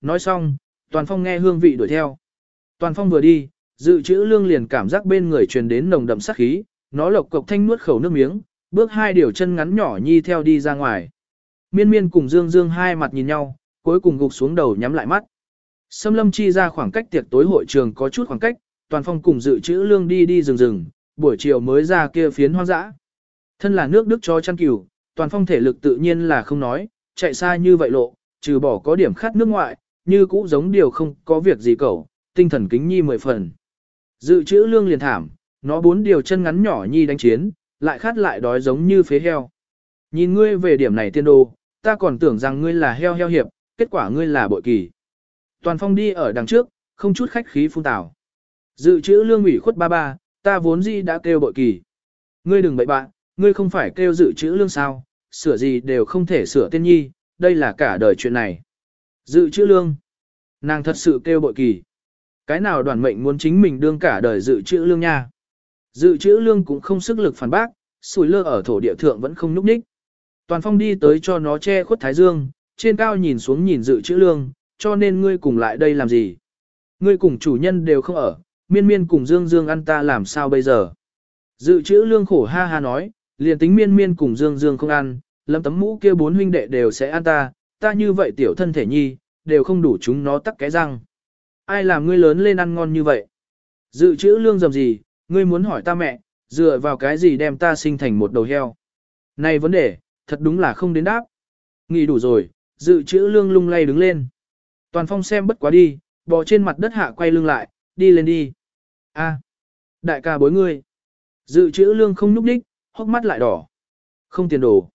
nói xong, Toàn Phong nghe hương vị đuổi theo. Toàn Phong vừa đi, dự trữ lương liền cảm giác bên người truyền đến nồng đậm sát khí, nó lộc cộc thanh nuốt khẩu nước miếng, bước hai điều chân ngắn nhỏ nhi theo đi ra ngoài. Miên miên cùng Dương Dương hai mặt nhìn nhau, cuối cùng gục xuống đầu nhắm lại mắt. Sâm lâm chi ra khoảng cách tiệc tối hội trường có chút khoảng cách, toàn phong cùng dự trữ lương đi đi rừng rừng, buổi chiều mới ra kia phiến hoang dã. Thân là nước đức cho chăn cừu, toàn phong thể lực tự nhiên là không nói, chạy xa như vậy lộ, trừ bỏ có điểm khát nước ngoại, như cũ giống điều không có việc gì cậu, tinh thần kính nhi mười phần. Dự trữ lương liền thảm, nó bốn điều chân ngắn nhỏ nhi đánh chiến, lại khát lại đói giống như phế heo. Nhìn ngươi về điểm này tiên đồ, ta còn tưởng rằng ngươi là heo heo hiệp, kết quả ngươi là bội kỳ. Toàn phong đi ở đằng trước, không chút khách khí phun tảo Dự trữ lương ủy khuất ba ba, ta vốn gì đã kêu bội kỳ. Ngươi đừng bậy bạn, ngươi không phải kêu dự trữ lương sao, sửa gì đều không thể sửa tên nhi, đây là cả đời chuyện này. Dự trữ lương. Nàng thật sự kêu bội kỳ. Cái nào đoàn mệnh muốn chính mình đương cả đời dự trữ lương nha. Dự trữ lương cũng không sức lực phản bác, sủi lơ ở thổ địa thượng vẫn không núp ních. Toàn phong đi tới cho nó che khuất thái dương, trên cao nhìn xuống nhìn dự trữ lương, cho nên ngươi cùng lại đây làm gì? Ngươi cùng chủ nhân đều không ở, miên miên cùng dương dương ăn ta làm sao bây giờ? Dự trữ lương khổ ha ha nói, liền tính miên miên cùng dương dương không ăn, lâm tấm mũ kia bốn huynh đệ đều sẽ ăn ta, ta như vậy tiểu thân thể nhi, đều không đủ chúng nó tắc cái răng. Ai làm ngươi lớn lên ăn ngon như vậy? Dự trữ lương dầm gì, ngươi muốn hỏi ta mẹ, dựa vào cái gì đem ta sinh thành một đầu heo? Này vấn đề, thật đúng là không đến đáp. Nghỉ đủ rồi, dự trữ lương lung lay đứng lên. Toàn phong xem bất quá đi, bò trên mặt đất hạ quay lưng lại, đi lên đi. A, đại ca bối ngươi. Dự trữ lương không núp đích, hốc mắt lại đỏ. Không tiền đồ.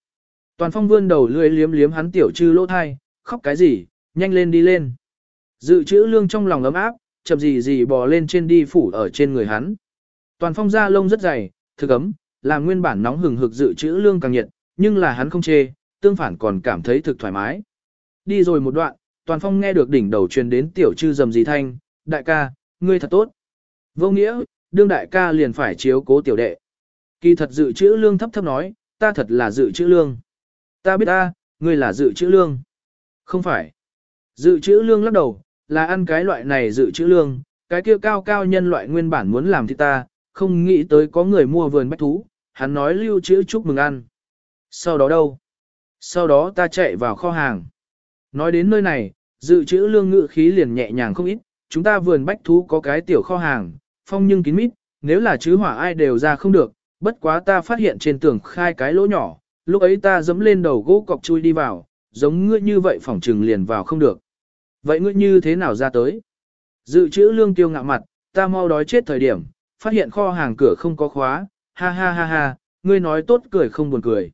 Toàn phong vươn đầu lưỡi liếm liếm hắn tiểu trư lỗ thai, khóc cái gì, nhanh lên đi lên. Dự trữ lương trong lòng ấm áp, chậm gì gì bò lên trên đi phủ ở trên người hắn. Toàn phong da lông rất dày, thực ấm, làm nguyên bản nóng hừng hực dự trữ lương càng nhiệt, nhưng là hắn không chê, tương phản còn cảm thấy thực thoải mái. Đi rồi một đoạn, toàn phong nghe được đỉnh đầu truyền đến tiểu trư dầm gì thanh, đại ca, ngươi thật tốt. Vô nghĩa, đương đại ca liền phải chiếu cố tiểu đệ. Kỳ thật dự trữ lương thấp thấp nói, ta thật là dự trữ lương. Ta biết ta, ngươi là dự trữ lương. Không phải. Dự trữ lương lắc đầu, là ăn cái loại này dự trữ lương, cái kia cao cao nhân loại nguyên bản muốn làm thì ta, không nghĩ tới có người mua vườn bách thú, hắn nói lưu trữ chúc mừng ăn. Sau đó đâu? Sau đó ta chạy vào kho hàng. Nói đến nơi này, dự trữ lương ngự khí liền nhẹ nhàng không ít, chúng ta vườn bách thú có cái tiểu kho hàng, phong nhưng kín mít, nếu là chứ hỏa ai đều ra không được, bất quá ta phát hiện trên tường khai cái lỗ nhỏ, lúc ấy ta dẫm lên đầu gỗ cọc chui đi vào, giống ngươi như vậy phỏng trừng liền vào không được. Vậy ngươi như thế nào ra tới? Dự trữ lương tiêu ngạo mặt, ta mau đói chết thời điểm, phát hiện kho hàng cửa không có khóa, ha ha ha ha, ngươi nói tốt cười không buồn cười.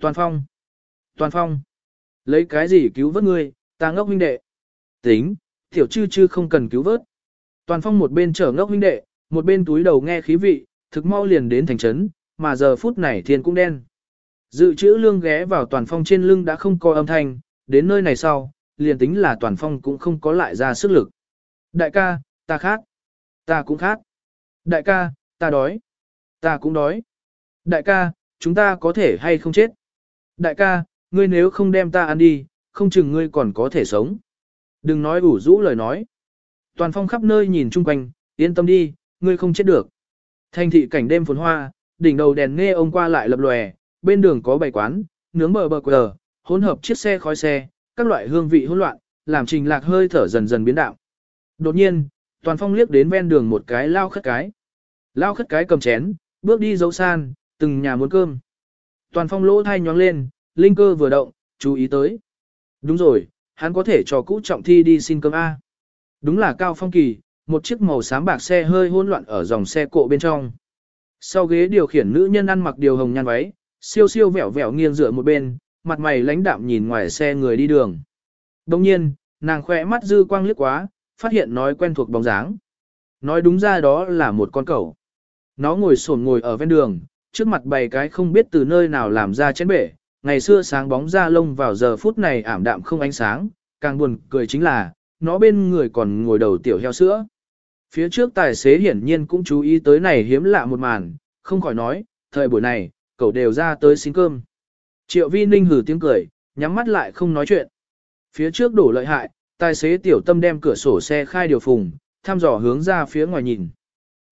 Toàn phong. Toàn phong. Lấy cái gì cứu vớt ngươi, ta ngốc huynh đệ. Tính, tiểu chư chư không cần cứu vớt. Toàn phong một bên chở ngốc huynh đệ, một bên túi đầu nghe khí vị, thực mau liền đến thành trấn, mà giờ phút này thiên cũng đen. Dự trữ lương ghé vào toàn phong trên lưng đã không có âm thanh, đến nơi này sau, liền tính là toàn phong cũng không có lại ra sức lực. Đại ca, ta khát. Ta cũng khát. Đại ca, ta đói. Ta cũng đói. Đại ca, chúng ta có thể hay không chết. Đại ca, ngươi nếu không đem ta ăn đi, không chừng ngươi còn có thể sống. Đừng nói ủ rũ lời nói. Toàn phong khắp nơi nhìn chung quanh, yên tâm đi, ngươi không chết được. Thành thị cảnh đêm phồn hoa, đỉnh đầu đèn nghe ông qua lại lập lòe, bên đường có bày quán, nướng bờ bờ quờ, hỗn hợp chiếc xe khói xe, các loại hương vị hỗn loạn, làm trình lạc hơi thở dần dần biến đạo. Đột nhiên, toàn phong liếc đến ven đường một cái lao khất cái. Lao khất cái cầm chén, bước đi dấu san, từng nhà muốn cơm. Toàn phong lỗ thai nhóng lên, linh cơ vừa động, chú ý tới. Đúng rồi, hắn có thể cho cũ trọng thi đi xin cơm A. Đúng là cao phong kỳ, một chiếc màu xám bạc xe hơi hỗn loạn ở dòng xe cộ bên trong. Sau ghế điều khiển nữ nhân ăn mặc điều hồng nhan váy, siêu siêu vẻo vẻo nghiêng dựa một bên, mặt mày lãnh đạm nhìn ngoài xe người đi đường. Đồng nhiên, nàng khỏe mắt dư quang liếc quá, phát hiện nói quen thuộc bóng dáng. Nói đúng ra đó là một con cẩu. Nó ngồi sồn ngồi ở ven đường, trước mặt bày cái không biết từ nơi nào làm ra chén bể, ngày xưa sáng bóng da lông vào giờ phút này ảm đạm không ánh sáng, càng buồn cười chính là, nó bên người còn ngồi đầu tiểu heo sữa. Phía trước tài xế hiển nhiên cũng chú ý tới này hiếm lạ một màn, không khỏi nói, thời buổi này, cậu đều ra tới xin cơm. Triệu vi ninh hử tiếng cười, nhắm mắt lại không nói chuyện. Phía trước đổ lợi hại, tài xế tiểu tâm đem cửa sổ xe khai điều phùng, thăm dò hướng ra phía ngoài nhìn.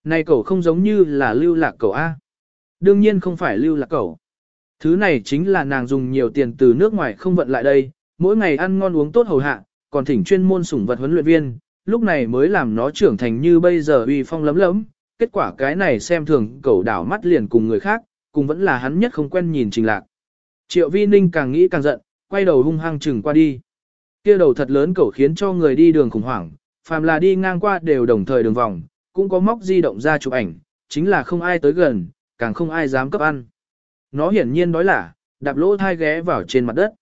Này cậu không giống như là lưu lạc cậu A. Đương nhiên không phải lưu lạc cậu. Thứ này chính là nàng dùng nhiều tiền từ nước ngoài không vận lại đây, mỗi ngày ăn ngon uống tốt hầu hạ, còn thỉnh chuyên môn sủng vật huấn luyện viên, lúc này mới làm nó trưởng thành như bây giờ uy phong lấm lấm. Kết quả cái này xem thường cậu đảo mắt liền cùng người khác, cùng vẫn là hắn nhất không quen nhìn trình lạc. Triệu vi ninh càng nghĩ càng giận, quay đầu hung hăng chừng qua đi. Kia đầu thật lớn cẩu khiến cho người đi đường khủng hoảng, phàm là đi ngang qua đều đồng thời đường vòng, cũng có móc di động ra chụp ảnh, chính là không ai tới gần, càng không ai dám cấp ăn. Nó hiển nhiên nói là, đạp lỗ thai ghé vào trên mặt đất.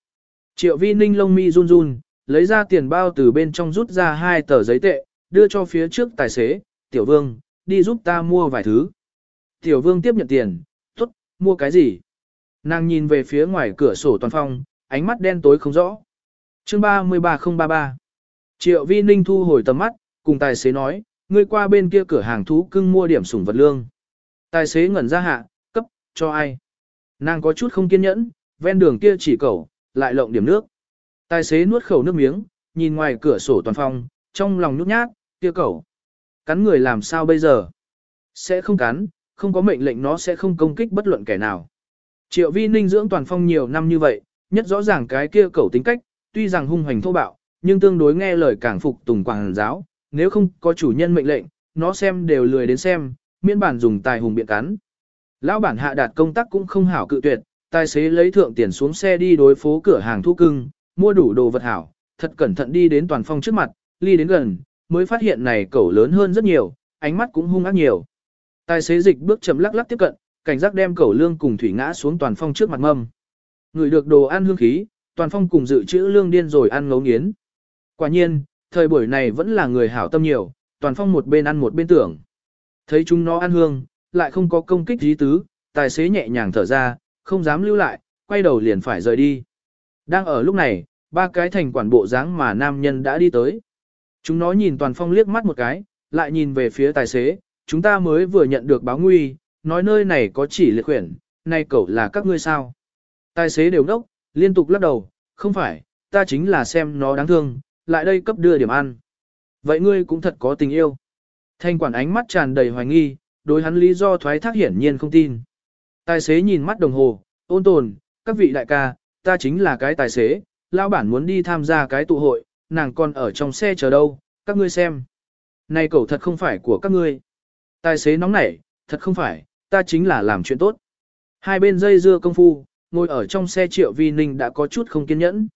Triệu vi ninh lông mi run run, lấy ra tiền bao từ bên trong rút ra hai tờ giấy tệ, đưa cho phía trước tài xế, tiểu vương, đi giúp ta mua vài thứ. Tiểu vương tiếp nhận tiền, tốt, mua cái gì? Nàng nhìn về phía ngoài cửa sổ toàn phong, ánh mắt đen tối không rõ. Chương 33033 Triệu vi ninh thu hồi tầm mắt, cùng tài xế nói, ngươi qua bên kia cửa hàng thú cưng mua điểm sủng vật lương. Tài xế ngẩn ra hạ, cấp, cho ai? Nàng có chút không kiên nhẫn, ven đường kia chỉ cầu, lại lộng điểm nước. Tài xế nuốt khẩu nước miếng, nhìn ngoài cửa sổ toàn phong, trong lòng nhút nhát, kia cầu. Cắn người làm sao bây giờ? Sẽ không cắn, không có mệnh lệnh nó sẽ không công kích bất luận kẻ nào. Triệu vi ninh dưỡng toàn phong nhiều năm như vậy, nhất rõ ràng cái kia cầu tính cách, tuy rằng hung hành thô bạo, nhưng tương đối nghe lời cảng phục tùng quảng giáo, nếu không có chủ nhân mệnh lệnh, nó xem đều lười đến xem, miễn bản dùng tài hùng biện cắn. Lão bản hạ đạt công tác cũng không hảo cự tuyệt, tài xế lấy thượng tiền xuống xe đi đối phố cửa hàng thu cưng, mua đủ đồ vật hảo, thật cẩn thận đi đến toàn phong trước mặt, ly đến gần, mới phát hiện này cẩu lớn hơn rất nhiều, ánh mắt cũng hung ác nhiều. Tài xế dịch bước chậm lắc lắc tiếp cận, cảnh giác đem cẩu lương cùng thủy ngã xuống toàn phong trước mặt mâm. Người được đồ ăn hương khí, toàn phong cùng dự trữ lương điên rồi ăn ngấu nghiến. Quả nhiên, thời buổi này vẫn là người hảo tâm nhiều, toàn phong một bên ăn một bên tưởng. Thấy chúng nó ăn hương, lại không có công kích dí tứ, tài xế nhẹ nhàng thở ra, không dám lưu lại, quay đầu liền phải rời đi. Đang ở lúc này, ba cái thành quản bộ dáng mà nam nhân đã đi tới. Chúng nó nhìn toàn phong liếc mắt một cái, lại nhìn về phía tài xế, chúng ta mới vừa nhận được báo nguy, nói nơi này có chỉ liệt khuyển, nay cậu là các ngươi sao. Tài xế đều đốc, liên tục lắc đầu, không phải, ta chính là xem nó đáng thương, lại đây cấp đưa điểm ăn. Vậy ngươi cũng thật có tình yêu. Thanh quản ánh mắt tràn đầy hoài nghi, đối hắn lý do thoái thác hiển nhiên không tin. Tài xế nhìn mắt đồng hồ, ôn tồn, các vị đại ca, ta chính là cái tài xế, lão bản muốn đi tham gia cái tụ hội, nàng còn ở trong xe chờ đâu, các ngươi xem. Này cậu thật không phải của các ngươi. Tài xế nóng nảy, thật không phải, ta chính là làm chuyện tốt. Hai bên dây dưa công phu, ngồi ở trong xe triệu vi ninh đã có chút không kiên nhẫn.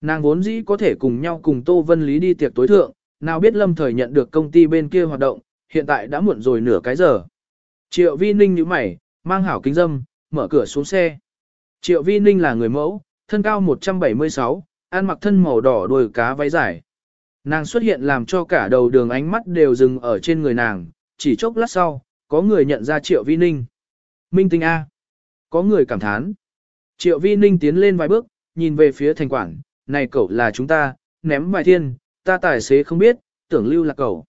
Nàng vốn dĩ có thể cùng nhau cùng Tô Vân Lý đi tiệc tối thượng, nào biết lâm thời nhận được công ty bên kia hoạt động, hiện tại đã muộn rồi nửa cái giờ. Triệu vi ninh như mày, mang hảo kính dâm, mở cửa xuống xe. Triệu vi ninh là người mẫu, thân cao 176, ăn mặc thân màu đỏ đuôi cá váy dài. Nàng xuất hiện làm cho cả đầu đường ánh mắt đều dừng ở trên người nàng, chỉ chốc lát sau, có người nhận ra Triệu Vi Ninh. Minh tinh A. Có người cảm thán. Triệu Vi Ninh tiến lên vài bước, nhìn về phía thành quản, này cậu là chúng ta, ném vài thiên, ta tài xế không biết, tưởng lưu là cậu.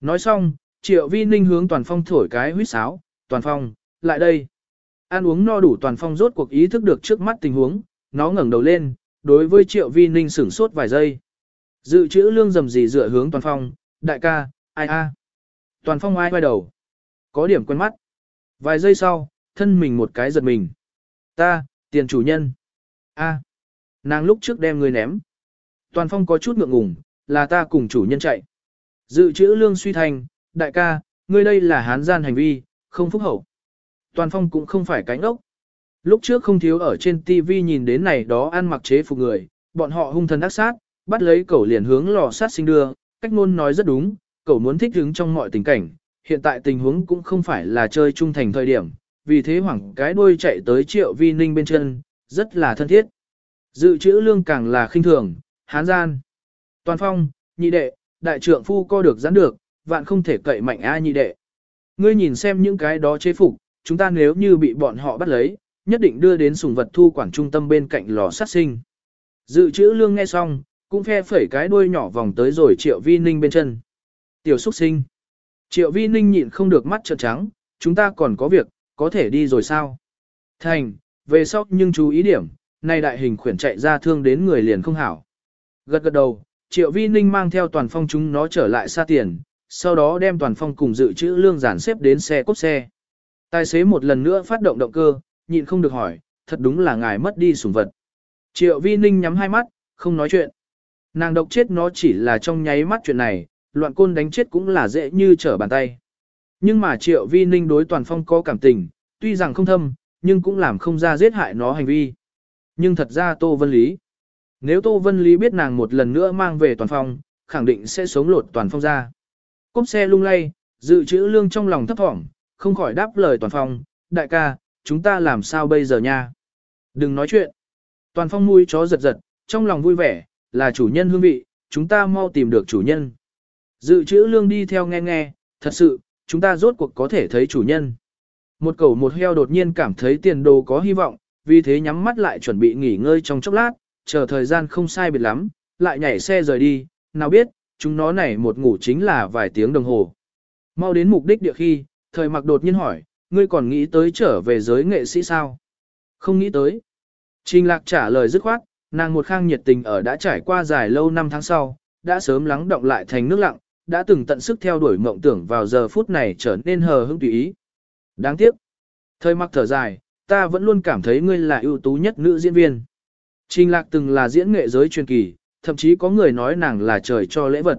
Nói xong, Triệu Vi Ninh hướng Toàn Phong thổi cái huýt sáo, Toàn Phong, lại đây. Ăn uống no đủ Toàn Phong rốt cuộc ý thức được trước mắt tình huống, nó ngẩng đầu lên, đối với Triệu Vi Ninh sửng sốt vài giây. Dự trữ lương dầm gì dựa hướng Toàn Phong, đại ca, ai a? Toàn Phong ai quay đầu. Có điểm quen mắt. Vài giây sau, thân mình một cái giật mình. Ta, tiền chủ nhân. a nàng lúc trước đem người ném. Toàn Phong có chút ngượng ngùng, là ta cùng chủ nhân chạy. Dự trữ lương suy thành, đại ca, ngươi đây là hán gian hành vi, không phúc hậu. Toàn Phong cũng không phải cánh ốc. Lúc trước không thiếu ở trên TV nhìn đến này đó ăn mặc chế phục người, bọn họ hung thần ác sát, bắt lấy cẩu liền hướng lò sát sinh đưa, cách ngôn nói rất đúng, cẩu muốn thích ứng trong mọi tình cảnh, hiện tại tình huống cũng không phải là chơi trung thành thời điểm, vì thế hoảng cái đuôi chạy tới triệu vi ninh bên chân, rất là thân thiết. Dự trữ lương càng là khinh thường, hán gian. Toàn phong, nhị đệ, đại trượng phu co được giãn được, vạn không thể cậy mạnh ai nhị đệ. Ngươi nhìn xem những cái đó chế phục, chúng ta nếu như bị bọn họ bắt lấy, nhất định đưa đến sùng vật thu quản trung tâm bên cạnh lò sát sinh. Dự trữ lương nghe xong, cũng phe phẩy cái đuôi nhỏ vòng tới rồi triệu vi ninh bên chân. Tiểu xuất sinh. Triệu vi ninh nhịn không được mắt trợn trắng, chúng ta còn có việc, có thể đi rồi sao? Thành, về sau nhưng chú ý điểm, nay đại hình khuyển chạy ra thương đến người liền không hảo. Gật gật đầu, Triệu Vi Ninh mang theo toàn phong chúng nó trở lại xa tiền, sau đó đem toàn phong cùng dự trữ lương giản xếp đến xe cốt xe. Tài xế một lần nữa phát động động cơ, nhịn không được hỏi, thật đúng là ngài mất đi sủng vật. Triệu Vi Ninh nhắm hai mắt, không nói chuyện. Nàng độc chết nó chỉ là trong nháy mắt chuyện này, loạn côn đánh chết cũng là dễ như trở bàn tay. Nhưng mà Triệu Vi Ninh đối toàn phong có cảm tình, tuy rằng không thâm, nhưng cũng làm không ra giết hại nó hành vi. Nhưng thật ra Tô Vân Lý. Nếu Tô Vân Lý biết nàng một lần nữa mang về toàn phong, khẳng định sẽ sống lột toàn phong ra. Cốp xe lung lay, dự trữ lương trong lòng thấp thỏm, không khỏi đáp lời toàn phong, đại ca, chúng ta làm sao bây giờ nha? Đừng nói chuyện. Toàn phong mũi chó giật giật, trong lòng vui vẻ, là chủ nhân hương vị, chúng ta mau tìm được chủ nhân. Dự trữ lương đi theo nghe nghe, thật sự, chúng ta rốt cuộc có thể thấy chủ nhân. Một cẩu một heo đột nhiên cảm thấy tiền đồ có hy vọng, vì thế nhắm mắt lại chuẩn bị nghỉ ngơi trong chốc lát, chờ thời gian không sai biệt lắm, lại nhảy xe rời đi, nào biết, chúng nó này một ngủ chính là vài tiếng đồng hồ. Mau đến mục đích địa khi, thời mặc đột nhiên hỏi, ngươi còn nghĩ tới trở về giới nghệ sĩ sao? Không nghĩ tới. Trình lạc trả lời dứt khoát, nàng một khang nhiệt tình ở đã trải qua dài lâu năm tháng sau, đã sớm lắng động lại thành nước lặng, đã từng tận sức theo đuổi mộng tưởng vào giờ phút này trở nên hờ hững tùy ý. Đáng tiếc. Thời mặc thở dài, ta vẫn luôn cảm thấy ngươi là ưu tú nhất nữ diễn viên. Trình lạc từng là diễn nghệ giới truyền kỳ, thậm chí có người nói nàng là trời cho lễ vật.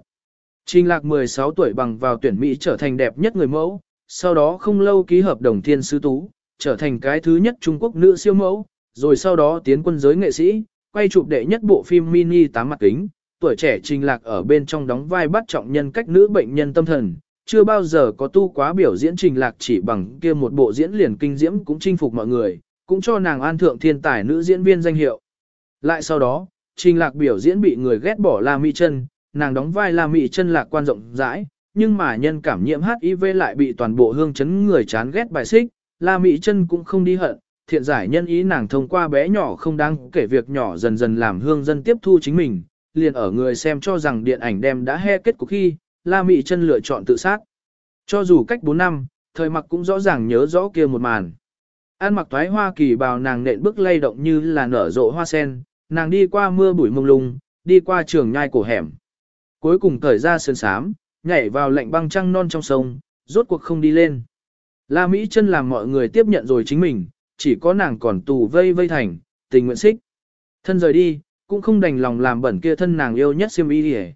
Trình lạc 16 tuổi bằng vào tuyển Mỹ trở thành đẹp nhất người mẫu, sau đó không lâu ký hợp đồng thiên sứ tú, trở thành cái thứ nhất Trung Quốc nữ siêu mẫu, rồi sau đó tiến quân giới nghệ sĩ, quay chụp đệ nhất bộ phim mini tám mặt kính, tuổi trẻ trình lạc ở bên trong đóng vai bắt trọng nhân cách nữ bệnh nhân tâm thần, chưa bao giờ có tu quá biểu diễn trình lạc chỉ bằng kia một bộ diễn liền kinh diễm cũng chinh phục mọi người, cũng cho nàng an thượng thiên tài nữ diễn viên danh hiệu. Lại sau đó, trình lạc biểu diễn bị người ghét bỏ La Mỹ chân, nàng đóng vai La Mỹ chân lạc quan rộng rãi, nhưng mà nhân cảm nhiễm HIV lại bị toàn bộ hương chấn người chán ghét bài xích, La Mỹ chân cũng không đi hận, thiện giải nhân ý nàng thông qua bé nhỏ không đáng kể việc nhỏ dần dần làm hương dân tiếp thu chính mình, liền ở người xem cho rằng điện ảnh đem đã he kết cục khi, La Mỹ chân lựa chọn tự sát. Cho dù cách 4 năm, thời mặc cũng rõ ràng nhớ rõ kia một màn. An mặc thoái hoa kỳ bào nàng nện bước lay động như là nở rộ hoa sen, nàng đi qua mưa bụi mông lung, đi qua trường nhai cổ hẻm. Cuối cùng cởi ra sơn sám, nhảy vào lạnh băng trăng non trong sông, rốt cuộc không đi lên. La Mỹ chân làm mọi người tiếp nhận rồi chính mình, chỉ có nàng còn tù vây vây thành, tình nguyện xích. Thân rời đi, cũng không đành lòng làm bẩn kia thân nàng yêu nhất siêm y hề.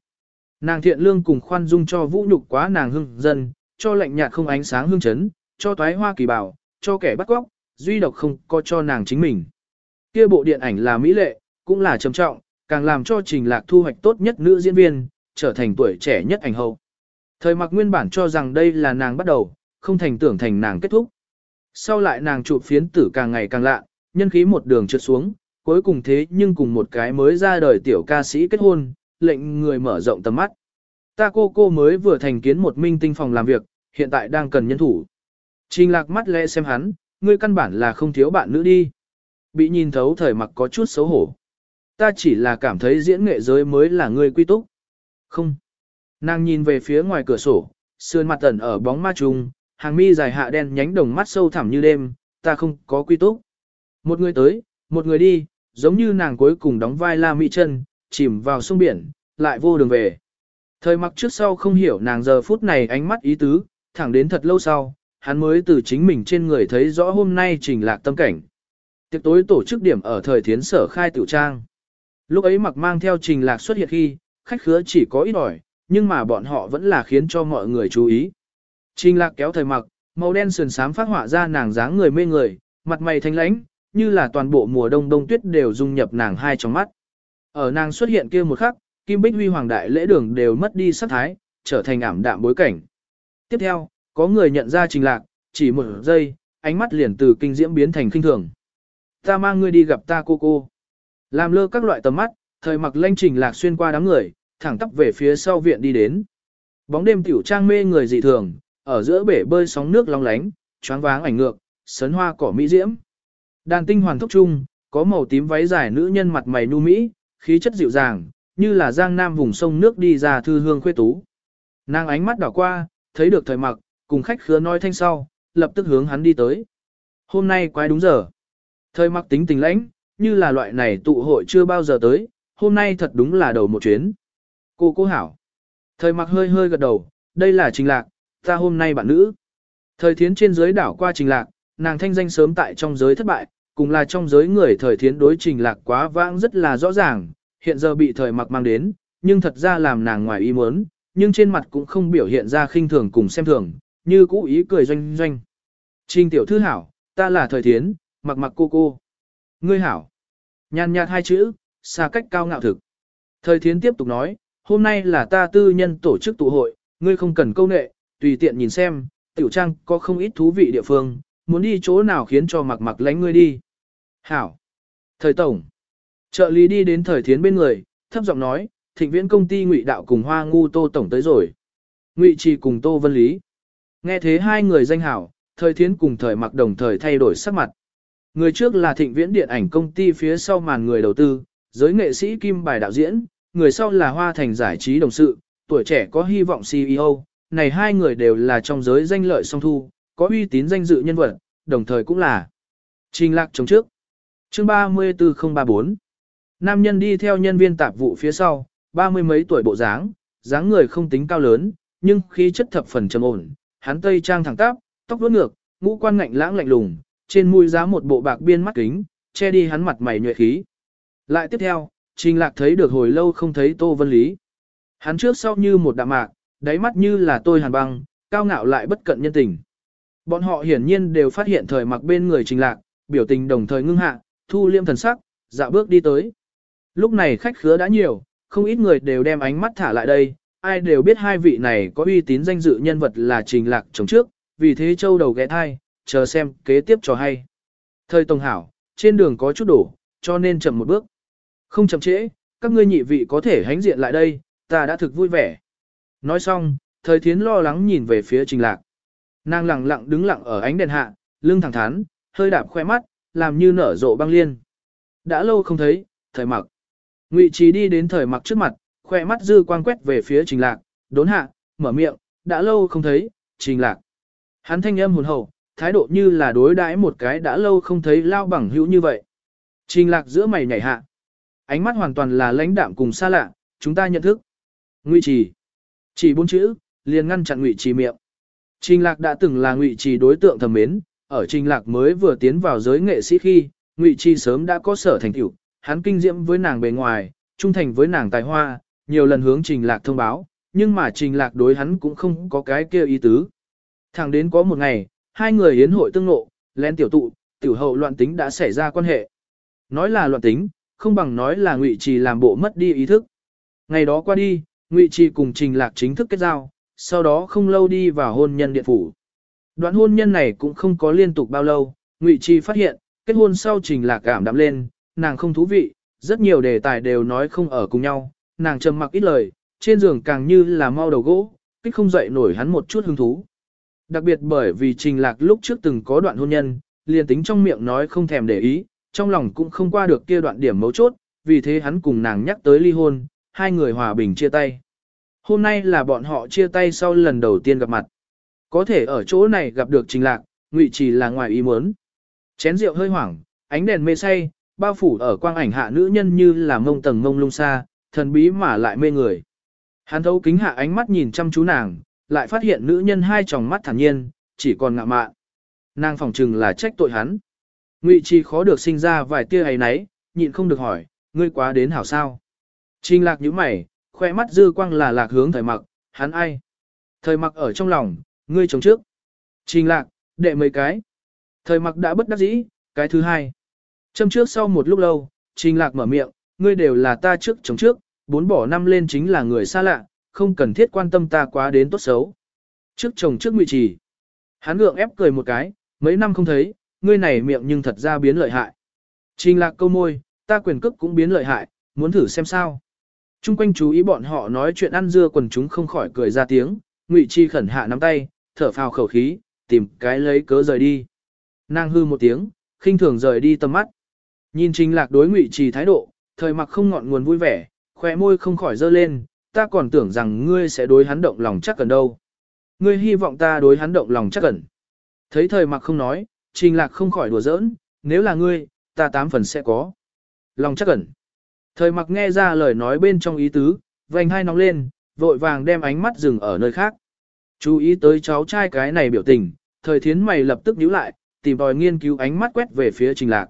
Nàng thiện lương cùng khoan dung cho vũ nhục quá nàng hưng dân, cho lạnh nhạt không ánh sáng hương chấn, cho toái hoa kỳ bảo, cho kẻ bắt góc, duy độc không có cho nàng chính mình. Kia bộ điện ảnh là mỹ lệ, cũng là trầm trọng, càng làm cho trình lạc thu hoạch tốt nhất nữ diễn viên, trở thành tuổi trẻ nhất ảnh hậu. Thời mặc nguyên bản cho rằng đây là nàng bắt đầu, không thành tưởng thành nàng kết thúc. Sau lại nàng chụp phiến tử càng ngày càng lạ, nhân khí một đường trượt xuống, cuối cùng thế nhưng cùng một cái mới ra đời tiểu ca sĩ kết hôn, lệnh người mở rộng tầm mắt. Ta cô cô mới vừa thành kiến một minh tinh phòng làm việc, hiện tại đang cần nhân thủ. Trình lạc mắt lẽ xem hắn, ngươi căn bản là không thiếu bạn nữ đi. Bị nhìn thấu thời mặc có chút xấu hổ. Ta chỉ là cảm thấy diễn nghệ giới mới là ngươi quy túc. Không. Nàng nhìn về phía ngoài cửa sổ, sườn mặt tẩn ở bóng ma trùng, hàng mi dài hạ đen nhánh đồng mắt sâu thẳm như đêm, ta không có quy túc. Một người tới, một người đi, giống như nàng cuối cùng đóng vai La Mỹ chân, chìm vào sông biển, lại vô đường về. Thời mặc trước sau không hiểu nàng giờ phút này ánh mắt ý tứ, thẳng đến thật lâu sau, hắn mới từ chính mình trên người thấy rõ hôm nay trình lạc tâm cảnh. Tiệc tối tổ chức điểm ở thời thiến sở khai tiểu trang. Lúc ấy mặc mang theo trình lạc xuất hiện khi, khách khứa chỉ có ít ỏi, nhưng mà bọn họ vẫn là khiến cho mọi người chú ý. Trình lạc kéo thời mặc, màu đen sườn sám phát họa ra nàng dáng người mê người, mặt mày thanh lãnh, như là toàn bộ mùa đông đông tuyết đều dung nhập nàng hai trong mắt. Ở nàng xuất hiện kia một khắc, Kim Bích Huy Hoàng Đại lễ đường đều mất đi sắc thái, trở thành ảm đạm bối cảnh. Tiếp theo, có người nhận ra trình lạc, chỉ một giây, ánh mắt liền từ kinh diễm biến thành kinh thường. Ta mang ngươi đi gặp ta cô cô. Làm lơ các loại tầm mắt, thời mặc lanh trình lạc xuyên qua đám người, thẳng tắp về phía sau viện đi đến. Bóng đêm tiểu trang mê người dị thường, ở giữa bể bơi sóng nước long lánh, choáng váng ảnh ngược, sấn hoa cỏ mỹ diễm. Đàn tinh hoàn thúc trung, có màu tím váy dài nữ nhân mặt mày nu mỹ, khí chất dịu dàng, như là giang nam vùng sông nước đi ra thư hương khuê tú. Nàng ánh mắt đảo qua, thấy được thời mặc, cùng khách khứa nói thanh sau, lập tức hướng hắn đi tới. Hôm nay quái đúng giờ. Thời mặc tính tình lãnh, như là loại này tụ hội chưa bao giờ tới, hôm nay thật đúng là đầu một chuyến. Cô cô hảo. Thời mặc hơi hơi gật đầu, đây là trình lạc, ta hôm nay bạn nữ. Thời thiến trên giới đảo qua trình lạc, nàng thanh danh sớm tại trong giới thất bại, cùng là trong giới người thời thiến đối trình lạc quá vãng rất là rõ ràng, hiện giờ bị thời mặc mang đến, nhưng thật ra làm nàng ngoài ý muốn, nhưng trên mặt cũng không biểu hiện ra khinh thường cùng xem thường, như cũ ý cười doanh doanh. Trình tiểu thư hảo, ta là thời thiến, mặc mặc cô cô. Ngươi hảo. Nhàn nhạt hai chữ, xa cách cao ngạo thực. Thời thiến tiếp tục nói, hôm nay là ta tư nhân tổ chức tụ hội, ngươi không cần câu nệ, tùy tiện nhìn xem, tiểu trang có không ít thú vị địa phương, muốn đi chỗ nào khiến cho mặc mặc lánh ngươi đi. Hảo. Thời tổng. Trợ lý đi đến thời thiến bên người, thấp giọng nói, thịnh viễn công ty ngụy đạo cùng hoa ngu tô tổng tới rồi. Ngụy trì cùng tô vân lý. Nghe thế hai người danh hảo, thời thiến cùng thời mặc đồng thời thay đổi sắc mặt. Người trước là thịnh viễn điện ảnh công ty phía sau màn người đầu tư, giới nghệ sĩ kim bài đạo diễn, người sau là hoa thành giải trí đồng sự, tuổi trẻ có hy vọng CEO, này hai người đều là trong giới danh lợi song thu, có uy tín danh dự nhân vật, đồng thời cũng là trình lạc chống trước. Chương 34034 Nam nhân đi theo nhân viên tạp vụ phía sau, ba mươi mấy tuổi bộ dáng, dáng người không tính cao lớn, nhưng khí chất thập phần trầm ổn, hắn tây trang thẳng tắp, tóc vuốt ngược, ngũ quan ngạnh lãng lạnh lùng, trên mũi giá một bộ bạc biên mắt kính, che đi hắn mặt mày nhuệ khí. Lại tiếp theo, Trình Lạc thấy được hồi lâu không thấy Tô Vân Lý. Hắn trước sau như một đạm mạc, đáy mắt như là tôi hàn băng, cao ngạo lại bất cận nhân tình. Bọn họ hiển nhiên đều phát hiện thời mặc bên người Trình Lạc, biểu tình đồng thời ngưng hạ, thu liêm thần sắc, dạo bước đi tới. Lúc này khách khứa đã nhiều, không ít người đều đem ánh mắt thả lại đây, ai đều biết hai vị này có uy tín danh dự nhân vật là Trình Lạc chống trước, vì thế châu đầu ghé thai, chờ xem kế tiếp cho hay. Thời Tông Hảo, trên đường có chút đổ, cho nên chậm một bước. Không chậm trễ, các ngươi nhị vị có thể hánh diện lại đây, ta đã thực vui vẻ. Nói xong, thời thiến lo lắng nhìn về phía trình lạc. Nàng lặng lặng đứng lặng ở ánh đèn hạ, lưng thẳng thắn, hơi đạp khoe mắt, làm như nở rộ băng liên. Đã lâu không thấy, thời mặc. Ngụy trí đi đến thời mặc trước mặt, khoe mắt dư quang quét về phía trình lạc, đốn hạ, mở miệng, đã lâu không thấy, trình lạc. Hắn thanh âm hồn hậu, thái độ như là đối đãi một cái đã lâu không thấy lao bằng hữu như vậy. Trình lạc giữa mày nhảy hạ. Ánh mắt hoàn toàn là lãnh đạm cùng xa lạ, chúng ta nhận thức. Ngụy trì. Chỉ bốn chữ, liền ngăn chặn ngụy trì miệng. Trình lạc đã từng là ngụy trì đối tượng thầm mến, ở trình lạc mới vừa tiến vào giới nghệ sĩ khi, ngụy Chi sớm đã có sở thành tựu, hắn kinh diễm với nàng bề ngoài, trung thành với nàng tài hoa, nhiều lần hướng trình lạc thông báo, nhưng mà trình lạc đối hắn cũng không có cái kia ý tứ. Thẳng đến có một ngày, hai người yến hội tương ngộ, lén tiểu tụ, tiểu hậu loạn tính đã xảy ra quan hệ. Nói là loạn tính, không bằng nói là ngụy trì làm bộ mất đi ý thức. Ngày đó qua đi, ngụy trì cùng trình lạc chính thức kết giao, sau đó không lâu đi vào hôn nhân điện phủ. Đoạn hôn nhân này cũng không có liên tục bao lâu, ngụy Chi phát hiện, kết hôn sau trình lạc cảm đạm lên, nàng không thú vị, rất nhiều đề tài đều nói không ở cùng nhau, nàng trầm mặc ít lời, trên giường càng như là mau đầu gỗ, kích không dậy nổi hắn một chút hứng thú. Đặc biệt bởi vì trình lạc lúc trước từng có đoạn hôn nhân, liền tính trong miệng nói không thèm để ý, trong lòng cũng không qua được kia đoạn điểm mấu chốt, vì thế hắn cùng nàng nhắc tới ly hôn, hai người hòa bình chia tay. Hôm nay là bọn họ chia tay sau lần đầu tiên gặp mặt. Có thể ở chỗ này gặp được trình lạc, ngụy chỉ là ngoài ý muốn. Chén rượu hơi hoảng, ánh đèn mê say, bao phủ ở quang ảnh hạ nữ nhân như là mông tầng mông lung xa, thần bí mà lại mê người. Hắn thấu kính hạ ánh mắt nhìn chăm chú nàng, lại phát hiện nữ nhân hai tròng mắt thản nhiên, chỉ còn ngạ mạn. Nàng phỏng chừng là trách tội hắn. Ngụy Trì khó được sinh ra vài tia ấy nấy, nhịn không được hỏi, ngươi quá đến hảo sao. Trình lạc nhíu mày, khoe mắt dư quang là lạc hướng thời mặc, hắn ai? Thời mặc ở trong lòng, ngươi chống trước. Trình lạc, đệ mấy cái. Thời mặc đã bất đắc dĩ, cái thứ hai. Châm trước sau một lúc lâu, trình lạc mở miệng, ngươi đều là ta trước chống trước, bốn bỏ năm lên chính là người xa lạ, không cần thiết quan tâm ta quá đến tốt xấu. Trước chồng trước ngụy trì. Hắn gượng ép cười một cái, mấy năm không thấy, ngươi này miệng nhưng thật ra biến lợi hại. Trình lạc câu môi, ta quyền cước cũng biến lợi hại, muốn thử xem sao. Trung quanh chú ý bọn họ nói chuyện ăn dưa quần chúng không khỏi cười ra tiếng, ngụy chi khẩn hạ nắm tay, thở phào khẩu khí, tìm cái lấy cớ rời đi. Nàng hư một tiếng, khinh thường rời đi tầm mắt. Nhìn trình lạc đối ngụy trì thái độ, thời mặc không ngọn nguồn vui vẻ, khóe môi không khỏi dơ lên, ta còn tưởng rằng ngươi sẽ đối hắn động lòng chắc cần đâu. Ngươi hy vọng ta đối hắn động lòng chắc cần. Thấy thời mặc không nói, trình lạc không khỏi đùa giỡn, nếu là ngươi, ta tám phần sẽ có. Lòng chắc cần. Thời mặc nghe ra lời nói bên trong ý tứ, vành hai nóng lên, vội vàng đem ánh mắt dừng ở nơi khác. Chú ý tới cháu trai cái này biểu tình, thời thiến mày lập tức nhíu lại, tìm tòi nghiên cứu ánh mắt quét về phía trình lạc.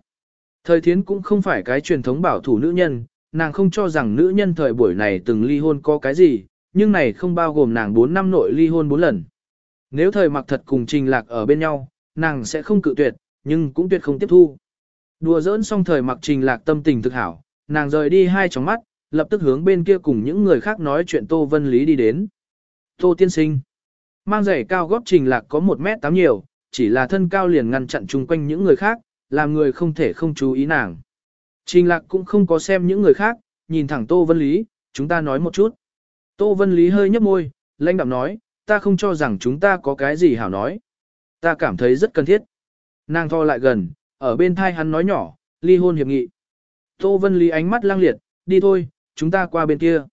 Thời thiến cũng không phải cái truyền thống bảo thủ nữ nhân, nàng không cho rằng nữ nhân thời buổi này từng ly hôn có cái gì, nhưng này không bao gồm nàng 4 năm nội ly hôn 4 lần. Nếu thời mặc thật cùng trình lạc ở bên nhau, nàng sẽ không cự tuyệt, nhưng cũng tuyệt không tiếp thu. Đùa giỡn xong thời mặc trình lạc tâm tình thực hảo, nàng rời đi hai tròng mắt, lập tức hướng bên kia cùng những người khác nói chuyện Tô Vân Lý đi đến. Tô tiên sinh, mang giày cao góp trình lạc có 1 mét 8 nhiều, chỉ là thân cao liền ngăn chặn chung quanh những người khác, làm người không thể không chú ý nàng. Trình lạc cũng không có xem những người khác, nhìn thẳng Tô Vân Lý, chúng ta nói một chút. Tô Vân Lý hơi nhấp môi, lãnh đạm nói, ta không cho rằng chúng ta có cái gì hảo nói. Ta cảm thấy rất cần thiết. Nàng tho lại gần, ở bên thai hắn nói nhỏ, ly hôn hiệp nghị. Tô Vân Lý ánh mắt lang liệt, đi thôi, chúng ta qua bên kia.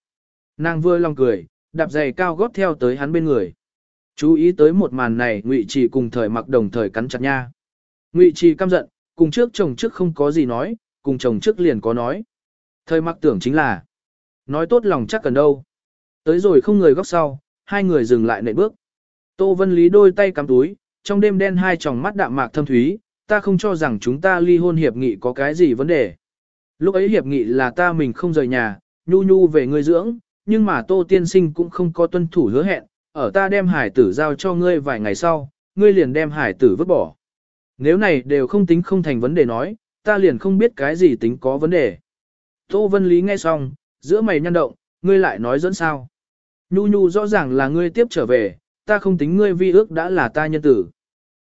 Nàng vừa lòng cười, đạp giày cao gót theo tới hắn bên người. Chú ý tới một màn này, Ngụy Trì cùng thời mặc đồng thời cắn chặt nha. Ngụy Trì căm giận, cùng trước chồng trước không có gì nói, cùng chồng trước liền có nói. Thời mặc tưởng chính là, nói tốt lòng chắc cần đâu. Tới rồi không người góc sau, hai người dừng lại nệm bước. Tô Vân Lý đôi tay cắm túi, trong đêm đen hai tròng mắt đạm mạc thâm thúy, ta không cho rằng chúng ta ly hôn hiệp nghị có cái gì vấn đề. Lúc ấy hiệp nghị là ta mình không rời nhà, nhu nhu về người dưỡng, nhưng mà Tô Tiên Sinh cũng không có tuân thủ hứa hẹn, ở ta đem hải tử giao cho ngươi vài ngày sau, ngươi liền đem hải tử vứt bỏ. Nếu này đều không tính không thành vấn đề nói, ta liền không biết cái gì tính có vấn đề. Tô Vân Lý nghe xong, giữa mày nhăn động, ngươi lại nói dẫn sao. Nhu nhu rõ ràng là ngươi tiếp trở về, ta không tính ngươi vi ước đã là ta nhân tử.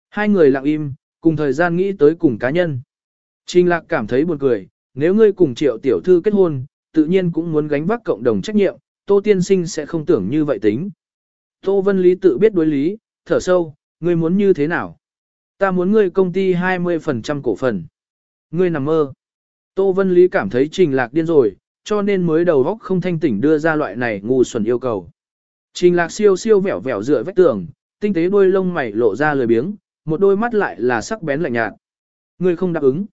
Hai người lặng im, cùng thời gian nghĩ tới cùng cá nhân. Trình lạc cảm thấy buồn cười, nếu ngươi cùng triệu tiểu thư kết hôn, tự nhiên cũng muốn gánh vác cộng đồng trách nhiệm, tô tiên sinh sẽ không tưởng như vậy tính. Tô Vân Lý tự biết đối lý, thở sâu, ngươi muốn như thế nào? Ta muốn ngươi công ty 20% cổ phần. Ngươi nằm mơ. Tô Vân Lý cảm thấy trình lạc điên rồi, cho nên mới đầu góc không thanh tỉnh đưa ra loại này ngu xuẩn yêu cầu. Trình lạc siêu siêu vẻo vẻo dựa vách tường, tinh tế đôi lông mày lộ ra lười biếng, một đôi mắt lại là sắc bén lạnh nhạt. Ngươi không đáp ứng.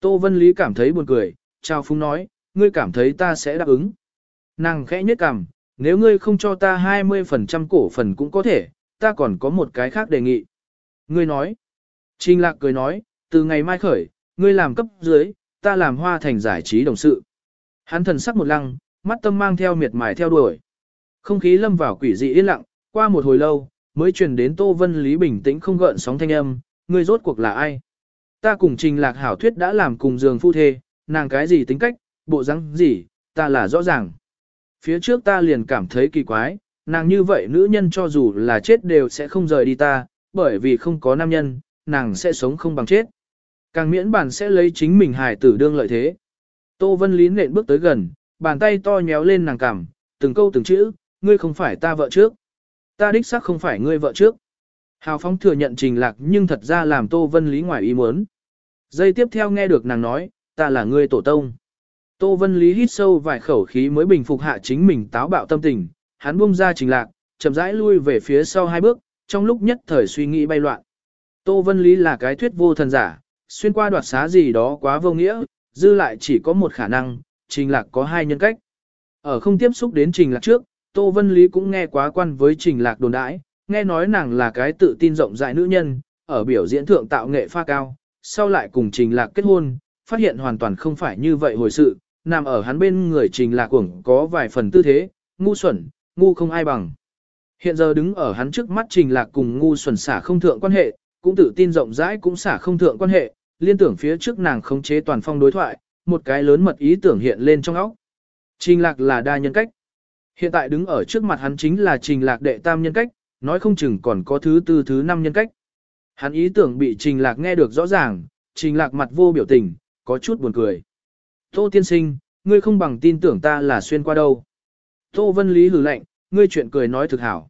Tô Vân Lý cảm thấy buồn cười, Trao Phúng nói, ngươi cảm thấy ta sẽ đáp ứng. Nàng khẽ nhếch cằm, nếu ngươi không cho ta 20% cổ phần cũng có thể, ta còn có một cái khác đề nghị. Ngươi nói. Trình lạc cười nói, từ ngày mai khởi, ngươi làm cấp dưới, ta làm hoa thành giải trí đồng sự. Hắn thần sắc một lăng, mắt tâm mang theo miệt mài theo đuổi. Không khí lâm vào quỷ dị yên lặng, qua một hồi lâu, mới truyền đến Tô Vân Lý bình tĩnh không gợn sóng thanh âm, ngươi rốt cuộc là ai? Ta cùng trình lạc hảo thuyết đã làm cùng giường phu thê, nàng cái gì tính cách, bộ răng gì, ta là rõ ràng. Phía trước ta liền cảm thấy kỳ quái, nàng như vậy nữ nhân cho dù là chết đều sẽ không rời đi ta, bởi vì không có nam nhân, nàng sẽ sống không bằng chết. Càng miễn bản sẽ lấy chính mình hài tử đương lợi thế. Tô Vân Lý nện bước tới gần, bàn tay to nhéo lên nàng cằm, từng câu từng chữ, ngươi không phải ta vợ trước. Ta đích xác không phải ngươi vợ trước. Hào Phong thừa nhận trình lạc nhưng thật ra làm Tô Vân Lý ngoài ý muốn. Giây tiếp theo nghe được nàng nói, ta là ngươi tổ tông. Tô Vân Lý hít sâu vài khẩu khí mới bình phục hạ chính mình táo bạo tâm tình, hắn buông ra trình lạc, chậm rãi lui về phía sau hai bước, trong lúc nhất thời suy nghĩ bay loạn. Tô Vân Lý là cái thuyết vô thần giả, xuyên qua đoạt xá gì đó quá vô nghĩa, dư lại chỉ có một khả năng, trình lạc có hai nhân cách. Ở không tiếp xúc đến trình lạc trước, Tô Vân Lý cũng nghe quá quan với trình lạc đồn đãi, nghe nói nàng là cái tự tin rộng rãi nữ nhân, ở biểu diễn thượng tạo nghệ pha cao, sau lại cùng trình lạc kết hôn, phát hiện hoàn toàn không phải như vậy hồi sự, nằm ở hắn bên người trình lạc cuồng có vài phần tư thế, ngu xuẩn, ngu không ai bằng. Hiện giờ đứng ở hắn trước mắt trình lạc cùng ngu xuẩn xả không thượng quan hệ, cũng tự tin rộng rãi cũng xả không thượng quan hệ, liên tưởng phía trước nàng khống chế toàn phong đối thoại, một cái lớn mật ý tưởng hiện lên trong óc. Trình lạc là đa nhân cách. Hiện tại đứng ở trước mặt hắn chính là trình lạc đệ tam nhân cách, nói không chừng còn có thứ tư thứ năm nhân cách. Hắn ý tưởng bị trình lạc nghe được rõ ràng, trình lạc mặt vô biểu tình, có chút buồn cười. Tô tiên sinh, ngươi không bằng tin tưởng ta là xuyên qua đâu. Tô Vân Lý hử lạnh, ngươi chuyện cười nói thực hảo.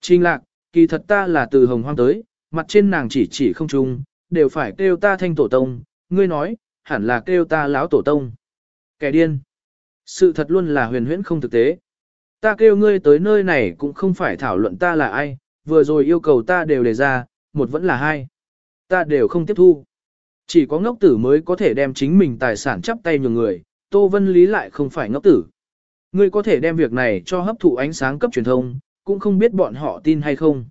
Trình lạc, kỳ thật ta là từ hồng hoang tới, mặt trên nàng chỉ chỉ không trung, đều phải kêu ta thanh tổ tông, ngươi nói, hẳn là kêu ta lão tổ tông. Kẻ điên. Sự thật luôn là huyền huyễn không thực tế. Ta kêu ngươi tới nơi này cũng không phải thảo luận ta là ai, vừa rồi yêu cầu ta đều đề ra, một vẫn là hai. Ta đều không tiếp thu. Chỉ có ngốc tử mới có thể đem chính mình tài sản chắp tay nhường người, Tô Vân Lý lại không phải ngốc tử. Ngươi có thể đem việc này cho hấp thụ ánh sáng cấp truyền thông, cũng không biết bọn họ tin hay không.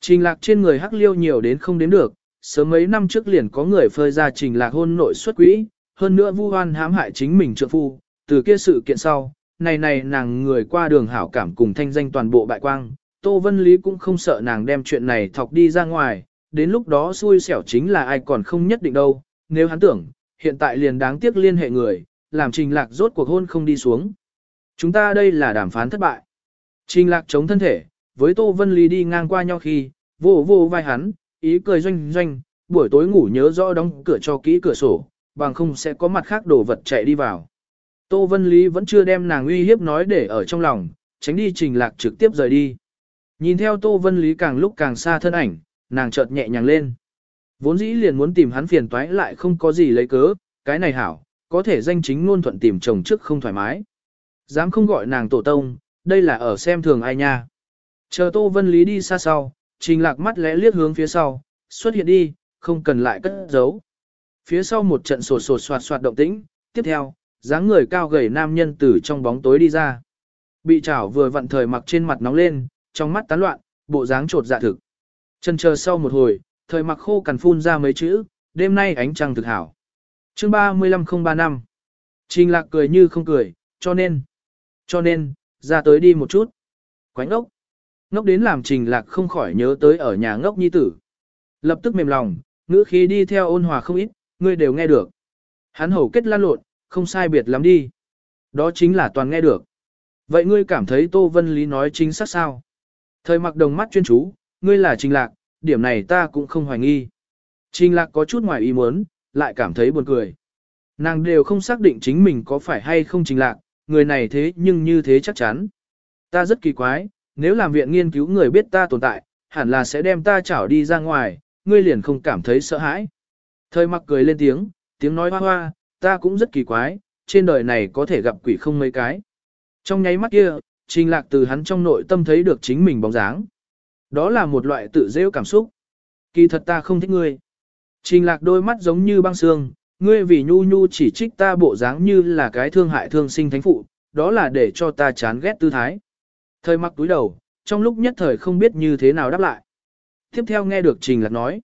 Trình lạc trên người hắc liêu nhiều đến không đến được, sớm mấy năm trước liền có người phơi ra trình lạc hôn nội xuất quỹ, hơn nữa vu hoan hãm hại chính mình trượng phu, từ kia sự kiện sau, này này nàng người qua đường hảo cảm cùng thanh danh toàn bộ bại quang, Tô Vân Lý cũng không sợ nàng đem chuyện này thọc đi ra ngoài, đến lúc đó xui xẻo chính là ai còn không nhất định đâu, nếu hắn tưởng, hiện tại liền đáng tiếc liên hệ người, làm trình lạc rốt cuộc hôn không đi xuống. Chúng ta đây là đàm phán thất bại. Trình lạc chống thân thể, với Tô Vân Lý đi ngang qua nhau khi, vô vô vai hắn, ý cười doanh doanh, buổi tối ngủ nhớ rõ đóng cửa cho kỹ cửa sổ, bằng không sẽ có mặt khác đồ vật chạy đi vào. Tô Vân Lý vẫn chưa đem nàng uy hiếp nói để ở trong lòng, tránh đi trình lạc trực tiếp rời đi. Nhìn theo Tô Vân Lý càng lúc càng xa thân ảnh, nàng chợt nhẹ nhàng lên. Vốn dĩ liền muốn tìm hắn phiền toái lại không có gì lấy cớ, cái này hảo, có thể danh chính ngôn thuận tìm chồng trước không thoải mái. Dám không gọi nàng tổ tông, đây là ở xem thường ai nha. Chờ Tô Vân Lý đi xa sau, trình lạc mắt lẽ liếc hướng phía sau, xuất hiện đi, không cần lại cất giấu. Phía sau một trận sột sột soạt soạt động tĩnh, tiếp theo, dáng người cao gầy nam nhân từ trong bóng tối đi ra. Bị chảo vừa vặn thời mặc trên mặt nóng lên, trong mắt tán loạn, bộ dáng trột dạ thực. Chân chờ sau một hồi, thời mặc khô cằn phun ra mấy chữ, đêm nay ánh trăng thực hảo. chương 35035 Trình lạc cười như không cười, cho nên, cho nên, ra tới đi một chút. Quánh ốc. Ngốc đến làm trình lạc không khỏi nhớ tới ở nhà ngốc nhi tử. Lập tức mềm lòng, ngữ khí đi theo ôn hòa không ít, ngươi đều nghe được. Hắn hầu kết lan lộn, không sai biệt lắm đi. Đó chính là toàn nghe được. Vậy ngươi cảm thấy Tô Vân Lý nói chính xác sao? Thời mặc đồng mắt chuyên chú, ngươi là trình lạc, điểm này ta cũng không hoài nghi. Trình lạc có chút ngoài ý muốn, lại cảm thấy buồn cười. Nàng đều không xác định chính mình có phải hay không trình lạc, người này thế nhưng như thế chắc chắn. Ta rất kỳ quái, nếu làm viện nghiên cứu người biết ta tồn tại, hẳn là sẽ đem ta chảo đi ra ngoài, ngươi liền không cảm thấy sợ hãi. Thời mặc cười lên tiếng, tiếng nói hoa hoa, ta cũng rất kỳ quái, trên đời này có thể gặp quỷ không mấy cái. Trong nháy mắt kia, trình lạc từ hắn trong nội tâm thấy được chính mình bóng dáng. Đó là một loại tự rêu cảm xúc. Kỳ thật ta không thích ngươi. Trình lạc đôi mắt giống như băng xương, ngươi vì nhu nhu chỉ trích ta bộ dáng như là cái thương hại thương sinh thánh phụ, đó là để cho ta chán ghét tư thái. Thời mặc túi đầu, trong lúc nhất thời không biết như thế nào đáp lại. Tiếp theo nghe được Trình Lạc nói.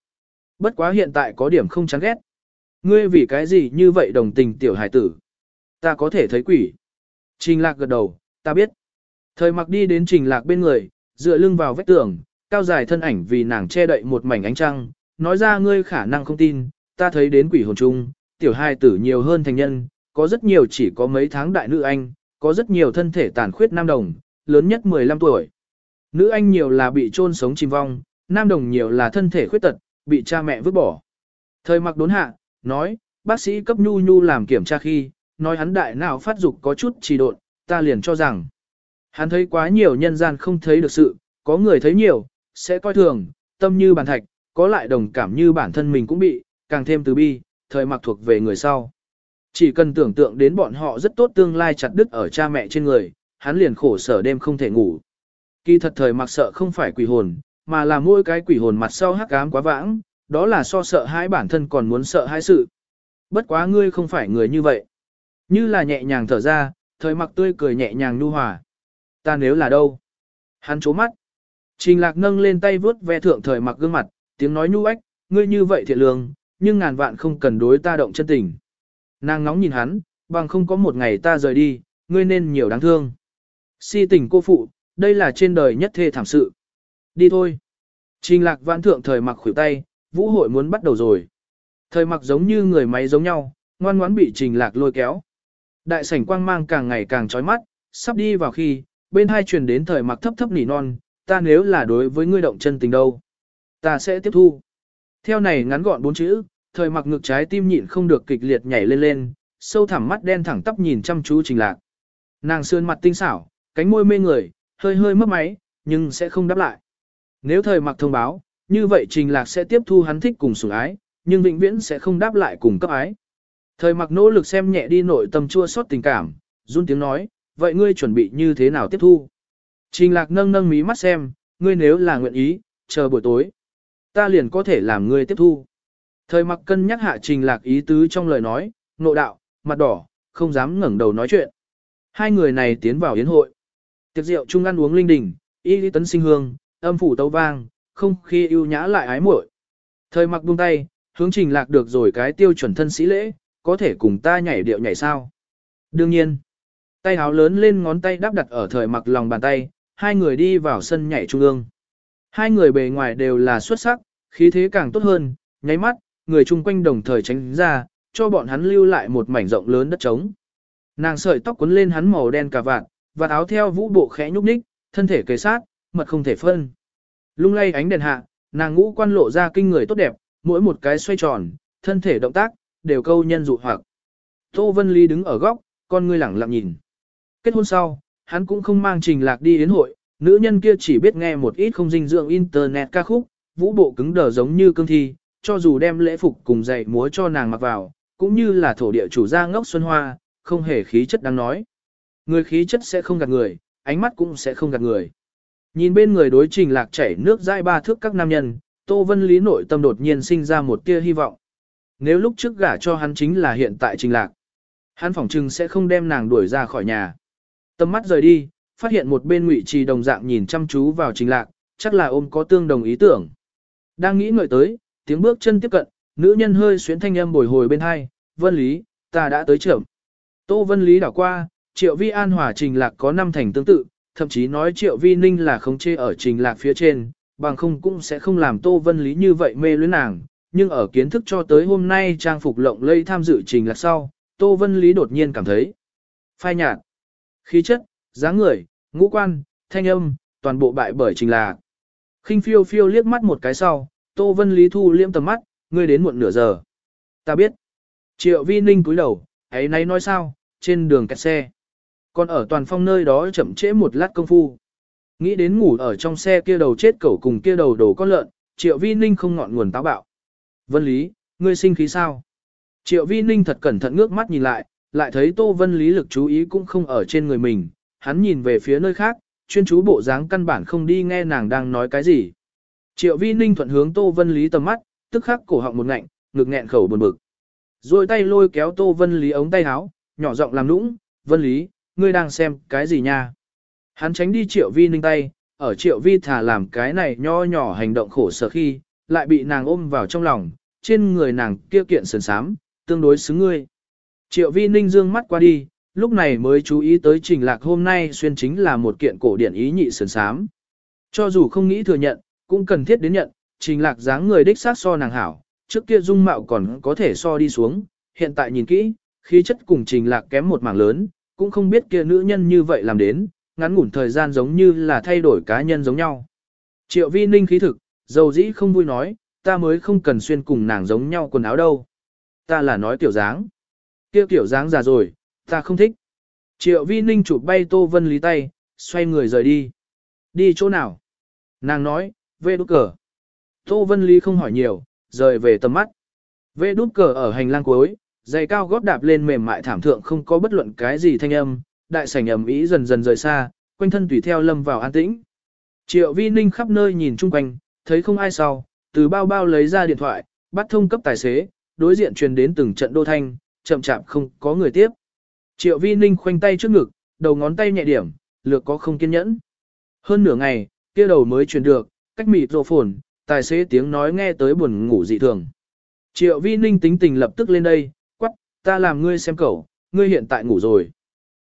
Bất quá hiện tại có điểm không chán ghét. Ngươi vì cái gì như vậy đồng tình tiểu hải tử? Ta có thể thấy quỷ. Trình Lạc gật đầu, ta biết. Thời mặc đi đến Trình Lạc bên người, dựa lưng vào vách tường, cao dài thân ảnh vì nàng che đậy một mảnh ánh trăng, nói ra ngươi khả năng không tin, ta thấy đến quỷ hồn chung, tiểu hai tử nhiều hơn thành nhân, có rất nhiều chỉ có mấy tháng đại nữ anh, có rất nhiều thân thể tàn khuyết nam đồng, lớn nhất 15 tuổi. Nữ anh nhiều là bị chôn sống chìm vong, nam đồng nhiều là thân thể khuyết tật, bị cha mẹ vứt bỏ. Thời mặc đốn hạ, nói, bác sĩ cấp nhu nhu làm kiểm tra khi, nói hắn đại nào phát dục có chút trì độn, ta liền cho rằng, hắn thấy quá nhiều nhân gian không thấy được sự, có người thấy nhiều, sẽ coi thường, tâm như bàn thạch, có lại đồng cảm như bản thân mình cũng bị, càng thêm từ bi, thời mặc thuộc về người sau. Chỉ cần tưởng tượng đến bọn họ rất tốt tương lai chặt đứt ở cha mẹ trên người, hắn liền khổ sở đêm không thể ngủ. Kỳ thật thời mặc sợ không phải quỷ hồn, mà là mỗi cái quỷ hồn mặt sau hắc ám quá vãng, đó là so sợ hãi bản thân còn muốn sợ hãi sự. Bất quá ngươi không phải người như vậy. Như là nhẹ nhàng thở ra, thời mặc tươi cười nhẹ nhàng nu hòa. Ta nếu là đâu? Hắn chố mắt. Trình lạc nâng lên tay vướt ve thượng thời mặc gương mặt, tiếng nói nhu ếch, ngươi như vậy thiện lương, nhưng ngàn vạn không cần đối ta động chân tình. Nàng ngóng nhìn hắn, bằng không có một ngày ta rời đi, ngươi nên nhiều đáng thương. Si tình cô phụ, đây là trên đời nhất thê thảm sự. Đi thôi. Trình lạc vãn thượng thời mặc khuỷu tay, vũ hội muốn bắt đầu rồi. Thời mặc giống như người máy giống nhau, ngoan ngoãn bị trình lạc lôi kéo. Đại sảnh quang mang càng ngày càng chói mắt, sắp đi vào khi, bên hai truyền đến thời mặc thấp thấp nỉ non, ta nếu là đối với ngươi động chân tình đâu. Ta sẽ tiếp thu. Theo này ngắn gọn bốn chữ, thời mặc ngực trái tim nhịn không được kịch liệt nhảy lên lên, sâu thẳm mắt đen thẳng tắp nhìn chăm chú trình lạc. Nàng sườn mặt tinh xảo, cánh môi mê người, hơi hơi mấp máy, nhưng sẽ không đáp lại. Nếu thời mặc thông báo, như vậy trình lạc sẽ tiếp thu hắn thích cùng sủng ái, nhưng vĩnh viễn sẽ không đáp lại cùng cấp ái. Thời mặc nỗ lực xem nhẹ đi nội tâm chua xót tình cảm, run tiếng nói, vậy ngươi chuẩn bị như thế nào tiếp thu? Trình lạc nâng nâng mí mắt xem, ngươi nếu là nguyện ý, chờ buổi tối. Ta liền có thể làm ngươi tiếp thu. Thời mặc cân nhắc hạ trình lạc ý tứ trong lời nói, nộ đạo, mặt đỏ, không dám ngẩng đầu nói chuyện. Hai người này tiến vào yến hội. Tiệc rượu chung ăn uống linh đình, y lý tấn sinh hương, âm phủ tấu vang, không khi yêu nhã lại ái muội. Thời mặc buông tay, hướng trình lạc được rồi cái tiêu chuẩn thân sĩ lễ, có thể cùng ta nhảy điệu nhảy sao. Đương nhiên, tay háo lớn lên ngón tay đắp đặt ở thời mặc lòng bàn tay, hai người đi vào sân nhảy trung ương. Hai người bề ngoài đều là xuất sắc, khí thế càng tốt hơn, nháy mắt, người chung quanh đồng thời tránh ra, cho bọn hắn lưu lại một mảnh rộng lớn đất trống. Nàng sợi tóc cuốn lên hắn màu đen cà vạt, và áo theo vũ bộ khẽ nhúc nhích, thân thể kề sát, mật không thể phân. Lung lay ánh đèn hạ, nàng ngũ quan lộ ra kinh người tốt đẹp, mỗi một cái xoay tròn, thân thể động tác, đều câu nhân dụ hoặc. Tô Vân Ly đứng ở góc, con ngươi lẳng lặng nhìn. Kết hôn sau, hắn cũng không mang trình lạc đi đến hội, nữ nhân kia chỉ biết nghe một ít không dinh dưỡng internet ca khúc, vũ bộ cứng đờ giống như cương thi, cho dù đem lễ phục cùng dạy múa cho nàng mặc vào, cũng như là thổ địa chủ gia ngốc xuân hoa, không hề khí chất đáng nói. Người khí chất sẽ không gạt người, ánh mắt cũng sẽ không gạt người. Nhìn bên người đối trình lạc chảy nước dai ba thước các nam nhân, Tô Vân Lý nội tâm đột nhiên sinh ra một tia hy vọng. Nếu lúc trước gả cho hắn chính là hiện tại trình lạc, hắn phỏng chừng sẽ không đem nàng đuổi ra khỏi nhà. Tâm mắt rời đi, phát hiện một bên ngụy trì đồng dạng nhìn chăm chú vào trình lạc, chắc là ôm có tương đồng ý tưởng. Đang nghĩ ngợi tới, tiếng bước chân tiếp cận, nữ nhân hơi xuyến thanh âm bồi hồi bên hai, Vân Lý, ta đã tới trưởng. Tô Vân Lý đảo qua, Triệu Vi An hòa Trình Lạc có năm thành tương tự, thậm chí nói Triệu Vi Ninh là không chê ở Trình Lạc phía trên, bằng không cũng sẽ không làm Tô Vân Lý như vậy mê luyến nàng. Nhưng ở kiến thức cho tới hôm nay trang phục lộng lây tham dự Trình Lạc sau, Tô Vân Lý đột nhiên cảm thấy phai nhạt, khí chất, dáng người, ngũ quan, thanh âm, toàn bộ bại bởi Trình Lạc. khinh phiêu phiêu liếc mắt một cái sau, Tô Vân Lý thu liêm tầm mắt, ngươi đến muộn nửa giờ. Ta biết. Triệu Vi Ninh cúi đầu, ấy nay nói sao, trên đường kẹt xe. Còn ở toàn phong nơi đó chậm trễ một lát công phu. Nghĩ đến ngủ ở trong xe kia đầu chết cẩu cùng kia đầu đồ con lợn, Triệu Vi Ninh không ngọn nguồn táo bạo. Vân Lý, ngươi sinh khí sao? Triệu Vi Ninh thật cẩn thận ngước mắt nhìn lại, lại thấy Tô Vân Lý lực chú ý cũng không ở trên người mình, hắn nhìn về phía nơi khác, chuyên chú bộ dáng căn bản không đi nghe nàng đang nói cái gì. Triệu Vi Ninh thuận hướng Tô Vân Lý tầm mắt, tức khắc cổ họng một ngạnh, ngực nghẹn khẩu buồn bực. Rồi tay lôi kéo Tô Vân Lý ống tay áo, nhỏ giọng làm nũng, Vân Lý, ngươi đang xem cái gì nha? Hắn tránh đi Triệu Vi Ninh tay, ở Triệu Vi thả làm cái này nho nhỏ hành động khổ sở khi, lại bị nàng ôm vào trong lòng, trên người nàng kia kiện sườn sám, tương đối xứng ngươi. Triệu Vi Ninh dương mắt qua đi, lúc này mới chú ý tới trình lạc hôm nay xuyên chính là một kiện cổ điển ý nhị sườn sám. Cho dù không nghĩ thừa nhận, cũng cần thiết đến nhận, trình lạc dáng người đích sát so nàng hảo, trước kia dung mạo còn có thể so đi xuống, hiện tại nhìn kỹ, khí chất cùng trình lạc kém một mảng lớn, cũng không biết kia nữ nhân như vậy làm đến, ngắn ngủn thời gian giống như là thay đổi cá nhân giống nhau. Triệu vi ninh khí thực, dầu dĩ không vui nói, ta mới không cần xuyên cùng nàng giống nhau quần áo đâu. Ta là nói tiểu dáng kia kiểu dáng già rồi, ta không thích. Triệu vi ninh chụp bay Tô Vân Lý tay, xoay người rời đi. Đi chỗ nào? Nàng nói, về đút cờ. Tô Vân Lý không hỏi nhiều, rời về tầm mắt. Về đút cờ ở hành lang cuối, giày cao gót đạp lên mềm mại thảm thượng không có bất luận cái gì thanh âm, đại sảnh ẩm ý dần dần rời xa, quanh thân tùy theo lâm vào an tĩnh. Triệu vi ninh khắp nơi nhìn chung quanh, thấy không ai sau, từ bao bao lấy ra điện thoại, bắt thông cấp tài xế, đối diện truyền đến từng trận đô thanh, chậm chạp không có người tiếp. Triệu vi ninh khoanh tay trước ngực, đầu ngón tay nhẹ điểm, lược có không kiên nhẫn. Hơn nửa ngày, kia đầu mới truyền được, cách mịt rộ phồn, tài xế tiếng nói nghe tới buồn ngủ dị thường. Triệu vi ninh tính tình lập tức lên đây, quắc, ta làm ngươi xem cẩu ngươi hiện tại ngủ rồi.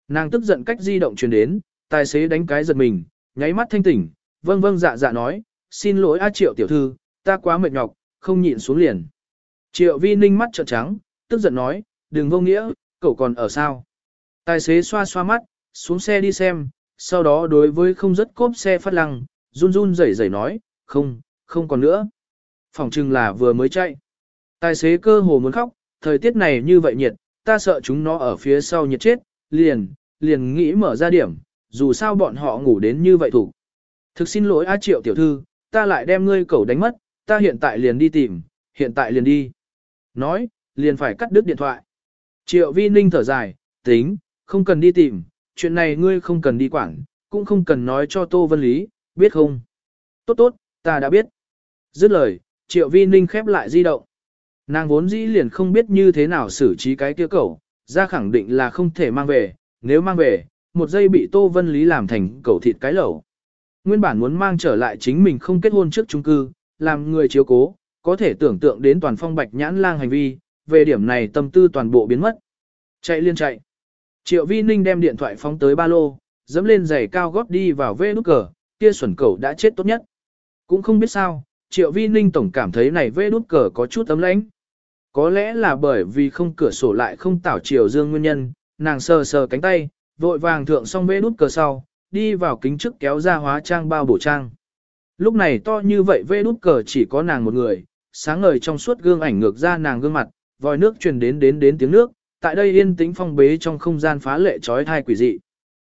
Nàng tức giận cách di động truyền đến, tài xế đánh cái giật mình, nháy mắt thanh tỉnh, vâng vâng dạ dạ nói, xin lỗi a triệu tiểu thư, ta quá mệt nhọc, không nhịn xuống liền. Triệu vi ninh mắt trợn trắng, tức giận nói, đừng vô nghĩa, cậu còn ở sao. Tài xế xoa xoa mắt, xuống xe đi xem, sau đó đối với không rất cốp xe phát lăng, run run rẩy rẩy nói, không, không còn nữa. Phòng chừng là vừa mới chạy. Tài xế cơ hồ muốn khóc, thời tiết này như vậy nhiệt, ta sợ chúng nó ở phía sau nhiệt chết, liền, liền nghĩ mở ra điểm, dù sao bọn họ ngủ đến như vậy thủ. Thực xin lỗi A Triệu tiểu thư, ta lại đem ngươi cậu đánh mất, ta hiện tại liền đi tìm, hiện tại liền đi. Nói, liền phải cắt đứt điện thoại. Triệu Vi Ninh thở dài, tính, không cần đi tìm, chuyện này ngươi không cần đi quản, cũng không cần nói cho Tô Vân Lý, biết không? Tốt tốt, ta đã biết. Dứt lời, Triệu Vi Ninh khép lại di động. Nàng vốn dĩ liền không biết như thế nào xử trí cái kia cẩu, ra khẳng định là không thể mang về, nếu mang về, một giây bị Tô Vân Lý làm thành cẩu thịt cái lẩu. Nguyên bản muốn mang trở lại chính mình không kết hôn trước trung cư, làm người chiếu cố, có thể tưởng tượng đến toàn phong bạch nhãn lang hành vi, về điểm này tâm tư toàn bộ biến mất. Chạy liên chạy. Triệu Vi Ninh đem điện thoại phóng tới ba lô, dẫm lên giày cao gót đi vào vê nút cờ, kia xuẩn cầu đã chết tốt nhất. Cũng không biết sao, Triệu Vi Ninh tổng cảm thấy này vê nút cờ có chút ấm lãnh. Có lẽ là bởi vì không cửa sổ lại không tảo chiều dương nguyên nhân, nàng sờ sờ cánh tay, vội vàng thượng xong vê nút cờ sau, đi vào kính trước kéo ra hóa trang bao bổ trang. Lúc này to như vậy vê nút cờ chỉ có nàng một người, sáng ngời trong suốt gương ảnh ngược ra nàng gương mặt, vòi nước truyền đến đến đến tiếng nước, tại đây yên tĩnh phong bế trong không gian phá lệ trói thai quỷ dị.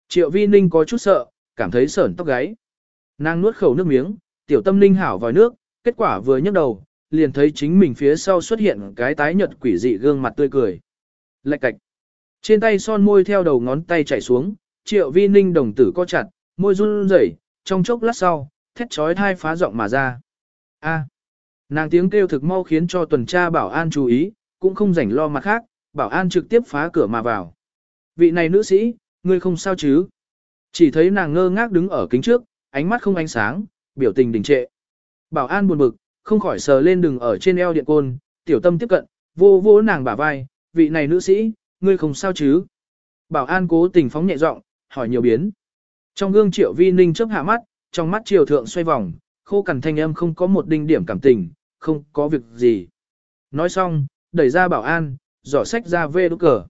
Triệu vi ninh có chút sợ, cảm thấy sởn tóc gáy. Nàng nuốt khẩu nước miếng, tiểu tâm ninh hảo vòi nước, kết quả vừa nhấc đầu, liền thấy chính mình phía sau xuất hiện cái tái nhợt quỷ dị gương mặt tươi cười. Lạch cạch. Trên tay son môi theo đầu ngón tay chảy xuống, triệu vi ninh đồng tử co chặt, môi run rẩy, trong chốc lát sau, thét trói thai phá giọng mà ra. A. Nàng tiếng kêu thực mau khiến cho tuần tra bảo an chú ý, cũng không rảnh lo mặt khác, bảo an trực tiếp phá cửa mà vào. Vị này nữ sĩ, ngươi không sao chứ? Chỉ thấy nàng ngơ ngác đứng ở kính trước, ánh mắt không ánh sáng, biểu tình đình trệ. Bảo an buồn bực, không khỏi sờ lên đường ở trên eo điện côn, tiểu tâm tiếp cận, vô vô nàng bả vai, vị này nữ sĩ, ngươi không sao chứ? Bảo an cố tình phóng nhẹ giọng, hỏi nhiều biến. Trong gương triệu vi ninh chớp hạ mắt, trong mắt triều thượng xoay vòng, khô cằn thanh âm không có một đinh điểm cảm tình, không có việc gì. Nói xong, đẩy ra bảo an, giỏ sách ra vê đúc cờ.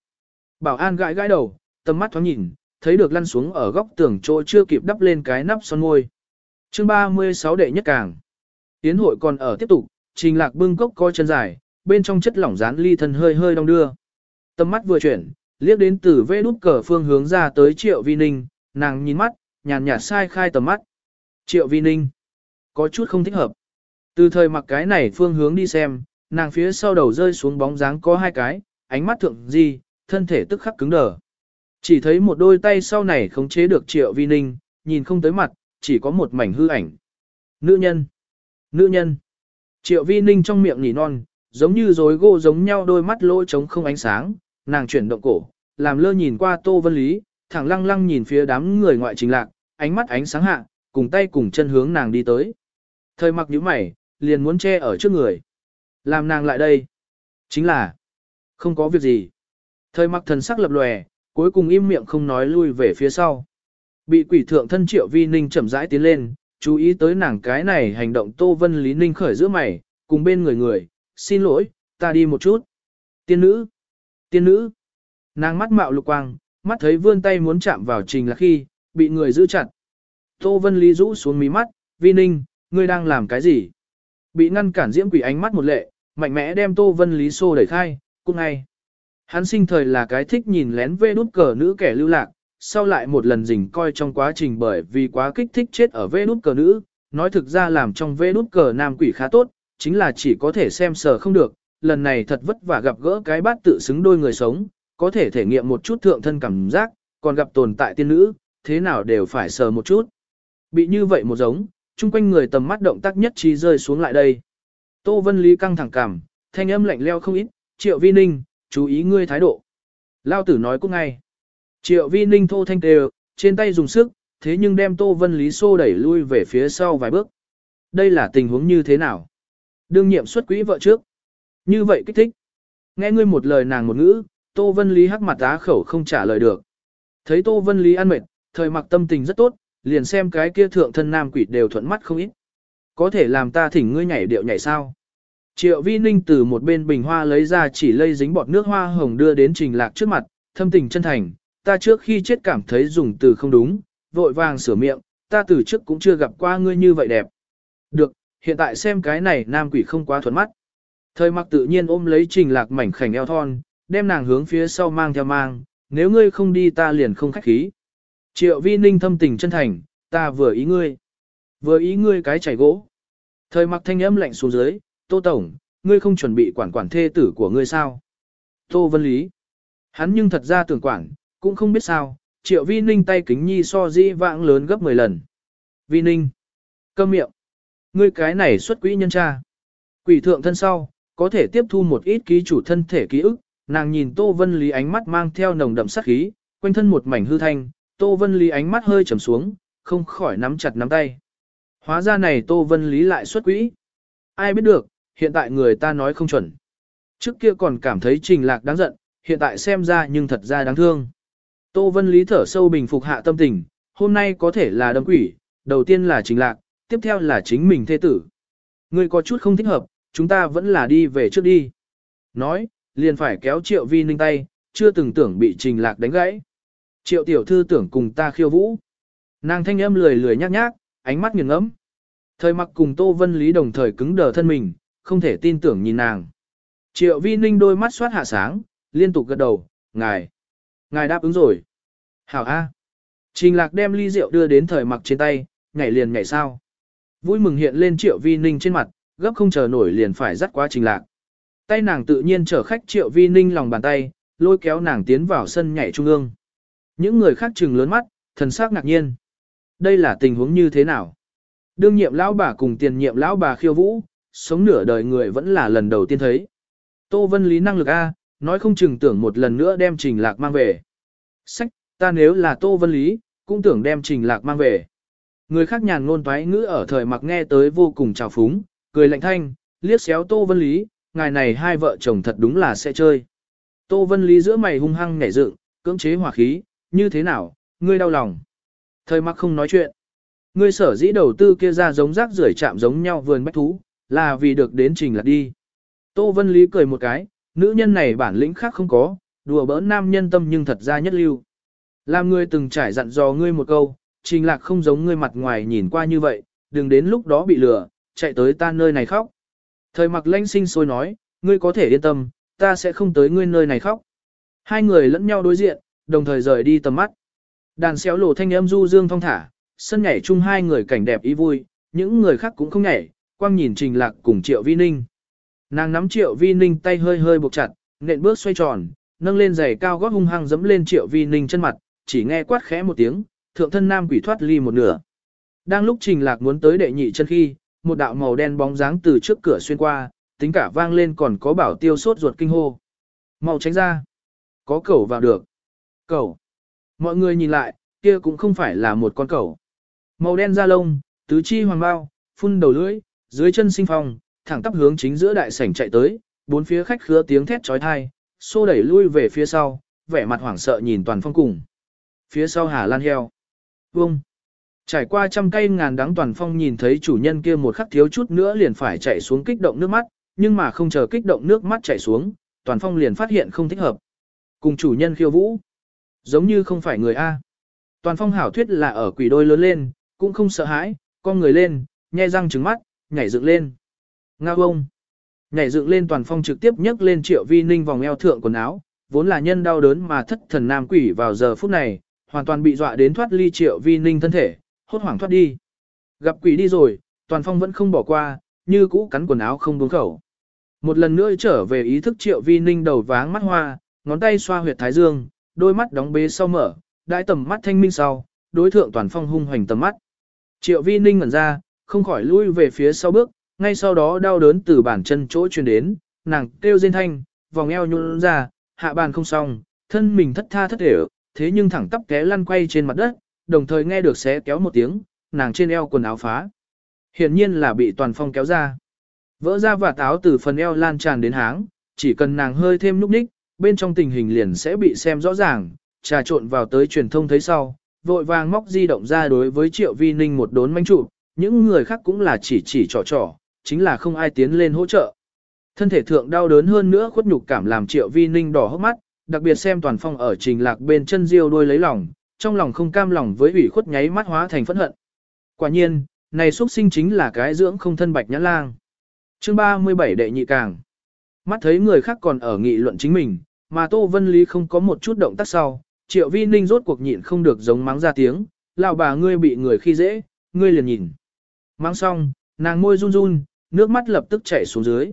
Bảo an gãi gãi đầu, tầm mắt thoáng nhìn, thấy được lăn xuống ở góc tường chỗ chưa kịp đắp lên cái nắp son môi. chương 36 đệ nhất càng. Tiến hội còn ở tiếp tục, trình lạc bưng cốc coi chân dài, bên trong chất lỏng dán ly thân hơi hơi đong đưa. Tầm mắt vừa chuyển, liếc đến từ vê đút cờ phương hướng ra tới triệu vi ninh, nàng nhìn mắt, nhàn nhạt sai khai tầm mắt. Triệu vi ninh, có chút không thích hợp. Từ thời mặc cái này phương hướng đi xem, nàng phía sau đầu rơi xuống bóng dáng có hai cái, ánh mắt thượng gì, thân thể tức khắc cứng đờ. Chỉ thấy một đôi tay sau này khống chế được triệu vi ninh, nhìn không tới mặt, chỉ có một mảnh hư ảnh. Nữ nhân. Nữ nhân. Triệu vi ninh trong miệng nỉ non, giống như rối gỗ giống nhau đôi mắt lỗ trống không ánh sáng, nàng chuyển động cổ, làm lơ nhìn qua tô vân lý, thẳng lăng lăng nhìn phía đám người ngoại trình lạc, ánh mắt ánh sáng hạ, cùng tay cùng chân hướng nàng đi tới. Thời mặc nhíu mày, liền muốn che ở trước người. Làm nàng lại đây. Chính là, không có việc gì. Thời mặc thần sắc lập lòe, cuối cùng im miệng không nói lui về phía sau. Bị quỷ thượng thân triệu vi ninh chậm rãi tiến lên, chú ý tới nàng cái này hành động tô vân lý ninh khởi giữa mày, cùng bên người người, xin lỗi, ta đi một chút. Tiên nữ, tiên nữ, nàng mắt mạo lục quang, mắt thấy vươn tay muốn chạm vào trình là khi, bị người giữ chặt. Tô vân lý rũ xuống mí mắt, vi ninh, ngươi đang làm cái gì? Bị ngăn cản diễm quỷ ánh mắt một lệ, mạnh mẽ đem tô vân lý xô đẩy khai, cũng ngay. Hắn sinh thời là cái thích nhìn lén vê nút cờ nữ kẻ lưu lạc, sau lại một lần rình coi trong quá trình bởi vì quá kích thích chết ở vê nút cờ nữ, nói thực ra làm trong vê nút cờ nam quỷ khá tốt, chính là chỉ có thể xem sờ không được, lần này thật vất vả gặp gỡ cái bát tự xứng đôi người sống, có thể thể nghiệm một chút thượng thân cảm giác, còn gặp tồn tại tiên nữ, thế nào đều phải sờ một chút. Bị như vậy một giống, chung quanh người tầm mắt động tác nhất trí rơi xuống lại đây. Tô Vân Lý căng thẳng cảm, thanh âm lạnh leo không ít, triệu vi ninh, chú ý ngươi thái độ. Lao tử nói cũng ngay. Triệu vi ninh thô thanh đều, trên tay dùng sức, thế nhưng đem Tô Vân Lý xô đẩy lui về phía sau vài bước. Đây là tình huống như thế nào? Đương nhiệm xuất quỹ vợ trước. Như vậy kích thích. Nghe ngươi một lời nàng một ngữ, Tô Vân Lý hắc mặt á khẩu không trả lời được. Thấy Tô Vân Lý ăn mệt, thời mặc tâm tình rất tốt, liền xem cái kia thượng thân nam quỷ đều thuận mắt không ít. Có thể làm ta thỉnh ngươi nhảy điệu nhảy sao? Triệu vi ninh từ một bên bình hoa lấy ra chỉ lây dính bọt nước hoa hồng đưa đến trình lạc trước mặt, thâm tình chân thành, ta trước khi chết cảm thấy dùng từ không đúng, vội vàng sửa miệng, ta từ trước cũng chưa gặp qua ngươi như vậy đẹp. Được, hiện tại xem cái này nam quỷ không quá thuận mắt. Thời mặc tự nhiên ôm lấy trình lạc mảnh khảnh eo thon, đem nàng hướng phía sau mang theo mang, nếu ngươi không đi ta liền không khách khí. Triệu vi ninh thâm tình chân thành, ta vừa ý ngươi. Vừa ý ngươi cái chảy gỗ. Thời mặc thanh âm lạnh xuống dưới, Tô Tổng, ngươi không chuẩn bị quản quản thê tử của ngươi sao? Tô Vân Lý. Hắn nhưng thật ra tưởng quản, cũng không biết sao, triệu vi ninh tay kính nhi so di vãng lớn gấp 10 lần. Vi ninh. Câm miệng. Ngươi cái này xuất quỹ nhân cha. Quỷ thượng thân sau, có thể tiếp thu một ít ký chủ thân thể ký ức, nàng nhìn Tô Vân Lý ánh mắt mang theo nồng đậm sát khí, quanh thân một mảnh hư thanh, Tô Vân Lý ánh mắt hơi trầm xuống, không khỏi nắm chặt nắm tay. Hóa ra này Tô Vân Lý lại xuất quỹ. Ai biết được, hiện tại người ta nói không chuẩn. Trước kia còn cảm thấy trình lạc đáng giận, hiện tại xem ra nhưng thật ra đáng thương. Tô Vân Lý thở sâu bình phục hạ tâm tình, hôm nay có thể là đâm quỷ, đầu tiên là trình lạc, tiếp theo là chính mình thê tử. Người có chút không thích hợp, chúng ta vẫn là đi về trước đi. Nói, liền phải kéo triệu vi ninh tay, chưa từng tưởng bị trình lạc đánh gãy. Triệu tiểu thư tưởng cùng ta khiêu vũ. Nàng thanh âm lười lười nhác nhác, ánh mắt nghiền ngẫm. Thời mặc cùng Tô Vân Lý đồng thời cứng đờ thân mình, không thể tin tưởng nhìn nàng. Triệu vi ninh đôi mắt xoát hạ sáng, liên tục gật đầu, ngài. Ngài đáp ứng rồi. Hảo A. Trình lạc đem ly rượu đưa đến thời mặc trên tay, nhảy liền nhảy sao. Vui mừng hiện lên triệu vi ninh trên mặt, gấp không chờ nổi liền phải dắt qua trình lạc. Tay nàng tự nhiên chở khách triệu vi ninh lòng bàn tay, lôi kéo nàng tiến vào sân nhảy trung ương. Những người khác trừng lớn mắt, thần sắc ngạc nhiên. Đây là tình huống như thế nào? Đương nhiệm lão bà cùng tiền nhiệm lão bà khiêu vũ, sống nửa đời người vẫn là lần đầu tiên thấy. Tô Vân Lý năng lực A, nói không chừng tưởng một lần nữa đem trình lạc mang về. Sách, ta nếu là Tô Vân Lý, cũng tưởng đem trình lạc mang về. Người khác nhàn ngôn thoái ngữ ở thời mặc nghe tới vô cùng trào phúng, cười lạnh thanh, liếc xéo Tô Vân Lý, ngài này hai vợ chồng thật đúng là sẽ chơi. Tô Vân Lý giữa mày hung hăng nhảy dựng, cưỡng chế hỏa khí, như thế nào, ngươi đau lòng. Thời mặc không nói chuyện. Ngươi sở dĩ đầu tư kia ra giống rác rưởi chạm giống nhau vườn bách thú, là vì được đến trình lạc đi. Tô Vân Lý cười một cái, nữ nhân này bản lĩnh khác không có, đùa bỡn nam nhân tâm nhưng thật ra nhất lưu. Làm ngươi từng trải dặn dò ngươi một câu, trình lạc không giống ngươi mặt ngoài nhìn qua như vậy, đừng đến lúc đó bị lừa, chạy tới ta nơi này khóc. Thời mặc lanh sinh sôi nói, ngươi có thể yên tâm, ta sẽ không tới ngươi nơi này khóc. Hai người lẫn nhau đối diện, đồng thời rời đi tầm mắt. Đàn xéo lộ thanh âm du dương thong thả, sân nhảy chung hai người cảnh đẹp ý vui, những người khác cũng không nhảy, quang nhìn trình lạc cùng triệu vi ninh. Nàng nắm triệu vi ninh tay hơi hơi buộc chặt, nện bước xoay tròn, nâng lên giày cao gót hung hăng dẫm lên triệu vi ninh chân mặt, chỉ nghe quát khẽ một tiếng, thượng thân nam quỷ thoát ly một nửa. Đang lúc trình lạc muốn tới đệ nhị chân khi, một đạo màu đen bóng dáng từ trước cửa xuyên qua, tính cả vang lên còn có bảo tiêu sốt ruột kinh hô. Mau tránh ra. Có cẩu vào được. Cẩu. Mọi người nhìn lại, kia cũng không phải là một con cẩu. Màu đen da lông, tứ chi hoàng bao, phun đầu lưỡi, dưới chân sinh phong, thẳng tắp hướng chính giữa đại sảnh chạy tới, bốn phía khách khứa tiếng thét trói thai, xô đẩy lui về phía sau, vẻ mặt hoảng sợ nhìn toàn phong cùng. Phía sau Hà Lan heo. Vông. Trải qua trăm cây ngàn đắng toàn phong nhìn thấy chủ nhân kia một khắc thiếu chút nữa liền phải chạy xuống kích động nước mắt, nhưng mà không chờ kích động nước mắt chảy xuống, toàn phong liền phát hiện không thích hợp. Cùng chủ nhân khiêu vũ. Giống như không phải người A. Toàn phong hảo thuyết là ở quỷ đôi lớn lên, cũng không sợ hãi, con người lên, nhai răng trứng mắt, nhảy dựng lên. Nga bông. Nhảy dựng lên toàn phong trực tiếp nhấc lên triệu vi ninh vòng eo thượng quần áo, vốn là nhân đau đớn mà thất thần nam quỷ vào giờ phút này, hoàn toàn bị dọa đến thoát ly triệu vi ninh thân thể, hốt hoảng thoát đi. Gặp quỷ đi rồi, toàn phong vẫn không bỏ qua, như cũ cắn quần áo không buông khẩu. Một lần nữa trở về ý thức triệu vi ninh đầu váng mắt hoa, ngón tay xoa huyệt thái dương, đôi mắt đóng bế sau mở, đãi tầm mắt thanh minh sau, đối thượng toàn phong hung hoành tầm mắt. Triệu vi ninh ngẩn ra, không khỏi lui về phía sau bước, ngay sau đó đau đớn từ bàn chân chỗ truyền đến, nàng kêu rên thanh, vòng eo nhún ra, hạ bàn không xong, thân mình thất tha thất để thế nhưng thẳng tắp té lăn quay trên mặt đất, đồng thời nghe được xé kéo một tiếng, nàng trên eo quần áo phá. Hiển nhiên là bị toàn phong kéo ra. Vỡ ra và táo từ phần eo lan tràn đến háng, chỉ cần nàng hơi thêm núp ních, bên trong tình hình liền sẽ bị xem rõ ràng, trà trộn vào tới truyền thông thấy sau, vội vàng móc di động ra đối với triệu vi ninh một đốn manh trụ, những người khác cũng là chỉ chỉ trò trò, chính là không ai tiến lên hỗ trợ. Thân thể thượng đau đớn hơn nữa khuất nhục cảm làm triệu vi ninh đỏ hốc mắt, đặc biệt xem toàn phong ở trình lạc bên chân diêu đuôi lấy lòng, trong lòng không cam lòng với ủy khuất nháy mắt hóa thành phẫn hận. Quả nhiên, này xuất sinh chính là cái dưỡng không thân bạch nhã lang. Chương 37 đệ nhị càng. Mắt thấy người khác còn ở nghị luận chính mình, mà Tô Vân Lý không có một chút động tác sau, Triệu Vi Ninh rốt cuộc nhịn không được giống mắng ra tiếng, lão bà ngươi bị người khi dễ, ngươi liền nhìn. Mắng xong, nàng môi run run, nước mắt lập tức chảy xuống dưới.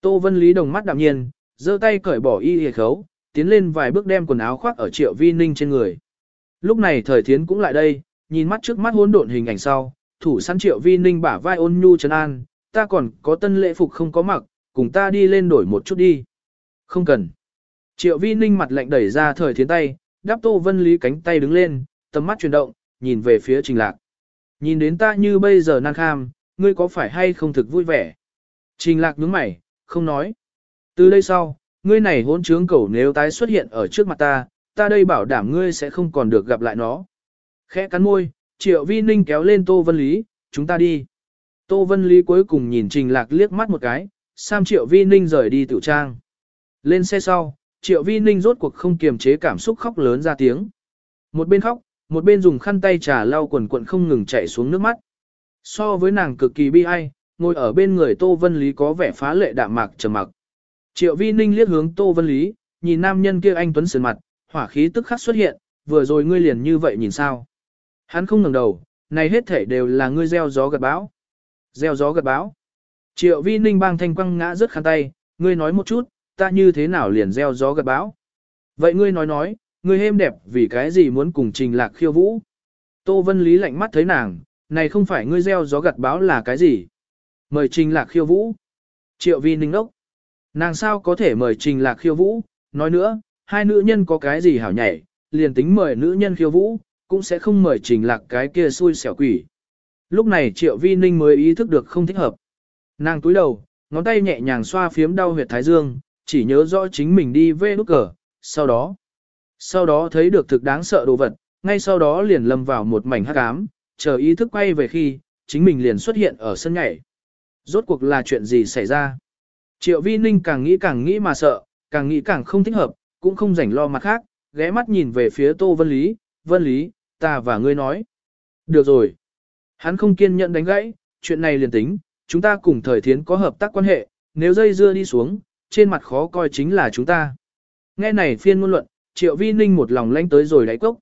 Tô Vân Lý đồng mắt đạm nhiên, giơ tay cởi bỏ y hề khấu, tiến lên vài bước đem quần áo khoác ở Triệu Vi Ninh trên người. Lúc này thời thiến cũng lại đây, nhìn mắt trước mắt hỗn độn hình ảnh sau, thủ săn Triệu Vi Ninh bả vai ôn nhu trấn an, ta còn có tân lễ phục không có mặc, cùng ta đi lên đổi một chút đi. Không cần. Triệu vi ninh mặt lạnh đẩy ra thời thiến tay, đáp tô vân lý cánh tay đứng lên, tầm mắt chuyển động, nhìn về phía trình lạc. Nhìn đến ta như bây giờ năng kham, ngươi có phải hay không thực vui vẻ? Trình lạc nhướng mày, không nói. Từ đây sau, ngươi này hỗn trướng cẩu nếu tái xuất hiện ở trước mặt ta, ta đây bảo đảm ngươi sẽ không còn được gặp lại nó. Khẽ cắn môi, triệu vi ninh kéo lên Tô Vân Lý, chúng ta đi. Tô Vân Lý cuối cùng nhìn Trình Lạc liếc mắt một cái, Sam triệu vi ninh rời đi tiểu trang. Lên xe sau, triệu vi ninh rốt cuộc không kiềm chế cảm xúc khóc lớn ra tiếng. Một bên khóc, một bên dùng khăn tay trà lau quần quần không ngừng chảy xuống nước mắt. So với nàng cực kỳ bi ai, ngồi ở bên người Tô Vân Lý có vẻ phá lệ đạm mạc trầm mặc. Triệu Vi Ninh liếc hướng Tô Vân Lý, nhìn nam nhân kia anh tuấn sườn mặt, hỏa khí tức khắc xuất hiện, vừa rồi ngươi liền như vậy nhìn sao? Hắn không ngẩng đầu, này hết thể đều là ngươi gieo gió gặt bão. Gieo gió gặt bão. Triệu Vi Ninh bang thanh quăng ngã rất khăn tay, ngươi nói một chút, ta như thế nào liền gieo gió gặt bão? Vậy ngươi nói nói, ngươi êm đẹp vì cái gì muốn cùng trình lạc khiêu vũ? Tô Vân Lý lạnh mắt thấy nàng, này không phải ngươi gieo gió gặt báo là cái gì? Mời trình lạc khiêu vũ. Triệu Vi Ninh ốc. Nàng sao có thể mời trình lạc khiêu vũ? Nói nữa, hai nữ nhân có cái gì hảo nhảy, liền tính mời nữ nhân khiêu vũ, cũng sẽ không mời trình lạc cái kia xui xẻo quỷ. Lúc này Triệu Vi Ninh mới ý thức được không thích hợp. Nàng túi đầu, ngón tay nhẹ nhàng xoa phiếm đau huyệt thái dương, chỉ nhớ rõ chính mình đi về nút cờ, sau đó. Sau đó thấy được thực đáng sợ đồ vật, ngay sau đó liền lâm vào một mảnh hắc ám, chờ ý thức quay về khi, chính mình liền xuất hiện ở sân nhảy. Rốt cuộc là chuyện gì xảy ra? Triệu Vi Ninh càng nghĩ càng nghĩ mà sợ, càng nghĩ càng không thích hợp, cũng không rảnh lo mặt khác, ghé mắt nhìn về phía Tô Vân Lý, Vân Lý, ta và ngươi nói. Được rồi. Hắn không kiên nhẫn đánh gãy, chuyện này liền tính, chúng ta cùng thời thiến có hợp tác quan hệ, nếu dây dưa đi xuống, trên mặt khó coi chính là chúng ta. Nghe này phiên ngôn luận, triệu vi ninh một lòng lanh tới rồi đáy cốc.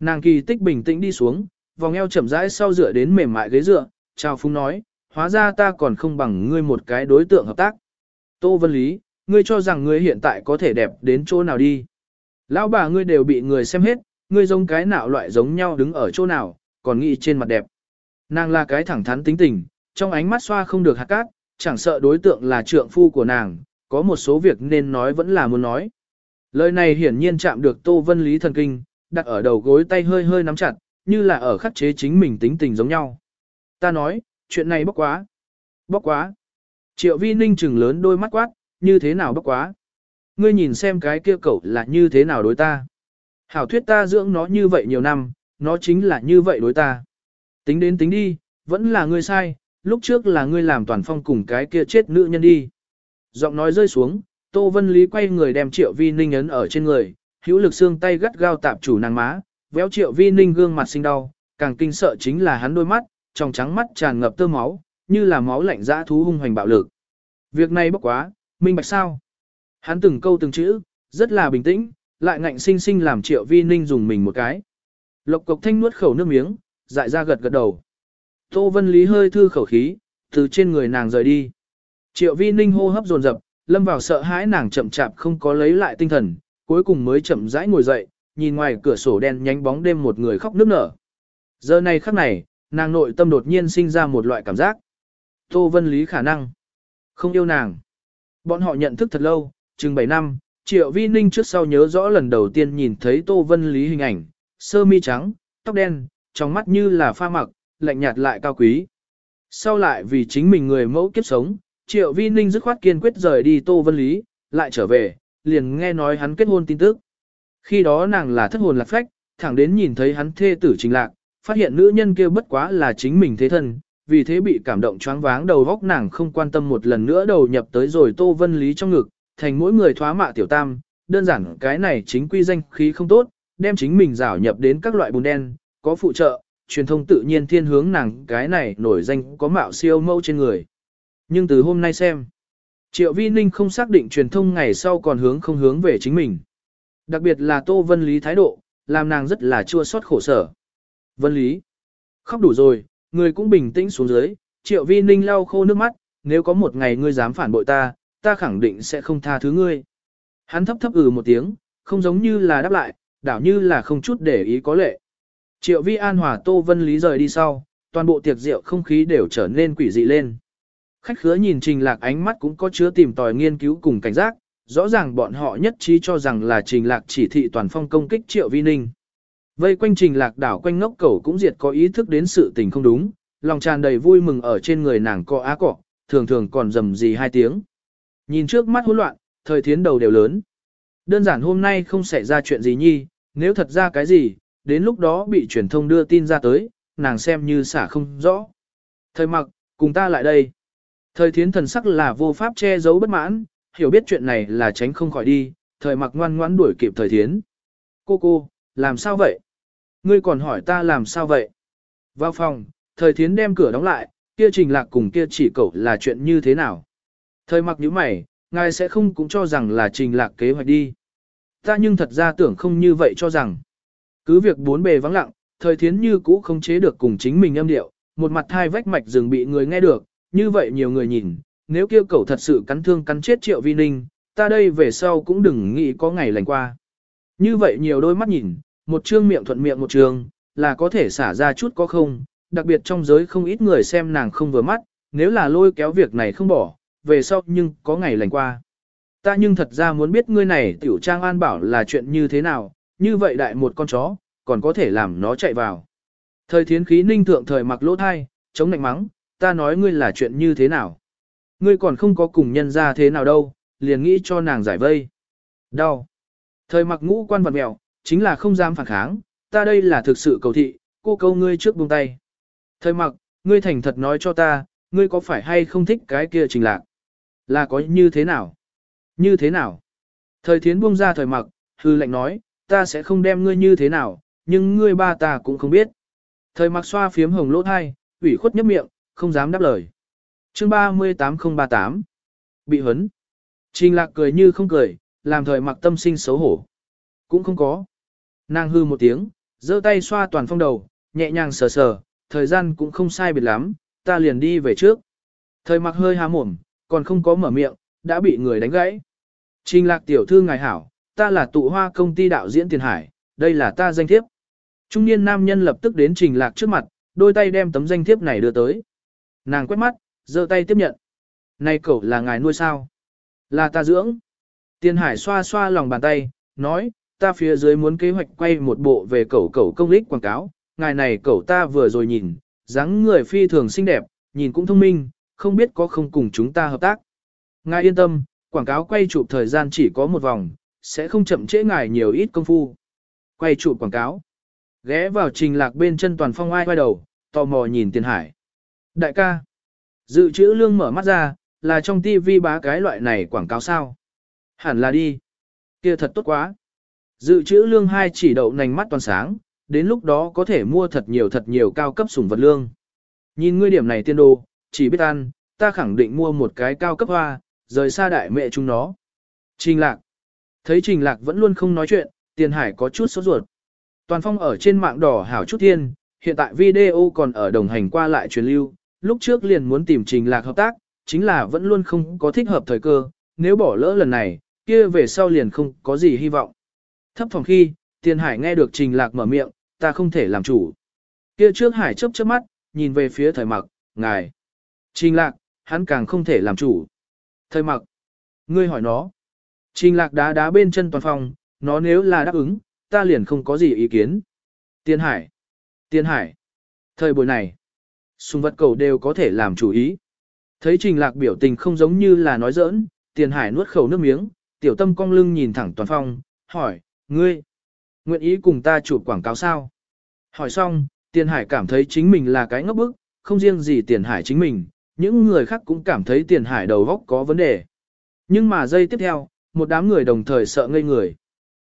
Nàng kỳ tích bình tĩnh đi xuống, vòng eo chậm rãi sau dựa đến mềm mại ghế dựa, chào phúng nói, hóa ra ta còn không bằng ngươi một cái đối tượng hợp tác. Tô Vân Lý, ngươi cho rằng ngươi hiện tại có thể đẹp đến chỗ nào đi. Lão bà ngươi đều bị người xem hết, ngươi giống cái nào loại giống nhau đứng ở chỗ nào, còn nghĩ trên mặt đẹp. Nàng là cái thẳng thắn tính tình, trong ánh mắt xoa không được hạt cát, chẳng sợ đối tượng là trượng phu của nàng, có một số việc nên nói vẫn là muốn nói. Lời này hiển nhiên chạm được Tô Vân Lý thần kinh, đặt ở đầu gối tay hơi hơi nắm chặt, như là ở khắc chế chính mình tính tình giống nhau. Ta nói, chuyện này bốc quá. Bốc quá. Triệu vi ninh chừng lớn đôi mắt quát, như thế nào bốc quá. Ngươi nhìn xem cái kia cậu là như thế nào đối ta. Hảo thuyết ta dưỡng nó như vậy nhiều năm, nó chính là như vậy đối ta. Tính đến tính đi, vẫn là ngươi sai, lúc trước là ngươi làm toàn phong cùng cái kia chết nữ nhân đi. Giọng nói rơi xuống, Tô Vân Lý quay người đem Triệu Vi Ninh ấn ở trên người, hữu lực xương tay gắt gao tạp chủ nàng má, véo Triệu Vi Ninh gương mặt sinh đau, càng kinh sợ chính là hắn đôi mắt, trong trắng mắt tràn ngập tơ máu, như là máu lạnh dã thú hung hoành bạo lực. Việc này bốc quá, minh bạch sao? Hắn từng câu từng chữ, rất là bình tĩnh, lại ngạnh sinh sinh làm Triệu Vi Ninh dùng mình một cái. Lộc cộc thanh nuốt khẩu nước miếng, dại ra gật gật đầu. Tô Vân Lý hơi thư khẩu khí, từ trên người nàng rời đi. Triệu Vi Ninh hô hấp dồn dập, lâm vào sợ hãi nàng chậm chạp không có lấy lại tinh thần, cuối cùng mới chậm rãi ngồi dậy, nhìn ngoài cửa sổ đen nhánh bóng đêm một người khóc nức nở. Giờ này khắc này, nàng nội tâm đột nhiên sinh ra một loại cảm giác. Tô Vân Lý khả năng không yêu nàng. Bọn họ nhận thức thật lâu, chừng 7 năm, Triệu Vi Ninh trước sau nhớ rõ lần đầu tiên nhìn thấy Tô Vân Lý hình ảnh, sơ mi trắng, tóc đen, trong mắt như là pha mặc, lạnh nhạt lại cao quý. Sau lại vì chính mình người mẫu kiếp sống, Triệu Vi Ninh dứt khoát kiên quyết rời đi Tô Vân Lý, lại trở về, liền nghe nói hắn kết hôn tin tức. Khi đó nàng là thất hồn lạc phách, thẳng đến nhìn thấy hắn thê tử trình lạc, phát hiện nữ nhân kia bất quá là chính mình thế thân, vì thế bị cảm động choáng váng đầu góc nàng không quan tâm một lần nữa đầu nhập tới rồi Tô Vân Lý trong ngực, thành mỗi người thoá mạ tiểu tam, đơn giản cái này chính quy danh khí không tốt, đem chính mình rảo nhập đến các loại bùn đen, có phụ trợ, truyền thông tự nhiên thiên hướng nàng cái này nổi danh có mạo siêu mẫu trên người. Nhưng từ hôm nay xem, Triệu Vi Ninh không xác định truyền thông ngày sau còn hướng không hướng về chính mình. Đặc biệt là Tô Vân Lý thái độ, làm nàng rất là chua xót khổ sở. Vân Lý, khóc đủ rồi, người cũng bình tĩnh xuống dưới, Triệu Vi Ninh lau khô nước mắt, nếu có một ngày ngươi dám phản bội ta, ta khẳng định sẽ không tha thứ ngươi. Hắn thấp thấp ừ một tiếng, không giống như là đáp lại, đảo như là không chút để ý có lệ. Triệu Vi An Hòa Tô Vân Lý rời đi sau, toàn bộ tiệc rượu không khí đều trở nên quỷ dị lên. Khách khứa nhìn Trình Lạc ánh mắt cũng có chứa tìm tòi nghiên cứu cùng cảnh giác, rõ ràng bọn họ nhất trí cho rằng là Trình Lạc chỉ thị toàn phong công kích Triệu Vi Ninh. Vây quanh trình lạc đảo quanh ngốc cầu cũng diệt có ý thức đến sự tình không đúng, lòng tràn đầy vui mừng ở trên người nàng cọ á cọ, thường thường còn rầm gì hai tiếng. Nhìn trước mắt hỗn loạn, thời thiến đầu đều lớn. Đơn giản hôm nay không xảy ra chuyện gì nhi, nếu thật ra cái gì, đến lúc đó bị truyền thông đưa tin ra tới, nàng xem như xả không rõ. Thời mặc, cùng ta lại đây. Thời thiến thần sắc là vô pháp che giấu bất mãn, hiểu biết chuyện này là tránh không khỏi đi, thời mặc ngoan ngoãn đuổi kịp thời thiến. Cô cô, làm sao vậy? Ngươi còn hỏi ta làm sao vậy? Vào phòng, thời thiến đem cửa đóng lại, kia trình lạc cùng kia chỉ cậu là chuyện như thế nào? Thời mặc như mày, ngài sẽ không cũng cho rằng là trình lạc kế hoạch đi. Ta nhưng thật ra tưởng không như vậy cho rằng. Cứ việc bốn bề vắng lặng, thời thiến như cũ không chế được cùng chính mình âm điệu, một mặt thai vách mạch rừng bị người nghe được, như vậy nhiều người nhìn, nếu kêu cậu thật sự cắn thương cắn chết triệu vi ninh, ta đây về sau cũng đừng nghĩ có ngày lành qua. Như vậy nhiều đôi mắt nhìn, một trương miệng thuận miệng một trường, là có thể xả ra chút có không, đặc biệt trong giới không ít người xem nàng không vừa mắt, nếu là lôi kéo việc này không bỏ, về sau nhưng có ngày lành qua. Ta nhưng thật ra muốn biết ngươi này tiểu trang an bảo là chuyện như thế nào, như vậy đại một con chó, còn có thể làm nó chạy vào. Thời thiến khí ninh thượng thời mặc lỗ thai, chống nạnh mắng, ta nói ngươi là chuyện như thế nào. Ngươi còn không có cùng nhân ra thế nào đâu, liền nghĩ cho nàng giải vây. Đau. Thời mặc ngũ quan vật mèo, chính là không dám phản kháng, ta đây là thực sự cầu thị, cô câu ngươi trước buông tay. Thời mặc, ngươi thành thật nói cho ta, ngươi có phải hay không thích cái kia trình lạc? Là có như thế nào? Như thế nào? Thời thiến buông ra thời mặc, hư lệnh nói, ta sẽ không đem ngươi như thế nào, nhưng ngươi ba ta cũng không biết. Thời mặc xoa phiếm hồng lỗ thai, ủy khuất nhấp miệng, không dám đáp lời. chương 38038 Bị hấn. Trình lạc cười như không cười, làm thời mặc tâm sinh xấu hổ. Cũng không có. Nàng hư một tiếng, giơ tay xoa toàn phong đầu, nhẹ nhàng sờ sờ, thời gian cũng không sai biệt lắm, ta liền đi về trước. Thời mặc hơi há mồm, còn không có mở miệng, đã bị người đánh gãy. Trình lạc tiểu thư ngài hảo, ta là tụ hoa công ty đạo diễn Tiền Hải, đây là ta danh thiếp. Trung niên nam nhân lập tức đến trình lạc trước mặt, đôi tay đem tấm danh thiếp này đưa tới. Nàng quét mắt, giơ tay tiếp nhận. Này cậu là ngài nuôi sao? Là ta dưỡng. Tiền Hải xoa xoa lòng bàn tay, nói, ta phía dưới muốn kế hoạch quay một bộ về cậu cậu công lích quảng cáo. Ngài này cậu ta vừa rồi nhìn, dáng người phi thường xinh đẹp, nhìn cũng thông minh, không biết có không cùng chúng ta hợp tác. Ngài yên tâm, quảng cáo quay chụp thời gian chỉ có một vòng, sẽ không chậm trễ ngài nhiều ít công phu. Quay trụ quảng cáo. Ghé vào trình lạc bên chân toàn phong ai quay đầu, tò mò nhìn tiền hải. Đại ca. Dự trữ lương mở mắt ra, là trong tivi bá cái loại này quảng cáo sao. Hẳn là đi. kia thật tốt quá. Dự trữ lương hai chỉ đậu nành mắt toàn sáng, đến lúc đó có thể mua thật nhiều thật nhiều cao cấp sủng vật lương. Nhìn ngươi điểm này tiên đồ, chỉ biết ăn, ta khẳng định mua một cái cao cấp hoa, rời xa đại mẹ chúng nó. Trình lạc. Thấy trình lạc vẫn luôn không nói chuyện, tiền hải có chút sốt ruột. Toàn phong ở trên mạng đỏ hảo chút thiên, hiện tại video còn ở đồng hành qua lại truyền lưu, lúc trước liền muốn tìm trình lạc hợp tác, chính là vẫn luôn không có thích hợp thời cơ, nếu bỏ lỡ lần này, kia về sau liền không có gì hy vọng. Thấp phòng khi, tiền hải nghe được trình lạc mở miệng, ta không thể làm chủ. Kia trước hải chớp chớp mắt, nhìn về phía thời mặc, ngài. Trình lạc, hắn càng không thể làm chủ. Thời mặc, ngươi hỏi nó. Trình lạc đá đá bên chân toàn phòng, nó nếu là đáp ứng, ta liền không có gì ý kiến. Tiên hải, tiên hải. Thời buổi này, sùng vật cầu đều có thể làm chủ ý. Thấy trình lạc biểu tình không giống như là nói giỡn, tiền hải nuốt khẩu nước miếng, tiểu tâm cong lưng nhìn thẳng toàn phong, hỏi, ngươi, nguyện ý cùng ta chụp quảng cáo sao? Hỏi xong, tiền hải cảm thấy chính mình là cái ngốc bức, không riêng gì tiền hải chính mình, những người khác cũng cảm thấy tiền hải đầu góc có vấn đề. Nhưng mà giây tiếp theo, một đám người đồng thời sợ ngây người.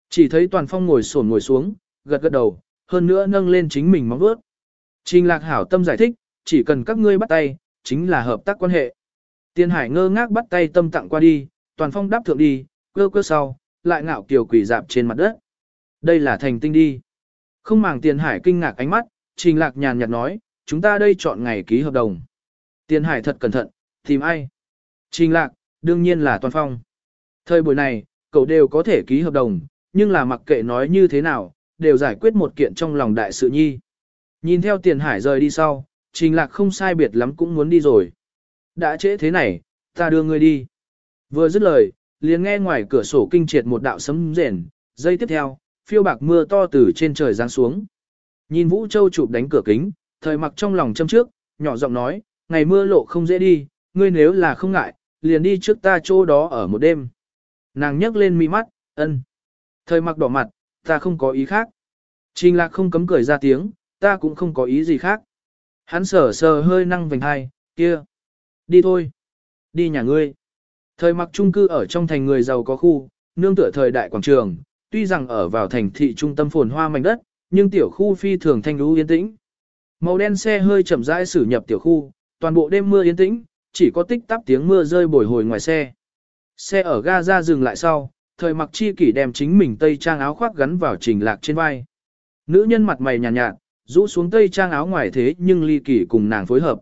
Chỉ thấy toàn phong ngồi sổn ngồi xuống, gật gật đầu, hơn nữa nâng lên chính mình móng bước. Trình lạc hảo tâm giải thích, chỉ cần các ngươi bắt tay, chính là hợp tác quan hệ. tiên hải ngơ ngác bắt tay tâm tặng qua đi, toàn phong đáp thượng đi, cơ cơ sau, lại ngạo kiều quỷ dạp trên mặt đất. Đây là thành tinh đi. Không màng tiền hải kinh ngạc ánh mắt, trình lạc nhàn nhạt nói, chúng ta đây chọn ngày ký hợp đồng. Tiền hải thật cẩn thận, tìm ai? Trình lạc, đương nhiên là toàn phong. Thời buổi này, cậu đều có thể ký hợp đồng, nhưng là mặc kệ nói như thế nào, đều giải quyết một kiện trong lòng đại sự nhi. Nhìn theo tiền hải rời đi sau, trình lạc không sai biệt lắm cũng muốn đi rồi. Đã trễ thế này, ta đưa ngươi đi. Vừa dứt lời, liền nghe ngoài cửa sổ kinh triệt một đạo sấm rền, giây tiếp theo, phiêu bạc mưa to từ trên trời giáng xuống. Nhìn Vũ Châu chụp đánh cửa kính, thời mặc trong lòng châm trước, nhỏ giọng nói, ngày mưa lộ không dễ đi, ngươi nếu là không ngại, liền đi trước ta chỗ đó ở một đêm. Nàng nhấc lên mi mắt, ân. Thời mặc đỏ mặt, ta không có ý khác. Trình lạc không cấm cười ra tiếng, ta cũng không có ý gì khác. Hắn sờ sờ hơi năng vành hai, kia. Đi thôi. Đi nhà ngươi. Thời mặc trung cư ở trong thành người giàu có khu, nương tựa thời đại quảng trường, tuy rằng ở vào thành thị trung tâm phồn hoa mảnh đất, nhưng tiểu khu phi thường thanh lũ yên tĩnh. Màu đen xe hơi chậm rãi xử nhập tiểu khu, toàn bộ đêm mưa yên tĩnh, chỉ có tích tắp tiếng mưa rơi bồi hồi ngoài xe. Xe ở ga ra dừng lại sau, thời mặc chi kỷ đem chính mình tây trang áo khoác gắn vào trình lạc trên vai. Nữ nhân mặt mày nhàn nhạt, nhạt, rũ xuống tây trang áo ngoài thế nhưng ly kỷ cùng nàng phối hợp.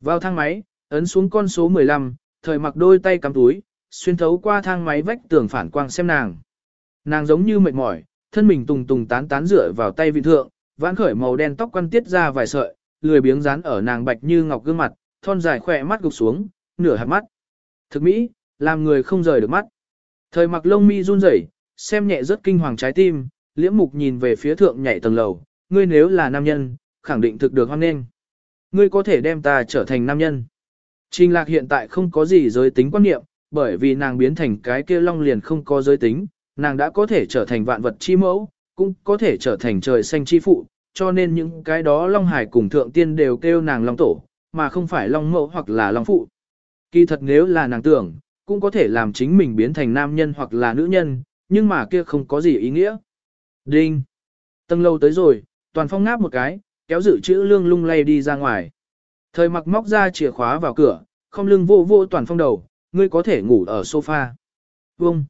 Vào thang máy, ấn xuống con số 15, thời mặc đôi tay cắm túi, xuyên thấu qua thang máy vách tường phản quang xem nàng. Nàng giống như mệt mỏi, thân mình tùng tùng tán tán rửa vào tay vị thượng, vãn khởi màu đen tóc quăn tiết ra vài sợi, lười biếng dán ở nàng bạch như ngọc gương mặt, thon dài khỏe mắt gục xuống, nửa hạt mắt. Thực mỹ, làm người không rời được mắt. Thời mặc lông mi run rẩy, xem nhẹ rất kinh hoàng trái tim, liễm mục nhìn về phía thượng nhảy tầng lầu, ngươi nếu là nam nhân, khẳng định thực được hoan nghênh. Ngươi có thể đem ta trở thành nam nhân. Trình lạc hiện tại không có gì giới tính quan niệm, bởi vì nàng biến thành cái kia long liền không có giới tính, nàng đã có thể trở thành vạn vật chi mẫu, cũng có thể trở thành trời xanh chi phụ, cho nên những cái đó long hải cùng thượng tiên đều kêu nàng long tổ, mà không phải long mẫu hoặc là long phụ. Kỳ thật nếu là nàng tưởng, cũng có thể làm chính mình biến thành nam nhân hoặc là nữ nhân, nhưng mà kia không có gì ý nghĩa. Đinh! Tầng lâu tới rồi, toàn phong ngáp một cái, kéo dự chữ lương lung lay đi ra ngoài. Thời mặc móc ra chìa khóa vào cửa, không lưng vô vô toàn phong đầu, ngươi có thể ngủ ở sofa. Vông!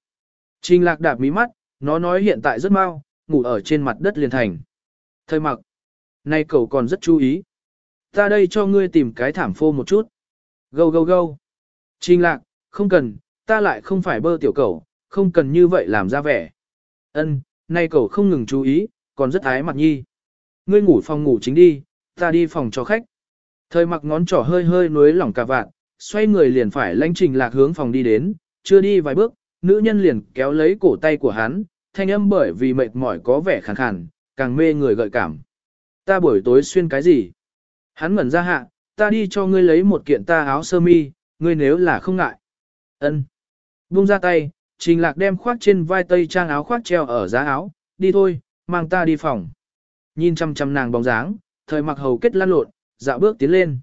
Trình lạc đạp mí mắt, nó nói hiện tại rất mau, ngủ ở trên mặt đất liền thành. Thời mặc! Này cậu còn rất chú ý. Ta đây cho ngươi tìm cái thảm phô một chút. Gâu gâu gâu! Trình lạc, không cần, ta lại không phải bơ tiểu cầu, không cần như vậy làm ra vẻ. Ân, nay cậu không ngừng chú ý, còn rất ái mặt nhi. Ngươi ngủ phòng ngủ chính đi, ta đi phòng cho khách. Thời mặc ngón trỏ hơi hơi nuối lỏng cả vạn, xoay người liền phải lãnh trình lạc hướng phòng đi đến, chưa đi vài bước, nữ nhân liền kéo lấy cổ tay của hắn, thanh âm bởi vì mệt mỏi có vẻ khàn khàn, càng mê người gợi cảm. Ta buổi tối xuyên cái gì? Hắn ngẩn ra hạ, ta đi cho ngươi lấy một kiện ta áo sơ mi, ngươi nếu là không ngại. Ân. Buông ra tay, Trình Lạc đem khoác trên vai tây trang áo khoác treo ở giá áo, đi thôi, mang ta đi phòng. Nhìn chăm chăm nàng bóng dáng, thời mặc hầu kết lăn lộn, dạo bước tiến lên.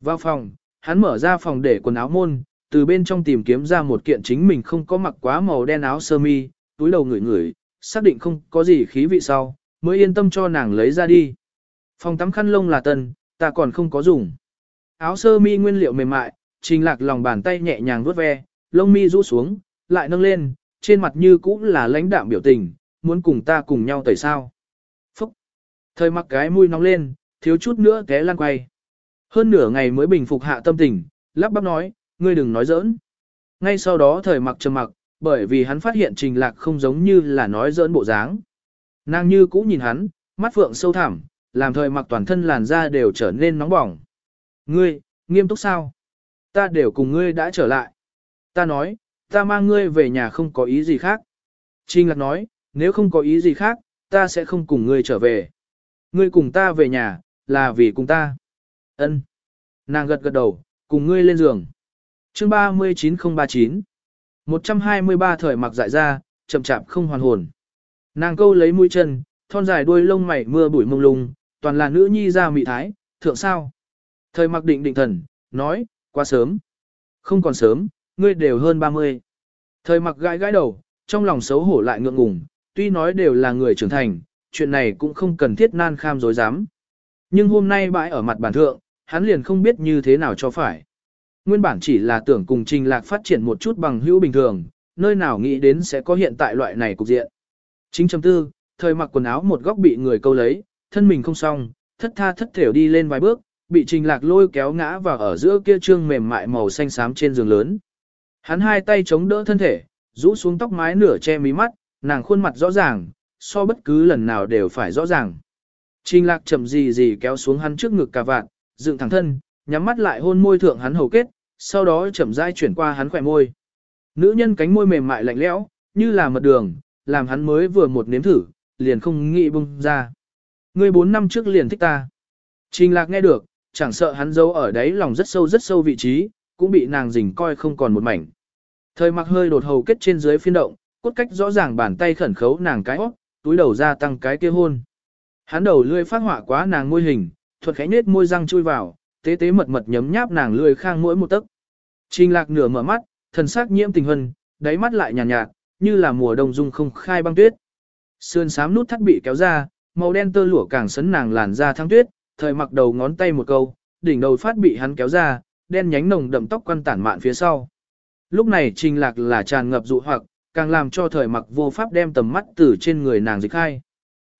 Vào phòng, hắn mở ra phòng để quần áo môn, từ bên trong tìm kiếm ra một kiện chính mình không có mặc quá màu đen áo sơ mi, túi đầu ngửi ngửi, xác định không có gì khí vị sau, mới yên tâm cho nàng lấy ra đi. Phòng tắm khăn lông là tân, ta còn không có dùng. Áo sơ mi nguyên liệu mềm mại, trình lạc lòng bàn tay nhẹ nhàng vuốt ve, lông mi rũ xuống, lại nâng lên, trên mặt như cũ là lãnh đạm biểu tình, muốn cùng ta cùng nhau tẩy sao. Phúc! Thời mặc cái mũi nóng lên, thiếu chút nữa té lan quay. Hơn nửa ngày mới bình phục hạ tâm tình, lắp bắp nói, ngươi đừng nói giỡn. Ngay sau đó thời mặc trầm mặc, bởi vì hắn phát hiện trình lạc không giống như là nói giỡn bộ dáng. Nàng như cũ nhìn hắn, mắt phượng sâu thẳm, làm thời mặc toàn thân làn da đều trở nên nóng bỏng. Ngươi, nghiêm túc sao? Ta đều cùng ngươi đã trở lại. Ta nói, ta mang ngươi về nhà không có ý gì khác. Trình lạc nói, nếu không có ý gì khác, ta sẽ không cùng ngươi trở về. Ngươi cùng ta về nhà, là vì cùng ta. Ân. Nàng gật gật đầu, cùng ngươi lên giường. Chương 39039 123 thời mặc dại ra, chậm chạp không hoàn hồn. Nàng câu lấy mũi chân, thon dài đuôi lông mày mưa bụi mông lung, toàn là nữ nhi ra mị thái, thượng sao. Thời mặc định định thần, nói, quá sớm. Không còn sớm, ngươi đều hơn 30. Thời mặc gãi gãi đầu, trong lòng xấu hổ lại ngượng ngùng, tuy nói đều là người trưởng thành, chuyện này cũng không cần thiết nan kham dối dám. Nhưng hôm nay bãi ở mặt bản thượng, hắn liền không biết như thế nào cho phải. Nguyên bản chỉ là tưởng cùng trình lạc phát triển một chút bằng hữu bình thường, nơi nào nghĩ đến sẽ có hiện tại loại này cục diện. Chính chấm tư, thời mặc quần áo một góc bị người câu lấy, thân mình không xong, thất tha thất thểu đi lên vài bước, bị trình lạc lôi kéo ngã vào ở giữa kia trương mềm mại màu xanh xám trên giường lớn. Hắn hai tay chống đỡ thân thể, rũ xuống tóc mái nửa che mí mắt, nàng khuôn mặt rõ ràng, so bất cứ lần nào đều phải rõ ràng. Trình lạc chậm gì gì kéo xuống hắn trước ngực cà vạn, dựng thẳng thân, nhắm mắt lại hôn môi thượng hắn hầu kết, sau đó chậm rãi chuyển qua hắn khỏe môi. Nữ nhân cánh môi mềm mại lạnh lẽo, như là mật đường, làm hắn mới vừa một nếm thử, liền không nghĩ bung ra. Ngươi bốn năm trước liền thích ta. Trình lạc nghe được, chẳng sợ hắn giấu ở đấy lòng rất sâu rất sâu vị trí, cũng bị nàng rình coi không còn một mảnh. Thời mặc hơi đột hầu kết trên dưới phiên động, cốt cách rõ ràng bàn tay khẩn khấu nàng cái hót, túi đầu ra tăng cái kia hôn. Hắn đầu lươi phát họa quá nàng môi hình, thuật khẽ nết môi răng chui vào, tế tế mật mật nhấm nháp nàng lươi khang mỗi một tấc. Trình lạc nửa mở mắt, thần sắc nhiễm tình hân, đáy mắt lại nhàn nhạt, nhạt, như là mùa đông dung không khai băng tuyết. Sườn sám nút thắt bị kéo ra, màu đen tơ lụa càng sấn nàng làn da thăng tuyết, thời mặc đầu ngón tay một câu, đỉnh đầu phát bị hắn kéo ra, đen nhánh nồng đậm tóc quăn tản mạn phía sau. Lúc này trình lạc là tràn ngập dụ hoặc, càng làm cho thời mặc vô pháp đem tầm mắt từ trên người nàng dịch khai.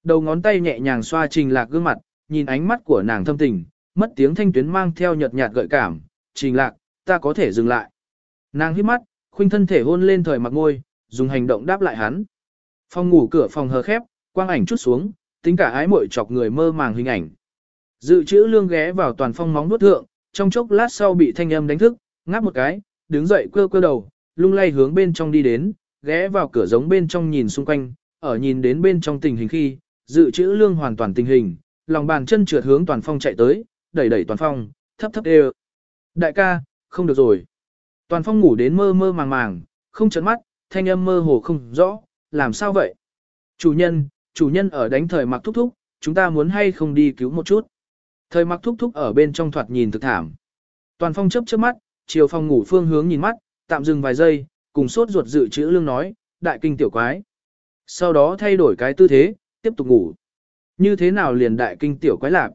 Đầu ngón tay nhẹ nhàng xoa trình lạc gương mặt, nhìn ánh mắt của nàng thâm tình, mất tiếng thanh tuyến mang theo nhợt nhạt gợi cảm, trình lạc, ta có thể dừng lại. Nàng hít mắt, khuynh thân thể hôn lên thời mặc ngôi, dùng hành động đáp lại hắn. Phòng ngủ cửa phòng hờ khép, quang ảnh chút xuống, tính cả ái muội chọc người mơ màng hình ảnh. Dự trữ lương ghé vào toàn phong móng nuốt thượng, trong chốc lát sau bị thanh âm đánh thức, ngáp một cái, đứng dậy quơ quơ đầu, lung lay hướng bên trong đi đến, ghé vào cửa giống bên trong nhìn xung quanh, ở nhìn đến bên trong tình hình khi, dự trữ lương hoàn toàn tình hình, lòng bàn chân trượt hướng toàn phong chạy tới, đẩy đẩy toàn phong, thấp thấp đều. Đại ca, không được rồi. Toàn phong ngủ đến mơ mơ màng màng, không chấn mắt, thanh âm mơ hồ không rõ, làm sao vậy? Chủ nhân, chủ nhân ở đánh thời mặc thúc thúc, chúng ta muốn hay không đi cứu một chút. Thời mặc thúc thúc ở bên trong thoạt nhìn thực thảm. Toàn phong chớp chớp mắt, chiều phòng ngủ phương hướng nhìn mắt, tạm dừng vài giây, cùng sốt ruột dự chữ lương nói, đại kinh tiểu quái. Sau đó thay đổi cái tư thế, tiếp tục ngủ. Như thế nào liền đại kinh tiểu quái lạc?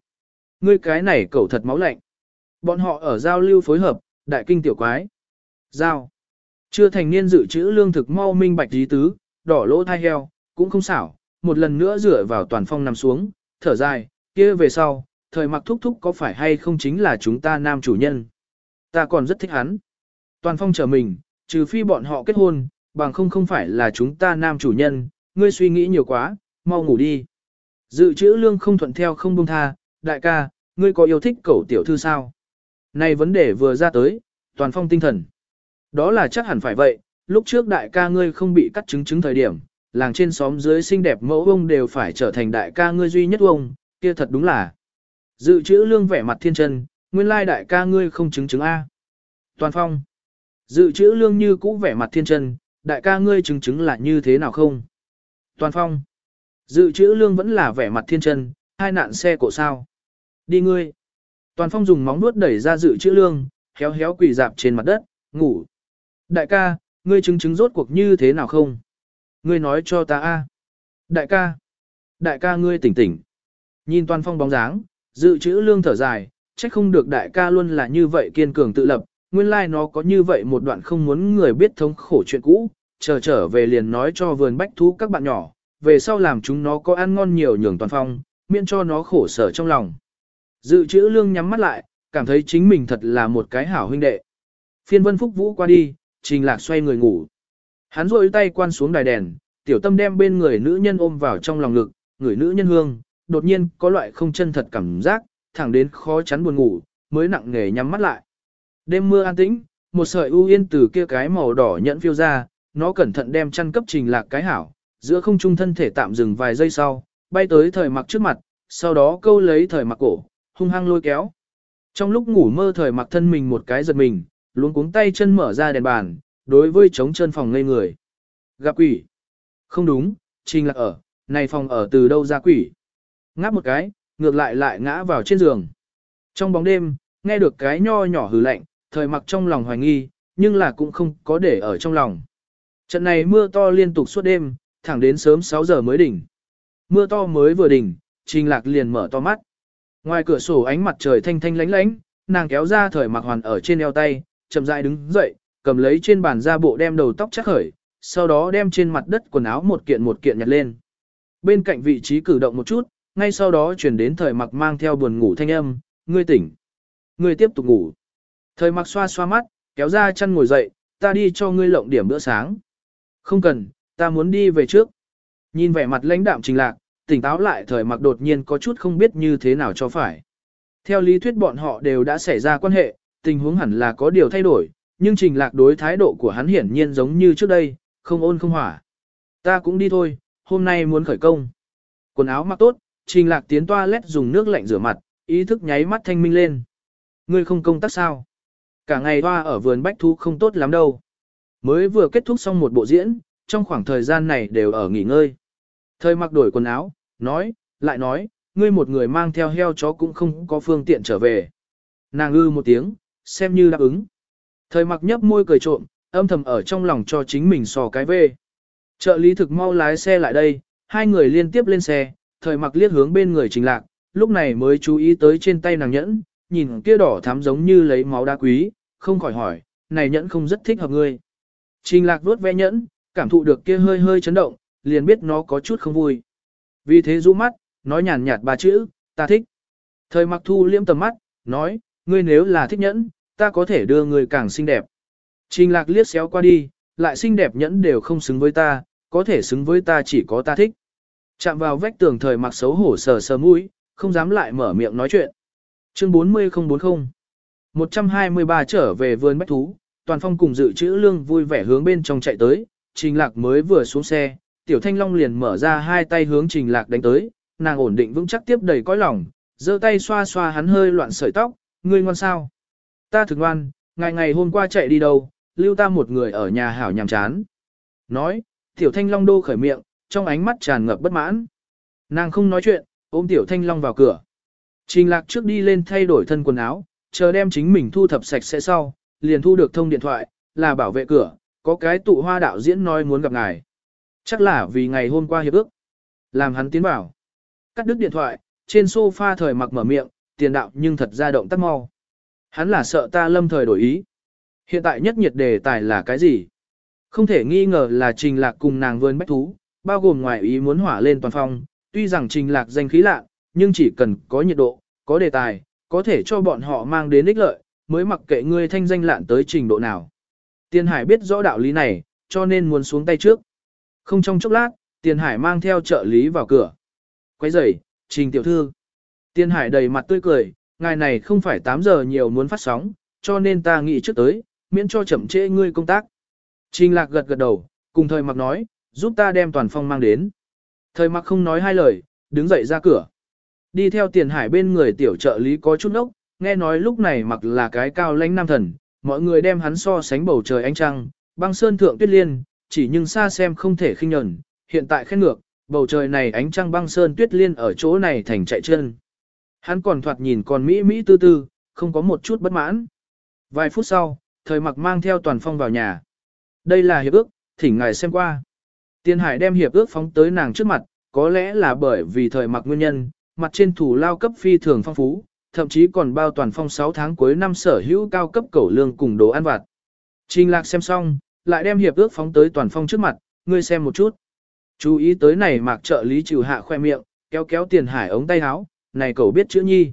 Ngươi cái này cẩu thật máu lạnh. Bọn họ ở giao lưu phối hợp, đại kinh tiểu quái. Giao. Chưa thành niên dự trữ lương thực mau minh bạch dí tứ, đỏ lỗ thai heo, cũng không xảo, một lần nữa rửa vào toàn phong nằm xuống, thở dài, kia về sau, thời mặc thúc thúc có phải hay không chính là chúng ta nam chủ nhân. Ta còn rất thích hắn. Toàn phong chờ mình, trừ phi bọn họ kết hôn, bằng không không phải là chúng ta nam chủ nhân, ngươi suy nghĩ nhiều quá, mau ngủ đi. Dự trữ lương không thuận theo không buông tha, đại ca, ngươi có yêu thích cậu tiểu thư sao? Này vấn đề vừa ra tới, toàn phong tinh thần. Đó là chắc hẳn phải vậy, lúc trước đại ca ngươi không bị cắt chứng chứng thời điểm, làng trên xóm dưới xinh đẹp mẫu ông đều phải trở thành đại ca ngươi duy nhất ông, kia thật đúng là. Dự trữ lương vẻ mặt thiên chân, nguyên lai đại ca ngươi không chứng chứng A. Toàn phong. Dự trữ lương như cũ vẻ mặt thiên chân, đại ca ngươi chứng chứng là như thế nào không? Toàn phong. Dự trữ lương vẫn là vẻ mặt thiên chân, hai nạn xe cổ sao. Đi ngươi. Toàn phong dùng móng nuốt đẩy ra dự trữ lương, héo héo quỳ dạp trên mặt đất, ngủ. Đại ca, ngươi chứng chứng rốt cuộc như thế nào không? Ngươi nói cho ta a. Đại ca. Đại ca ngươi tỉnh tỉnh. Nhìn toàn phong bóng dáng, dự trữ lương thở dài, trách không được đại ca luôn là như vậy kiên cường tự lập, nguyên lai like nó có như vậy một đoạn không muốn người biết thống khổ chuyện cũ, chờ trở về liền nói cho vườn bách thú các bạn nhỏ, về sau làm chúng nó có ăn ngon nhiều nhường toàn phong, miễn cho nó khổ sở trong lòng. Dự trữ lương nhắm mắt lại, cảm thấy chính mình thật là một cái hảo huynh đệ. Phiên vân phúc vũ qua đi, trình lạc xoay người ngủ. Hắn rôi tay quan xuống đài đèn, tiểu tâm đem bên người nữ nhân ôm vào trong lòng ngực, người nữ nhân hương, đột nhiên có loại không chân thật cảm giác, thẳng đến khó chắn buồn ngủ, mới nặng nghề nhắm mắt lại. Đêm mưa an tĩnh, một sợi u yên từ kia cái màu đỏ nhẫn phiêu ra, nó cẩn thận đem chăn cấp trình lạc cái hảo, giữa không trung thân thể tạm dừng vài giây sau, bay tới thời mặc trước mặt, sau đó câu lấy thời mặc cổ, hung hăng lôi kéo. Trong lúc ngủ mơ thời mặc thân mình một cái giật mình, luống cuống tay chân mở ra đèn bàn, đối với trống chân phòng ngây người. Gặp quỷ. Không đúng, trình lạc ở, này phòng ở từ đâu ra quỷ. Ngáp một cái, ngược lại lại ngã vào trên giường. Trong bóng đêm, nghe được cái nho nhỏ hừ lạnh, thời mặc trong lòng hoài nghi, nhưng là cũng không có để ở trong lòng. Trận này mưa to liên tục suốt đêm, thẳng đến sớm 6 giờ mới đỉnh. Mưa to mới vừa đỉnh, trình lạc liền mở to mắt. Ngoài cửa sổ ánh mặt trời thanh thanh lánh lánh, nàng kéo ra thời mặc hoàn ở trên eo tay, chậm rãi đứng dậy, cầm lấy trên bàn ra bộ đem đầu tóc chắc khởi, sau đó đem trên mặt đất quần áo một kiện một kiện nhặt lên. Bên cạnh vị trí cử động một chút, ngay sau đó chuyển đến thời mặc mang theo buồn ngủ thanh âm, ngươi tỉnh. Ngươi tiếp tục ngủ. Thời mặc xoa xoa mắt, kéo ra chân ngồi dậy, ta đi cho ngươi lộng điểm bữa sáng. Không cần, ta muốn đi về trước. Nhìn vẻ mặt lãnh đạm trình lạc, tỉnh táo lại thời mặc đột nhiên có chút không biết như thế nào cho phải. Theo lý thuyết bọn họ đều đã xảy ra quan hệ, tình huống hẳn là có điều thay đổi, nhưng trình lạc đối thái độ của hắn hiển nhiên giống như trước đây, không ôn không hỏa. Ta cũng đi thôi, hôm nay muốn khởi công. Quần áo mặc tốt, trình lạc tiến toilet dùng nước lạnh rửa mặt, ý thức nháy mắt thanh minh lên. Ngươi không công tác sao? Cả ngày hoa ở vườn bách thú không tốt lắm đâu. Mới vừa kết thúc xong một bộ diễn, trong khoảng thời gian này đều ở nghỉ ngơi. Thời mặc đổi quần áo, nói, lại nói, ngươi một người mang theo heo chó cũng không có phương tiện trở về. Nàng ư một tiếng, xem như đáp ứng. Thời mặc nhấp môi cười trộm, âm thầm ở trong lòng cho chính mình sò cái về. Trợ lý thực mau lái xe lại đây, hai người liên tiếp lên xe, thời mặc liếc hướng bên người trình lạc, lúc này mới chú ý tới trên tay nàng nhẫn, nhìn kia đỏ thắm giống như lấy máu đá quý, không khỏi hỏi, này nhẫn không rất thích hợp ngươi. Trình lạc vuốt ve nhẫn, cảm thụ được kia hơi hơi chấn động, liền biết nó có chút không vui. Vì thế rũ mắt, nói nhàn nhạt ba chữ, ta thích. Thời mặc thu liễm tầm mắt, nói, ngươi nếu là thích nhẫn, ta có thể đưa người càng xinh đẹp. Trình lạc liếc xéo qua đi, lại xinh đẹp nhẫn đều không xứng với ta, có thể xứng với ta chỉ có ta thích. Chạm vào vách tường thời mặc xấu hổ sờ sờ mũi, không dám lại mở miệng nói chuyện. Chương 40040 123 trở về vườn bách thú, toàn phong cùng dự trữ lương vui vẻ hướng bên trong chạy tới, trình lạc mới vừa xuống xe, tiểu thanh long liền mở ra hai tay hướng trình lạc đánh tới, nàng ổn định vững chắc tiếp đầy cõi lòng, giơ tay xoa xoa hắn hơi loạn sợi tóc, ngươi ngoan sao? Ta thực ngoan, ngày ngày hôm qua chạy đi đâu, lưu ta một người ở nhà hảo nhàm chán. Nói, tiểu thanh long đô khởi miệng, trong ánh mắt tràn ngập bất mãn. Nàng không nói chuyện, ôm tiểu thanh long vào cửa. Trình lạc trước đi lên thay đổi thân quần áo, chờ đem chính mình thu thập sạch sẽ sau, liền thu được thông điện thoại, là bảo vệ cửa, có cái tụ hoa đạo diễn nói muốn gặp ngài. Chắc là vì ngày hôm qua hiệp ước. Làm hắn tiến bảo. Cắt đứt điện thoại, trên sofa thời mặc mở miệng, tiền đạo nhưng thật ra động tác mau. Hắn là sợ ta lâm thời đổi ý. Hiện tại nhất nhiệt đề tài là cái gì? Không thể nghi ngờ là trình lạc cùng nàng vươn bách thú, bao gồm ngoài ý muốn hỏa lên toàn phong. Tuy rằng trình lạc danh khí lạ, nhưng chỉ cần có nhiệt độ, có đề tài, có thể cho bọn họ mang đến ích lợi, mới mặc kệ ngươi thanh danh lạn tới trình độ nào. Tiền Hải biết rõ đạo lý này, cho nên muốn xuống tay trước. Không trong chốc lát, Tiền Hải mang theo trợ lý vào cửa. Quay rời, trình tiểu thư. Tiền Hải đầy mặt tươi cười, ngài này không phải 8 giờ nhiều muốn phát sóng, cho nên ta nghĩ trước tới, miễn cho chậm trễ ngươi công tác. Trình lạc gật gật đầu, cùng thời mặc nói, giúp ta đem toàn phong mang đến. Thời mặc không nói hai lời, đứng dậy ra cửa. Đi theo tiền hải bên người tiểu trợ lý có chút ốc, nghe nói lúc này mặc là cái cao lãnh nam thần, mọi người đem hắn so sánh bầu trời ánh trăng, băng sơn thượng tuyết liên, chỉ nhưng xa xem không thể khinh nhẫn, hiện tại khen ngược, bầu trời này ánh trăng băng sơn tuyết liên ở chỗ này thành chạy chân. Hắn còn thoạt nhìn còn mỹ mỹ tư tư, không có một chút bất mãn. Vài phút sau, thời mặc mang theo toàn phong vào nhà. Đây là hiệp ước, thỉnh ngài xem qua. Tiên hải đem hiệp ước phóng tới nàng trước mặt, có lẽ là bởi vì thời mặc nguyên nhân, mặt trên thủ lao cấp phi thường phong phú, thậm chí còn bao toàn phong 6 tháng cuối năm sở hữu cao cấp cẩu lương cùng đồ ăn vặt. Trình lạc xem xong, lại đem hiệp ước phóng tới toàn phong trước mặt, ngươi xem một chút. Chú ý tới này mạc trợ lý trừ hạ khoe miệng, kéo kéo tiền hải ống tay áo, này cậu biết chữ nhi.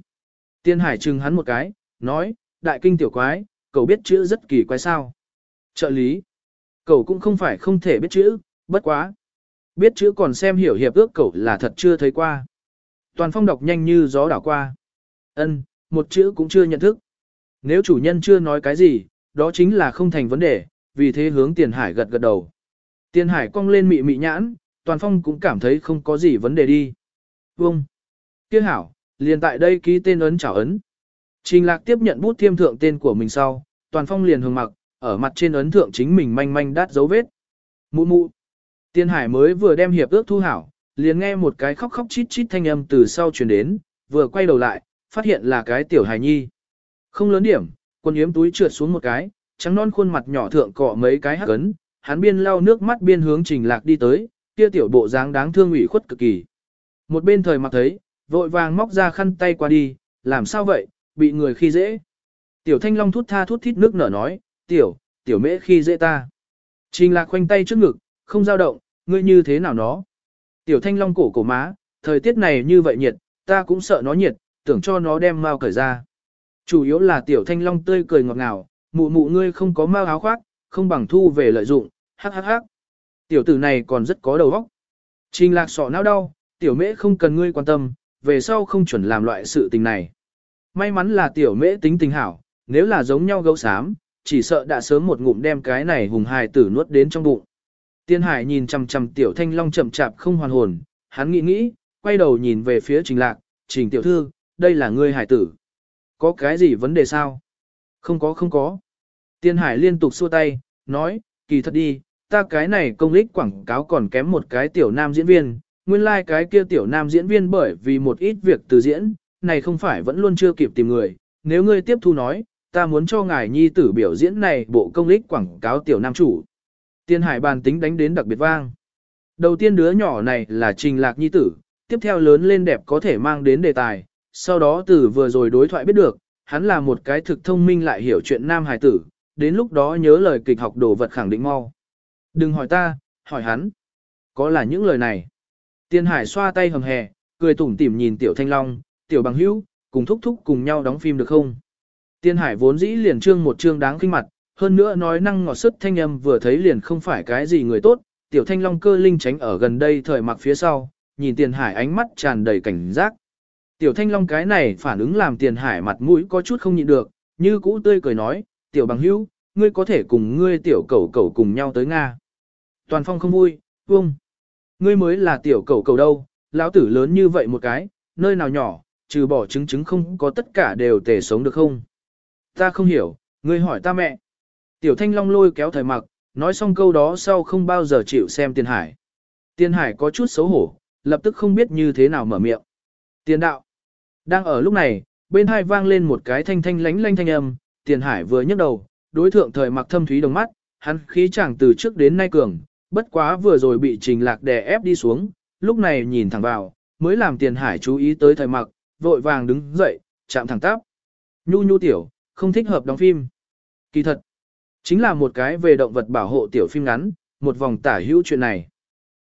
Tiền hải trừng hắn một cái, nói, đại kinh tiểu quái, cậu biết chữ rất kỳ quái sao. Trợ lý, cậu cũng không phải không thể biết chữ, bất quá. Biết chữ còn xem hiểu hiệp ước cậu là thật chưa thấy qua. Toàn phong đọc nhanh như gió đảo qua. Ân, một chữ cũng chưa nhận thức. Nếu chủ nhân chưa nói cái gì, đó chính là không thành vấn đề, vì thế hướng tiền hải gật gật đầu. Tiền hải cong lên mị mị nhãn, toàn phong cũng cảm thấy không có gì vấn đề đi. Vông. kia hảo, liền tại đây ký tên ấn chảo ấn. Trình lạc tiếp nhận bút thiêm thượng tên của mình sau, toàn phong liền hướng mặc, ở mặt trên ấn thượng chính mình manh manh đát dấu vết. Mụ mụ. Tiên hải mới vừa đem hiệp ước thu hảo, liền nghe một cái khóc khóc chít chít thanh âm từ sau truyền đến, vừa quay đầu lại, phát hiện là cái tiểu hài nhi. Không lớn điểm, quân yếm túi trượt xuống một cái, trắng non khuôn mặt nhỏ thượng cọ mấy cái hắc ấn, hắn biên lau nước mắt biên hướng trình lạc đi tới, kia tiểu bộ dáng đáng thương ủy khuất cực kỳ. Một bên thời mặc thấy, vội vàng móc ra khăn tay qua đi, làm sao vậy, bị người khi dễ. Tiểu thanh long thút tha thút thít nước nở nói, tiểu, tiểu mễ khi dễ ta. Trình lạc khoanh tay trước ngực, không dao động, ngươi như thế nào nó. Tiểu thanh long cổ cổ má, thời tiết này như vậy nhiệt, ta cũng sợ nó nhiệt, tưởng cho nó đem mau cởi ra. Chủ yếu là tiểu thanh long tươi cười ngọt ngào, mụ mụ ngươi không có mau áo khoác, không bằng thu về lợi dụng, hắc hắc hắc. Tiểu tử này còn rất có đầu óc. Trình lạc sọ não đau, tiểu mễ không cần ngươi quan tâm, về sau không chuẩn làm loại sự tình này. May mắn là tiểu mễ tính tình hảo, nếu là giống nhau gấu xám, chỉ sợ đã sớm một ngụm đem cái này hùng hài tử nuốt đến trong bụng. Tiên hải nhìn chằm chằm tiểu thanh long chậm chạp không hoàn hồn, hắn nghĩ nghĩ, quay đầu nhìn về phía trình lạc, trình tiểu thư, đây là ngươi hải tử. Có cái gì vấn đề sao? Không có không có. Tiên hải liên tục xua tay, nói, kỳ thật đi, ta cái này công lích quảng cáo còn kém một cái tiểu nam diễn viên, nguyên lai like cái kia tiểu nam diễn viên bởi vì một ít việc từ diễn, này không phải vẫn luôn chưa kịp tìm người, nếu ngươi tiếp thu nói, ta muốn cho ngài nhi tử biểu diễn này bộ công lích quảng cáo tiểu nam chủ. Tiên hải bàn tính đánh đến đặc biệt vang. Đầu tiên đứa nhỏ này là trình lạc nhi tử, tiếp theo lớn lên đẹp có thể mang đến đề tài, sau đó từ vừa rồi đối thoại biết được, hắn là một cái thực thông minh lại hiểu chuyện nam Hải tử, đến lúc đó nhớ lời kịch học đồ vật khẳng định mau. Đừng hỏi ta, hỏi hắn. Có là những lời này. Tiên hải xoa tay hầm hè, cười tủm tỉm nhìn tiểu thanh long, tiểu bằng hữu, cùng thúc thúc cùng nhau đóng phim được không? Tiên hải vốn dĩ liền trương một trương đáng kinh mặt, hơn nữa nói năng ngọt sức thanh âm vừa thấy liền không phải cái gì người tốt, tiểu thanh long cơ linh tránh ở gần đây thời mặc phía sau, nhìn tiền hải ánh mắt tràn đầy cảnh giác. Tiểu thanh long cái này phản ứng làm tiền hải mặt mũi có chút không nhịn được, như cũ tươi cười nói, tiểu bằng hữu, ngươi có thể cùng ngươi tiểu cầu cầu cùng nhau tới Nga. Toàn phong không vui, vung. Ngươi mới là tiểu cầu cầu đâu, lão tử lớn như vậy một cái, nơi nào nhỏ, trừ bỏ trứng trứng không có tất cả đều tề sống được không? Ta không hiểu, ngươi hỏi ta mẹ. Tiểu thanh long lôi kéo thời mặc, nói xong câu đó sau không bao giờ chịu xem tiền hải. Tiền hải có chút xấu hổ, lập tức không biết như thế nào mở miệng. Tiền đạo. Đang ở lúc này, bên hai vang lên một cái thanh thanh lánh lanh thanh âm, tiền hải vừa nhấc đầu, đối thượng thời mặc thâm thúy đồng mắt, hắn khí chẳng từ trước đến nay cường, bất quá vừa rồi bị trình lạc đè ép đi xuống, lúc này nhìn thẳng vào, mới làm tiền hải chú ý tới thời mặc, vội vàng đứng dậy, chạm thẳng tắp. Nhu nhu tiểu, không thích hợp đóng phim. Kỳ thật, chính là một cái về động vật bảo hộ tiểu phim ngắn, một vòng tả hữu chuyện này.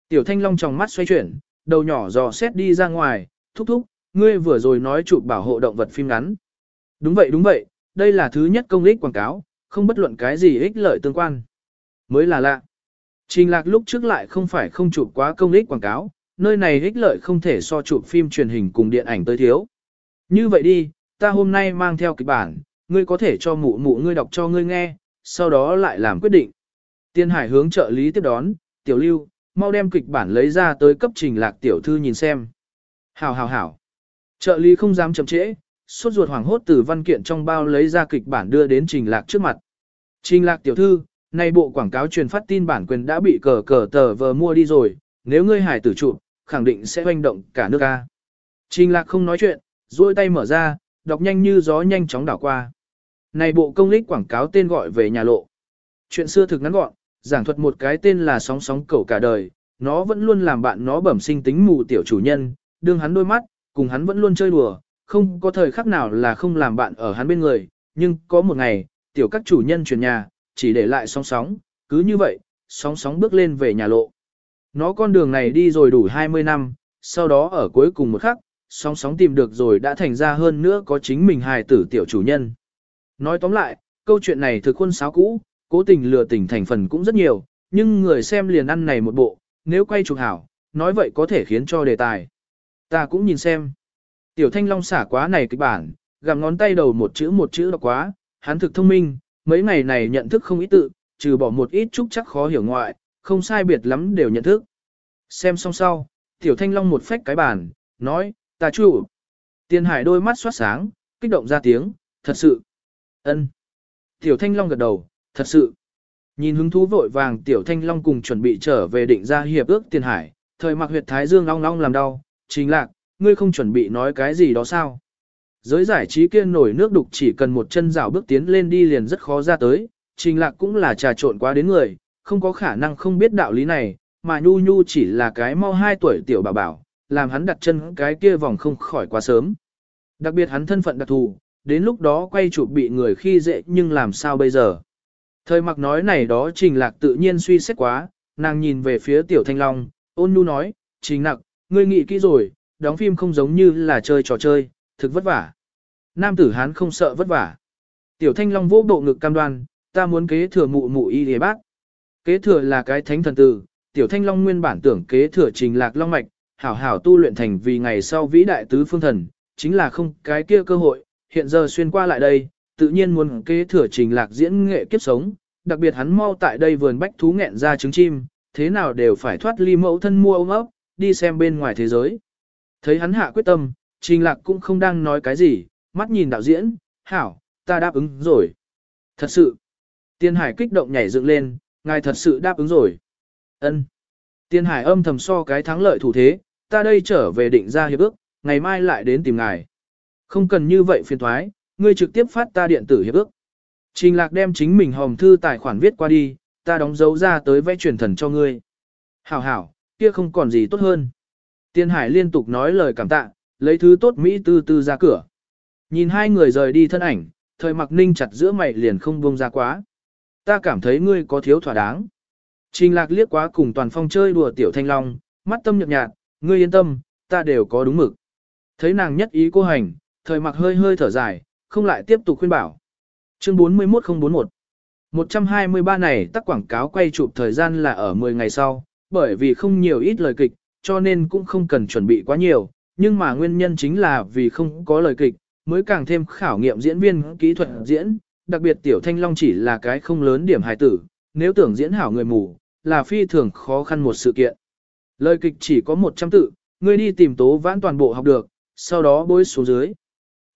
Tiểu thanh long trong mắt xoay chuyển, đầu nhỏ dò xét đi ra ngoài, thúc thúc, ngươi vừa rồi nói chụp bảo hộ động vật phim ngắn. Đúng vậy đúng vậy, đây là thứ nhất công ích quảng cáo, không bất luận cái gì ích lợi tương quan. Mới là lạ. Trình lạc lúc trước lại không phải không chụp quá công ích quảng cáo, nơi này ích lợi không thể so chụp phim truyền hình cùng điện ảnh tới thiếu. Như vậy đi, ta hôm nay mang theo kịch bản, ngươi có thể cho mụ mụ ngươi đọc cho ngươi nghe, sau đó lại làm quyết định. Tiên hải hướng trợ lý tiếp đón, tiểu lưu, mau đem kịch bản lấy ra tới cấp trình lạc tiểu thư nhìn xem. Hảo hảo hảo. Trợ lý không dám chậm trễ, suốt ruột hoảng hốt từ văn kiện trong bao lấy ra kịch bản đưa đến trình lạc trước mặt. Trình lạc tiểu thư, nay bộ quảng cáo truyền phát tin bản quyền đã bị cờ cờ tờ vờ mua đi rồi, nếu ngươi hải tử trụ, khẳng định sẽ hoành động cả nước ca. Trình lạc không nói chuyện, duỗi tay mở ra, đọc nhanh như gió nhanh chóng đảo qua. Này bộ công lích quảng cáo tên gọi về nhà lộ. Chuyện xưa thực ngắn gọn, giảng thuật một cái tên là sóng sóng cẩu cả đời, nó vẫn luôn làm bạn nó bẩm sinh tính mù tiểu chủ nhân, đương hắn đôi mắt, cùng hắn vẫn luôn chơi đùa, không có thời khắc nào là không làm bạn ở hắn bên người, nhưng có một ngày, tiểu các chủ nhân chuyển nhà, chỉ để lại sóng sóng, cứ như vậy, sóng sóng bước lên về nhà lộ. Nó con đường này đi rồi đủ 20 năm, sau đó ở cuối cùng một khắc, sóng sóng tìm được rồi đã thành ra hơn nữa có chính mình hài tử tiểu chủ nhân. Nói tóm lại, câu chuyện này thực khuôn sáo cũ, cố tình lừa tình thành phần cũng rất nhiều, nhưng người xem liền ăn này một bộ, nếu quay chụp hảo, nói vậy có thể khiến cho đề tài. Ta cũng nhìn xem. Tiểu thanh long xả quá này kịch bản, gặm ngón tay đầu một chữ một chữ đọc quá, hắn thực thông minh, mấy ngày này nhận thức không ít tự, trừ bỏ một ít chút chắc khó hiểu ngoại, không sai biệt lắm đều nhận thức. Xem xong sau, tiểu thanh long một phách cái bản, nói, ta chủ. Tiên hải đôi mắt xoát sáng, kích động ra tiếng, thật sự ân. Tiểu thanh long gật đầu, thật sự. Nhìn hứng thú vội vàng tiểu thanh long cùng chuẩn bị trở về định ra hiệp ước tiền hải, thời mặc huyệt thái dương long long làm đau, chính lạc, ngươi không chuẩn bị nói cái gì đó sao? Giới giải trí kia nổi nước đục chỉ cần một chân rào bước tiến lên đi liền rất khó ra tới, trình lạc cũng là trà trộn quá đến người, không có khả năng không biết đạo lý này, mà nhu nhu chỉ là cái mau 2 tuổi tiểu bảo bảo, làm hắn đặt chân cái kia vòng không khỏi quá sớm. Đặc biệt hắn thân phận đặc thù, đến lúc đó quay chụp bị người khi dễ nhưng làm sao bây giờ? Thời mặc nói này đó trình lạc tự nhiên suy xét quá, nàng nhìn về phía tiểu thanh long, ôn nhu nói, trình nặc, ngươi nghĩ kỹ rồi, đóng phim không giống như là chơi trò chơi, thực vất vả. Nam tử hán không sợ vất vả. Tiểu thanh long vỗ bộ ngực cam đoan, ta muốn kế thừa mụ mụ y đề bác. Kế thừa là cái thánh thần tử, tiểu thanh long nguyên bản tưởng kế thừa trình lạc long mạch, hảo hảo tu luyện thành vì ngày sau vĩ đại tứ phương thần, chính là không cái kia cơ hội, hiện giờ xuyên qua lại đây, tự nhiên muốn kế thừa trình lạc diễn nghệ kiếp sống, đặc biệt hắn mau tại đây vườn bách thú nghẹn ra trứng chim, thế nào đều phải thoát ly mẫu thân mua ôm ấp, đi xem bên ngoài thế giới. Thấy hắn hạ quyết tâm, Trình Lạc cũng không đang nói cái gì, mắt nhìn đạo diễn, hảo, ta đáp ứng rồi. Thật sự, Tiên Hải kích động nhảy dựng lên, ngài thật sự đáp ứng rồi. Ân. Tiên Hải âm thầm so cái thắng lợi thủ thế, ta đây trở về định ra hiệp ước, ngày mai lại đến tìm ngài. Không cần như vậy phiền thoái, ngươi trực tiếp phát ta điện tử hiệp ước. Trình Lạc đem chính mình hòm thư tài khoản viết qua đi, ta đóng dấu ra tới vẽ truyền thần cho ngươi. Hảo hảo, kia không còn gì tốt hơn. Tiên Hải liên tục nói lời cảm tạ, lấy thứ tốt Mỹ tư tư ra cửa. Nhìn hai người rời đi thân ảnh, thời mặc ninh chặt giữa mày liền không buông ra quá. Ta cảm thấy ngươi có thiếu thỏa đáng. Trình lạc liếc quá cùng toàn phong chơi đùa tiểu thanh long, mắt tâm nhợt nhạt, ngươi yên tâm, ta đều có đúng mực. Thấy nàng nhất ý cô hành, thời mặc hơi hơi thở dài, không lại tiếp tục khuyên bảo. Chương 41041 123 này tắt quảng cáo quay chụp thời gian là ở 10 ngày sau, bởi vì không nhiều ít lời kịch, cho nên cũng không cần chuẩn bị quá nhiều, nhưng mà nguyên nhân chính là vì không có lời kịch, mới càng thêm khảo nghiệm diễn viên kỹ thuật diễn, đặc biệt Tiểu Thanh Long chỉ là cái không lớn điểm hài tử, nếu tưởng diễn hảo người mù, là phi thường khó khăn một sự kiện. Lời kịch chỉ có 100 tự, ngươi đi tìm tố vãn toàn bộ học được, sau đó bối xuống dưới.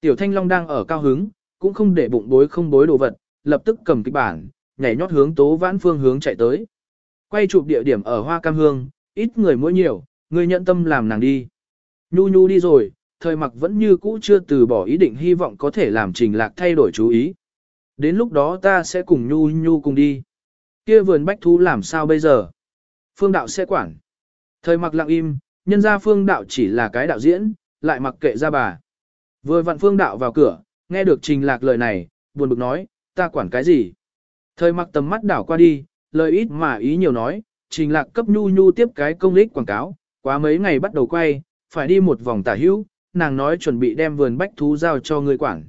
Tiểu Thanh Long đang ở cao hứng, cũng không để bụng bối không bối đồ vật, lập tức cầm kịch bản, nhảy nhót hướng tố vãn phương hướng chạy tới. Quay chụp địa điểm ở Hoa Cam Hương, ít người mỗi nhiều, người nhận tâm làm nàng đi. Nhu nhu đi rồi, thời mặc vẫn như cũ chưa từ bỏ ý định hy vọng có thể làm trình lạc thay đổi chú ý. Đến lúc đó ta sẽ cùng nhu nhu cùng đi. Kia vườn bách thú làm sao bây giờ? Phương đạo sẽ quản. Thời mặc lặng im, nhân ra phương đạo chỉ là cái đạo diễn, lại mặc kệ ra bà. Vừa vặn phương đạo vào cửa, nghe được trình lạc lời này, buồn bực nói, ta quản cái gì? Thời mặc tầm mắt đảo qua đi, lời ít mà ý nhiều nói, trình lạc cấp nhu nhu tiếp cái công lích quảng cáo, quá mấy ngày bắt đầu quay, phải đi một vòng tả hữu, nàng nói chuẩn bị đem vườn bách thú giao cho người quản.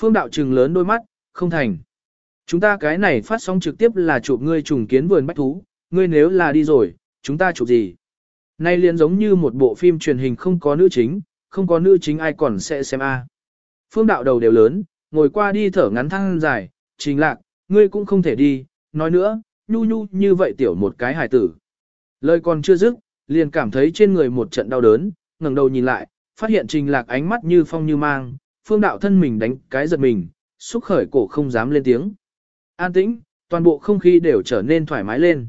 Phương đạo trừng lớn đôi mắt, không thành. Chúng ta cái này phát sóng trực tiếp là chụp ngươi trùng kiến vườn bách thú, ngươi nếu là đi rồi, chúng ta chụp gì? Nay liền giống như một bộ phim truyền hình không có nữ chính, không có nữ chính ai còn sẽ xem a. Phương đạo đầu đều lớn, ngồi qua đi thở ngắn thăng dài, trình lạc, ngươi cũng không thể đi, nói nữa, nhu nhu như vậy tiểu một cái hài tử. Lời còn chưa dứt, liền cảm thấy trên người một trận đau đớn, ngẩng đầu nhìn lại, phát hiện trình lạc ánh mắt như phong như mang, phương đạo thân mình đánh cái giật mình, xúc khởi cổ không dám lên tiếng. An tĩnh, toàn bộ không khí đều trở nên thoải mái lên.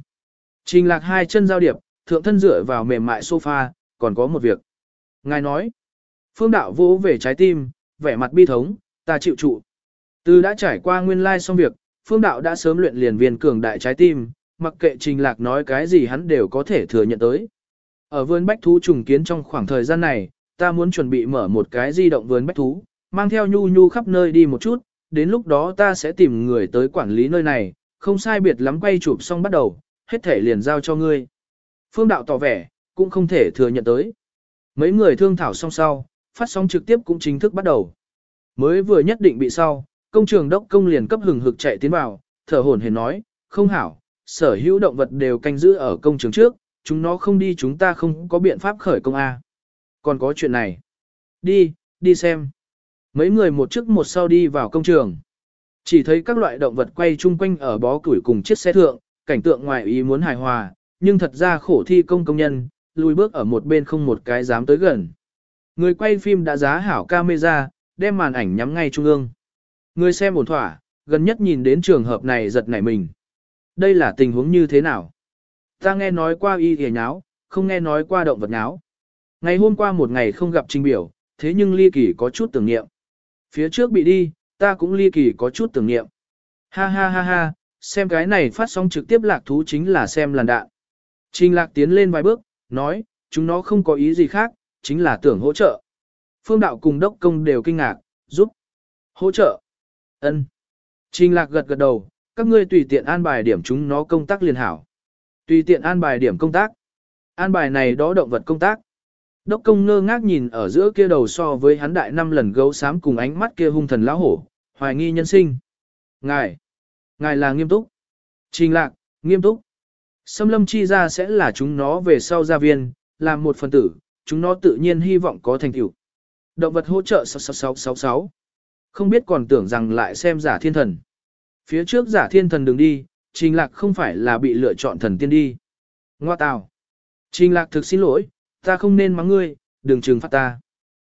Trình lạc hai chân giao điệp, thượng thân dựa vào mềm mại sofa, còn có một việc. Ngài nói, phương đạo vỗ về trái tim, vẻ mặt bi thống, ta chịu trụ. Từ đã trải qua nguyên lai xong việc, phương đạo đã sớm luyện liền viên cường đại trái tim, mặc kệ trình lạc nói cái gì hắn đều có thể thừa nhận tới. Ở vườn bách thú trùng kiến trong khoảng thời gian này, ta muốn chuẩn bị mở một cái di động vườn bách thú, mang theo nhu nhu khắp nơi đi một chút, đến lúc đó ta sẽ tìm người tới quản lý nơi này, không sai biệt lắm quay chụp xong bắt đầu, hết thể liền giao cho ngươi. Phương đạo tỏ vẻ, cũng không thể thừa nhận tới. Mấy người thương thảo xong sau, phát sóng trực tiếp cũng chính thức bắt đầu. Mới vừa nhất định bị sau, công trường đốc công liền cấp hừng hực chạy tiến vào, thở hổn hển nói, không hảo, sở hữu động vật đều canh giữ ở công trường trước, chúng nó không đi chúng ta không có biện pháp khởi công A. Còn có chuyện này. Đi, đi xem. Mấy người một trước một sau đi vào công trường. Chỉ thấy các loại động vật quay chung quanh ở bó củi cùng chiếc xe thượng, cảnh tượng ngoài ý muốn hài hòa, nhưng thật ra khổ thi công công nhân, lùi bước ở một bên không một cái dám tới gần. Người quay phim đã giá hảo camera, đem màn ảnh nhắm ngay trung ương. Người xem ổn thỏa, gần nhất nhìn đến trường hợp này giật nảy mình. Đây là tình huống như thế nào? Ta nghe nói qua y thề nháo, không nghe nói qua động vật nháo. Ngày hôm qua một ngày không gặp trình biểu, thế nhưng ly kỳ có chút tưởng niệm. Phía trước bị đi, ta cũng ly kỳ có chút tưởng niệm. Ha ha ha ha, xem cái này phát sóng trực tiếp lạc thú chính là xem làn đạn. Trình lạc tiến lên vài bước, nói, chúng nó không có ý gì khác, chính là tưởng hỗ trợ. Phương đạo cùng đốc công đều kinh ngạc, giúp. Hỗ trợ. ân. Trình lạc gật gật đầu, các ngươi tùy tiện an bài điểm chúng nó công tác liền hảo. Tùy tiện an bài điểm công tác. An bài này đó động vật công tác. Đốc công ngơ ngác nhìn ở giữa kia đầu so với hắn đại năm lần gấu xám cùng ánh mắt kia hung thần lão hổ, hoài nghi nhân sinh. Ngài, ngài là nghiêm túc. Trình lạc, nghiêm túc. Xâm lâm chi ra sẽ là chúng nó về sau gia viên, làm một phần tử, chúng nó tự nhiên hy vọng có thành tựu. Động vật hỗ trợ 6666. Không biết còn tưởng rằng lại xem giả thiên thần. Phía trước giả thiên thần đừng đi, trình lạc không phải là bị lựa chọn thần tiên đi. Ngoa tào. Trình lạc thực xin lỗi, ta không nên mắng ngươi, đừng trừng phạt ta.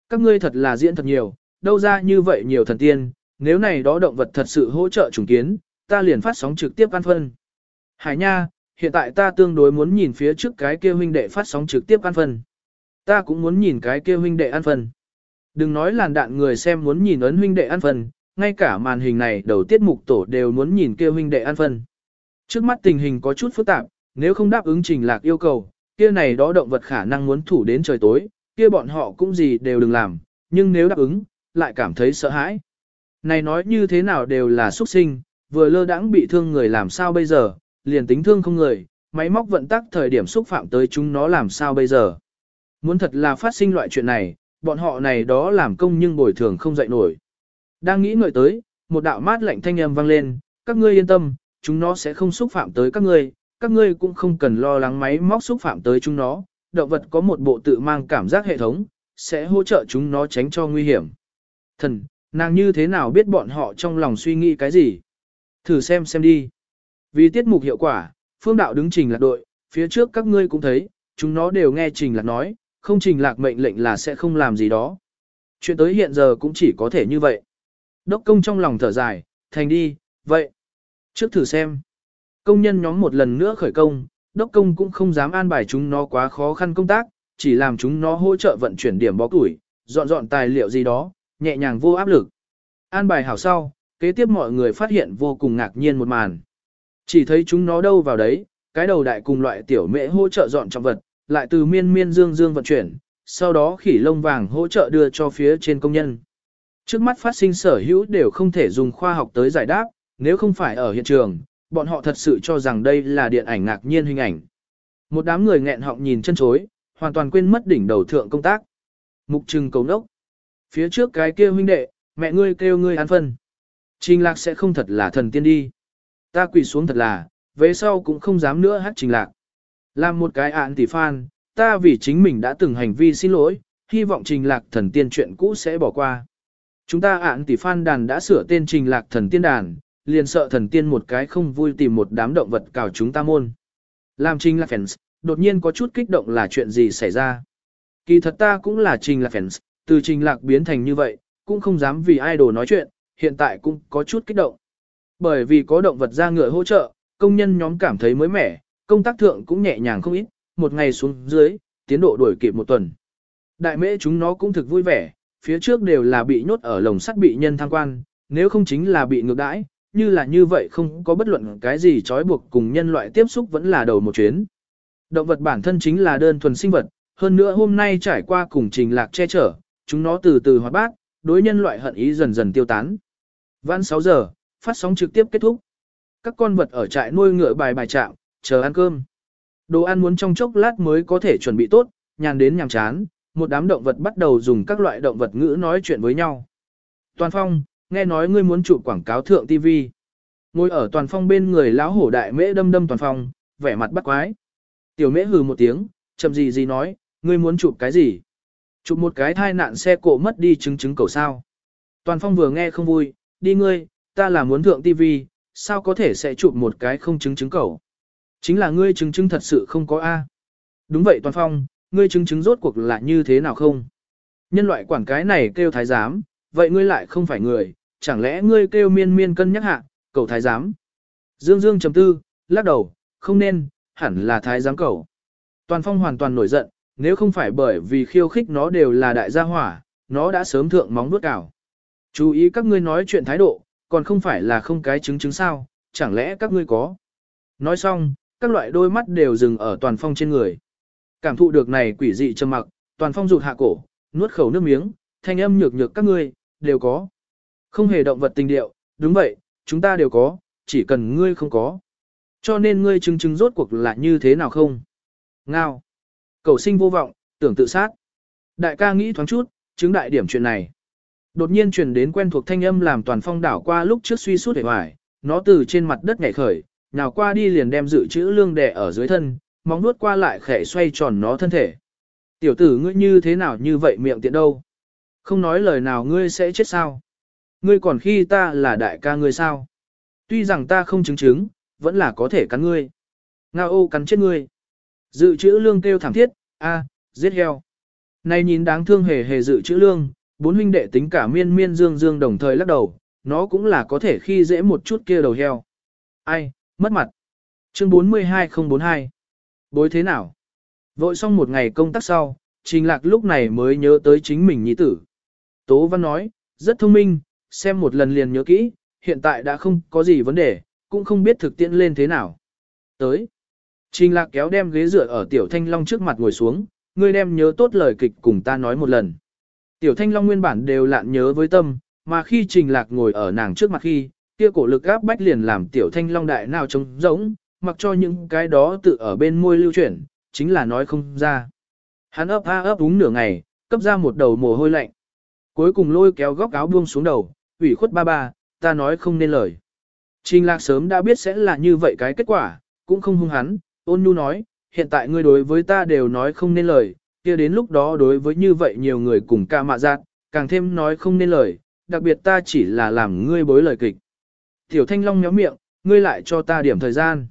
Các ngươi thật là diễn thật nhiều, đâu ra như vậy nhiều thần tiên, nếu này đó động vật thật sự hỗ trợ trùng kiến, ta liền phát sóng trực tiếp ăn phân. Hải nha, hiện tại ta tương đối muốn nhìn phía trước cái kia huynh đệ phát sóng trực tiếp ăn phân. Ta cũng muốn nhìn cái kia huynh đệ ăn phân. Đừng nói làn đạn người xem muốn nhìn ấn huynh đệ ăn phân, ngay cả màn hình này đầu tiết mục tổ đều muốn nhìn kia huynh đệ ăn phân. Trước mắt tình hình có chút phức tạp, nếu không đáp ứng trình lạc yêu cầu, kia này đó động vật khả năng muốn thủ đến trời tối, kia bọn họ cũng gì đều đừng làm, nhưng nếu đáp ứng, lại cảm thấy sợ hãi. Này nói như thế nào đều là xuất sinh, vừa lơ đãng bị thương người làm sao bây giờ, liền tính thương không người, máy móc vận tắc thời điểm xúc phạm tới chúng nó làm sao bây giờ. Muốn thật là phát sinh loại chuyện này, bọn họ này đó làm công nhưng bồi thường không dậy nổi. Đang nghĩ ngợi tới, một đạo mát lạnh thanh âm vang lên, các ngươi yên tâm, chúng nó sẽ không xúc phạm tới các ngươi, các ngươi cũng không cần lo lắng máy móc xúc phạm tới chúng nó, động vật có một bộ tự mang cảm giác hệ thống, sẽ hỗ trợ chúng nó tránh cho nguy hiểm. Thần, nàng như thế nào biết bọn họ trong lòng suy nghĩ cái gì? Thử xem xem đi. Vì tiết mục hiệu quả, phương đạo đứng trình lạc đội, phía trước các ngươi cũng thấy, chúng nó đều nghe trình lạc nói, không trình lạc mệnh lệnh là sẽ không làm gì đó. Chuyện tới hiện giờ cũng chỉ có thể như vậy. Đốc công trong lòng thở dài, thành đi, vậy. Trước thử xem. Công nhân nhóm một lần nữa khởi công, đốc công cũng không dám an bài chúng nó quá khó khăn công tác, chỉ làm chúng nó hỗ trợ vận chuyển điểm bó củi, dọn dọn tài liệu gì đó, nhẹ nhàng vô áp lực. An bài hảo sau, kế tiếp mọi người phát hiện vô cùng ngạc nhiên một màn. Chỉ thấy chúng nó đâu vào đấy, cái đầu đại cùng loại tiểu mễ hỗ trợ dọn trọng vật, lại từ miên miên dương dương vận chuyển, sau đó khỉ lông vàng hỗ trợ đưa cho phía trên công nhân. Trước mắt phát sinh sở hữu đều không thể dùng khoa học tới giải đáp, nếu không phải ở hiện trường, bọn họ thật sự cho rằng đây là điện ảnh ngạc nhiên hình ảnh. Một đám người nghẹn họng nhìn chân chối, hoàn toàn quên mất đỉnh đầu thượng công tác. Mục trừng cầu nốc. Phía trước cái kia huynh đệ, mẹ ngươi kêu ngươi ăn phân. Trình lạc sẽ không thật là thần tiên đi. Ta quỳ xuống thật là, về sau cũng không dám nữa hát trình lạc. Làm một cái ạn tỷ fan, ta vì chính mình đã từng hành vi xin lỗi, hy vọng trình lạc thần tiên chuyện cũ sẽ bỏ qua. Chúng ta ạn tỷ fan đàn đã sửa tên trình lạc thần tiên đàn, liền sợ thần tiên một cái không vui tìm một đám động vật cào chúng ta môn. Làm trình lạc fans, đột nhiên có chút kích động là chuyện gì xảy ra. Kỳ thật ta cũng là trình lạc fans, từ trình lạc biến thành như vậy, cũng không dám vì idol nói chuyện, hiện tại cũng có chút kích động. Bởi vì có động vật ra ngựa hỗ trợ, công nhân nhóm cảm thấy mới mẻ, công tác thượng cũng nhẹ nhàng không ít, một ngày xuống dưới, tiến độ đuổi kịp một tuần. Đại mễ chúng nó cũng thực vui vẻ, phía trước đều là bị nhốt ở lồng sắt bị nhân tham quan, nếu không chính là bị ngược đãi, như là như vậy không có bất luận cái gì trói buộc cùng nhân loại tiếp xúc vẫn là đầu một chuyến. Động vật bản thân chính là đơn thuần sinh vật, hơn nữa hôm nay trải qua cùng trình lạc che chở, chúng nó từ từ hoạt bát, đối nhân loại hận ý dần dần tiêu tán. Vãn 6 giờ, phát sóng trực tiếp kết thúc. Các con vật ở trại nuôi ngựa bài bài trạm, chờ ăn cơm. Đồ ăn muốn trong chốc lát mới có thể chuẩn bị tốt, nhàn đến nhàm chán, một đám động vật bắt đầu dùng các loại động vật ngữ nói chuyện với nhau. Toàn phong, nghe nói ngươi muốn chụp quảng cáo thượng TV. Ngồi ở toàn phong bên người lão hổ đại mễ đâm đâm toàn phong, vẻ mặt bắt quái. Tiểu mễ hừ một tiếng, chậm gì gì nói, ngươi muốn chụp cái gì? Chụp một cái thai nạn xe cộ mất đi chứng chứng cầu sao. Toàn phong vừa nghe không vui, đi ngươi, ta là muốn thượng TV, sao có thể sẽ chụp một cái không chứng chứng cầu. Chính là ngươi chứng chứng thật sự không có A. Đúng vậy Toàn phong, ngươi chứng chứng rốt cuộc là như thế nào không? Nhân loại quản cái này kêu thái giám, vậy ngươi lại không phải người, chẳng lẽ ngươi kêu miên miên cân nhắc hạ, cầu thái giám. Dương Dương chấm tư, lắc đầu, không nên, hẳn là thái giám cầu. Toàn phong hoàn toàn nổi giận, nếu không phải bởi vì khiêu khích nó đều là đại gia hỏa, nó đã sớm thượng móng bước cào. Chú ý các ngươi nói chuyện thái độ, còn không phải là không cái chứng chứng sao, chẳng lẽ các ngươi có. Nói xong, các loại đôi mắt đều dừng ở toàn phong trên người. Cảm thụ được này quỷ dị trầm mặc, toàn phong rụt hạ cổ, nuốt khẩu nước miếng, thanh âm nhược nhược các ngươi, đều có. Không hề động vật tình điệu, đúng vậy, chúng ta đều có, chỉ cần ngươi không có. Cho nên ngươi chứng chứng rốt cuộc là như thế nào không? Ngao. Cầu sinh vô vọng, tưởng tự sát. Đại ca nghĩ thoáng chút, chứng đại điểm chuyện này. Đột nhiên truyền đến quen thuộc thanh âm làm toàn phong đảo qua lúc trước suy suốt hề hoài, nó từ trên mặt đất nhảy khởi, nào qua đi liền đem dự trữ lương đẻ ở dưới thân, móng nuốt qua lại khẽ xoay tròn nó thân thể. Tiểu tử ngươi như thế nào như vậy miệng tiện đâu? Không nói lời nào ngươi sẽ chết sao? Ngươi còn khi ta là đại ca ngươi sao? Tuy rằng ta không chứng chứng, vẫn là có thể cắn ngươi. Nga ô cắn chết ngươi. Dự trữ lương kêu thảm thiết, a, giết heo. Này nhìn đáng thương hề hề dự trữ lương, bốn huynh đệ tính cả miên miên dương dương đồng thời lắc đầu, nó cũng là có thể khi dễ một chút kia đầu heo. Ai, mất mặt. Chương 42042 Bối thế nào? Vội xong một ngày công tác sau, Trình Lạc lúc này mới nhớ tới chính mình nhi tử. Tố Văn nói, rất thông minh, xem một lần liền nhớ kỹ, hiện tại đã không có gì vấn đề, cũng không biết thực tiễn lên thế nào. Tới. Trình Lạc kéo đem ghế dựa ở Tiểu Thanh Long trước mặt ngồi xuống, ngươi đem nhớ tốt lời kịch cùng ta nói một lần. Tiểu Thanh Long nguyên bản đều lạn nhớ với tâm, mà khi Trình Lạc ngồi ở nàng trước mặt khi, kia cổ lực áp bách liền làm Tiểu Thanh Long đại nào trống rỗng, mặc cho những cái đó tự ở bên môi lưu chuyển, chính là nói không ra. Hắn ấp a ấp đúng nửa ngày, cấp ra một đầu mồ hôi lạnh. Cuối cùng lôi kéo góc áo buông xuống đầu, ủy khuất ba ba, ta nói không nên lời. Trình lạc sớm đã biết sẽ là như vậy cái kết quả, cũng không hung hắn, ôn nhu nói, hiện tại ngươi đối với ta đều nói không nên lời, kia đến lúc đó đối với như vậy nhiều người cùng ca mạ giác, càng thêm nói không nên lời, đặc biệt ta chỉ là làm ngươi bối lời kịch. Tiểu Thanh Long méo miệng, ngươi lại cho ta điểm thời gian.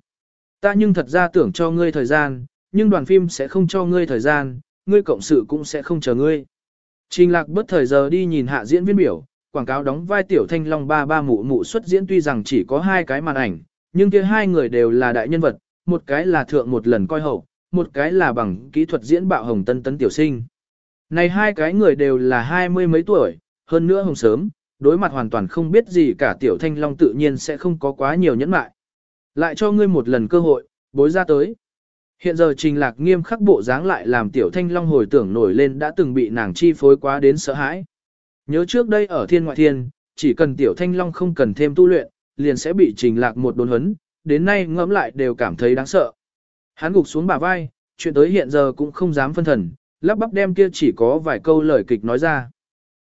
Ta nhưng thật ra tưởng cho ngươi thời gian, nhưng đoàn phim sẽ không cho ngươi thời gian, ngươi cộng sự cũng sẽ không chờ ngươi. Trình lạc bất thời giờ đi nhìn hạ diễn viên biểu, quảng cáo đóng vai tiểu thanh long ba ba mụ mụ xuất diễn tuy rằng chỉ có hai cái màn ảnh, nhưng kia hai người đều là đại nhân vật, một cái là thượng một lần coi hậu, một cái là bằng kỹ thuật diễn bạo hồng tân tấn tiểu sinh. Này hai cái người đều là hai mươi mấy tuổi, hơn nữa hồng sớm, đối mặt hoàn toàn không biết gì cả tiểu thanh long tự nhiên sẽ không có quá nhiều nhẫn mại. Lại cho ngươi một lần cơ hội, bối ra tới. Hiện giờ trình lạc nghiêm khắc bộ dáng lại làm tiểu thanh long hồi tưởng nổi lên đã từng bị nàng chi phối quá đến sợ hãi. Nhớ trước đây ở thiên ngoại thiên, chỉ cần tiểu thanh long không cần thêm tu luyện, liền sẽ bị trình lạc một đồn hấn, đến nay ngẫm lại đều cảm thấy đáng sợ. Hắn gục xuống bả vai, chuyện tới hiện giờ cũng không dám phân thần, lắp bắp đem kia chỉ có vài câu lời kịch nói ra.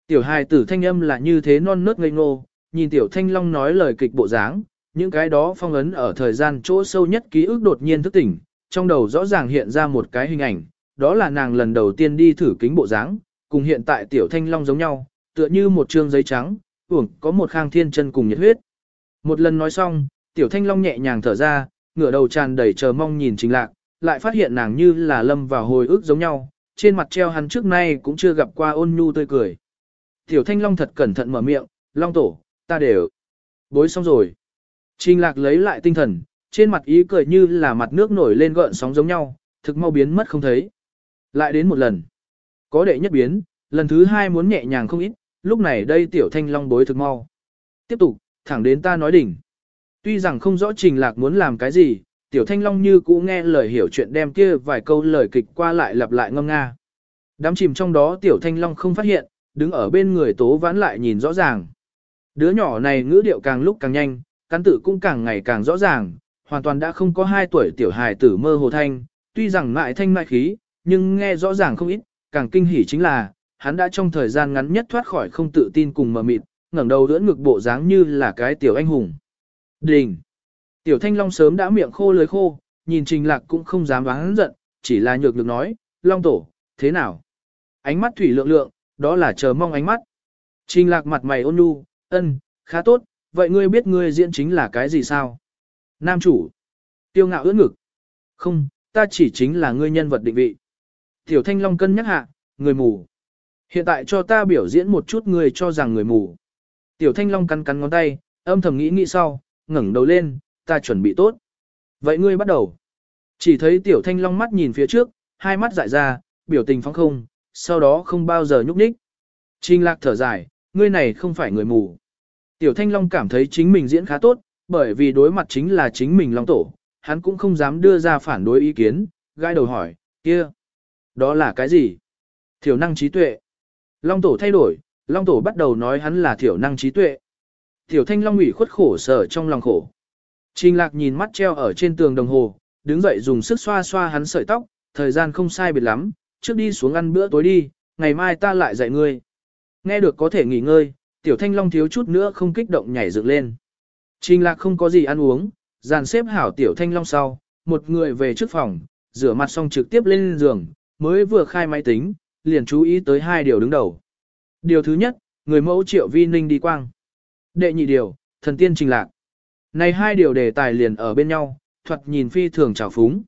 Tiểu hài tử thanh âm là như thế non nớt ngây ngô, nhìn tiểu thanh long nói lời kịch bộ dáng, những cái đó phong ấn ở thời gian chỗ sâu nhất ký ức đột nhiên thức tỉnh, trong đầu rõ ràng hiện ra một cái hình ảnh, đó là nàng lần đầu tiên đi thử kính bộ dáng, cùng hiện tại tiểu thanh long giống nhau, tựa như một trương giấy trắng, uổng có một khang thiên chân cùng nhiệt huyết. Một lần nói xong, tiểu thanh long nhẹ nhàng thở ra, ngửa đầu tràn đầy chờ mong nhìn trình lạc, lại phát hiện nàng như là lâm vào hồi ức giống nhau, trên mặt treo hắn trước nay cũng chưa gặp qua ôn nhu tươi cười. Tiểu thanh long thật cẩn thận mở miệng, long tổ, ta đều bối xong rồi. Trình lạc lấy lại tinh thần, trên mặt ý cười như là mặt nước nổi lên gợn sóng giống nhau, thực mau biến mất không thấy. Lại đến một lần. Có đệ nhất biến, lần thứ hai muốn nhẹ nhàng không ít, lúc này đây tiểu thanh long bối thực mau. Tiếp tục, thẳng đến ta nói đỉnh. Tuy rằng không rõ trình lạc muốn làm cái gì, tiểu thanh long như cũ nghe lời hiểu chuyện đem kia vài câu lời kịch qua lại lặp lại ngâm nga. Đám chìm trong đó tiểu thanh long không phát hiện, đứng ở bên người tố vãn lại nhìn rõ ràng. Đứa nhỏ này ngữ điệu càng lúc càng nhanh, cắn tự cũng càng ngày càng rõ ràng, hoàn toàn đã không có hai tuổi tiểu hài tử mơ hồ thanh, tuy rằng mại thanh mại khí, nhưng nghe rõ ràng không ít, càng kinh hỉ chính là, hắn đã trong thời gian ngắn nhất thoát khỏi không tự tin cùng mờ mịt, ngẩng đầu đỡ ngực bộ dáng như là cái tiểu anh hùng. Đình! Tiểu thanh long sớm đã miệng khô lưới khô, nhìn trình lạc cũng không dám vắng giận, chỉ là nhược được nói, long tổ, thế nào? Ánh mắt thủy lượng lượng, đó là chờ mong ánh mắt. Trình lạc mặt mày ôn nhu, ân, khá tốt, vậy ngươi biết ngươi diễn chính là cái gì sao? Nam chủ. Tiêu ngạo ưỡn ngực. Không, ta chỉ chính là ngươi nhân vật định vị. Tiểu Thanh Long cân nhắc hạ, người mù. Hiện tại cho ta biểu diễn một chút người cho rằng người mù. Tiểu Thanh Long cắn cắn ngón tay, âm thầm nghĩ nghĩ sau, ngẩng đầu lên, ta chuẩn bị tốt. Vậy ngươi bắt đầu. Chỉ thấy Tiểu Thanh Long mắt nhìn phía trước, hai mắt dại ra, biểu tình phóng không, sau đó không bao giờ nhúc nhích. Trình lạc thở dài, ngươi này không phải người mù. Tiểu Thanh Long cảm thấy chính mình diễn khá tốt, bởi vì đối mặt chính là chính mình Long Tổ, hắn cũng không dám đưa ra phản đối ý kiến, gai đầu hỏi, kia, đó là cái gì? Thiểu năng trí tuệ. Long Tổ thay đổi, Long Tổ bắt đầu nói hắn là thiểu năng trí tuệ. Tiểu Thanh Long ủy khuất khổ sở trong lòng khổ. Trình Lạc nhìn mắt treo ở trên tường đồng hồ, đứng dậy dùng sức xoa xoa hắn sợi tóc, thời gian không sai biệt lắm, trước đi xuống ăn bữa tối đi, ngày mai ta lại dạy ngươi. Nghe được có thể nghỉ ngơi, Tiểu Thanh Long thiếu chút nữa không kích động nhảy dựng lên. Trình lạc không có gì ăn uống, dàn xếp hảo tiểu thanh long sau, một người về trước phòng, rửa mặt xong trực tiếp lên giường, mới vừa khai máy tính, liền chú ý tới hai điều đứng đầu. Điều thứ nhất, người mẫu triệu vi ninh đi quang. Đệ nhị điều, thần tiên trình lạc. Này hai điều đề tài liền ở bên nhau, thuật nhìn phi thường trào phúng.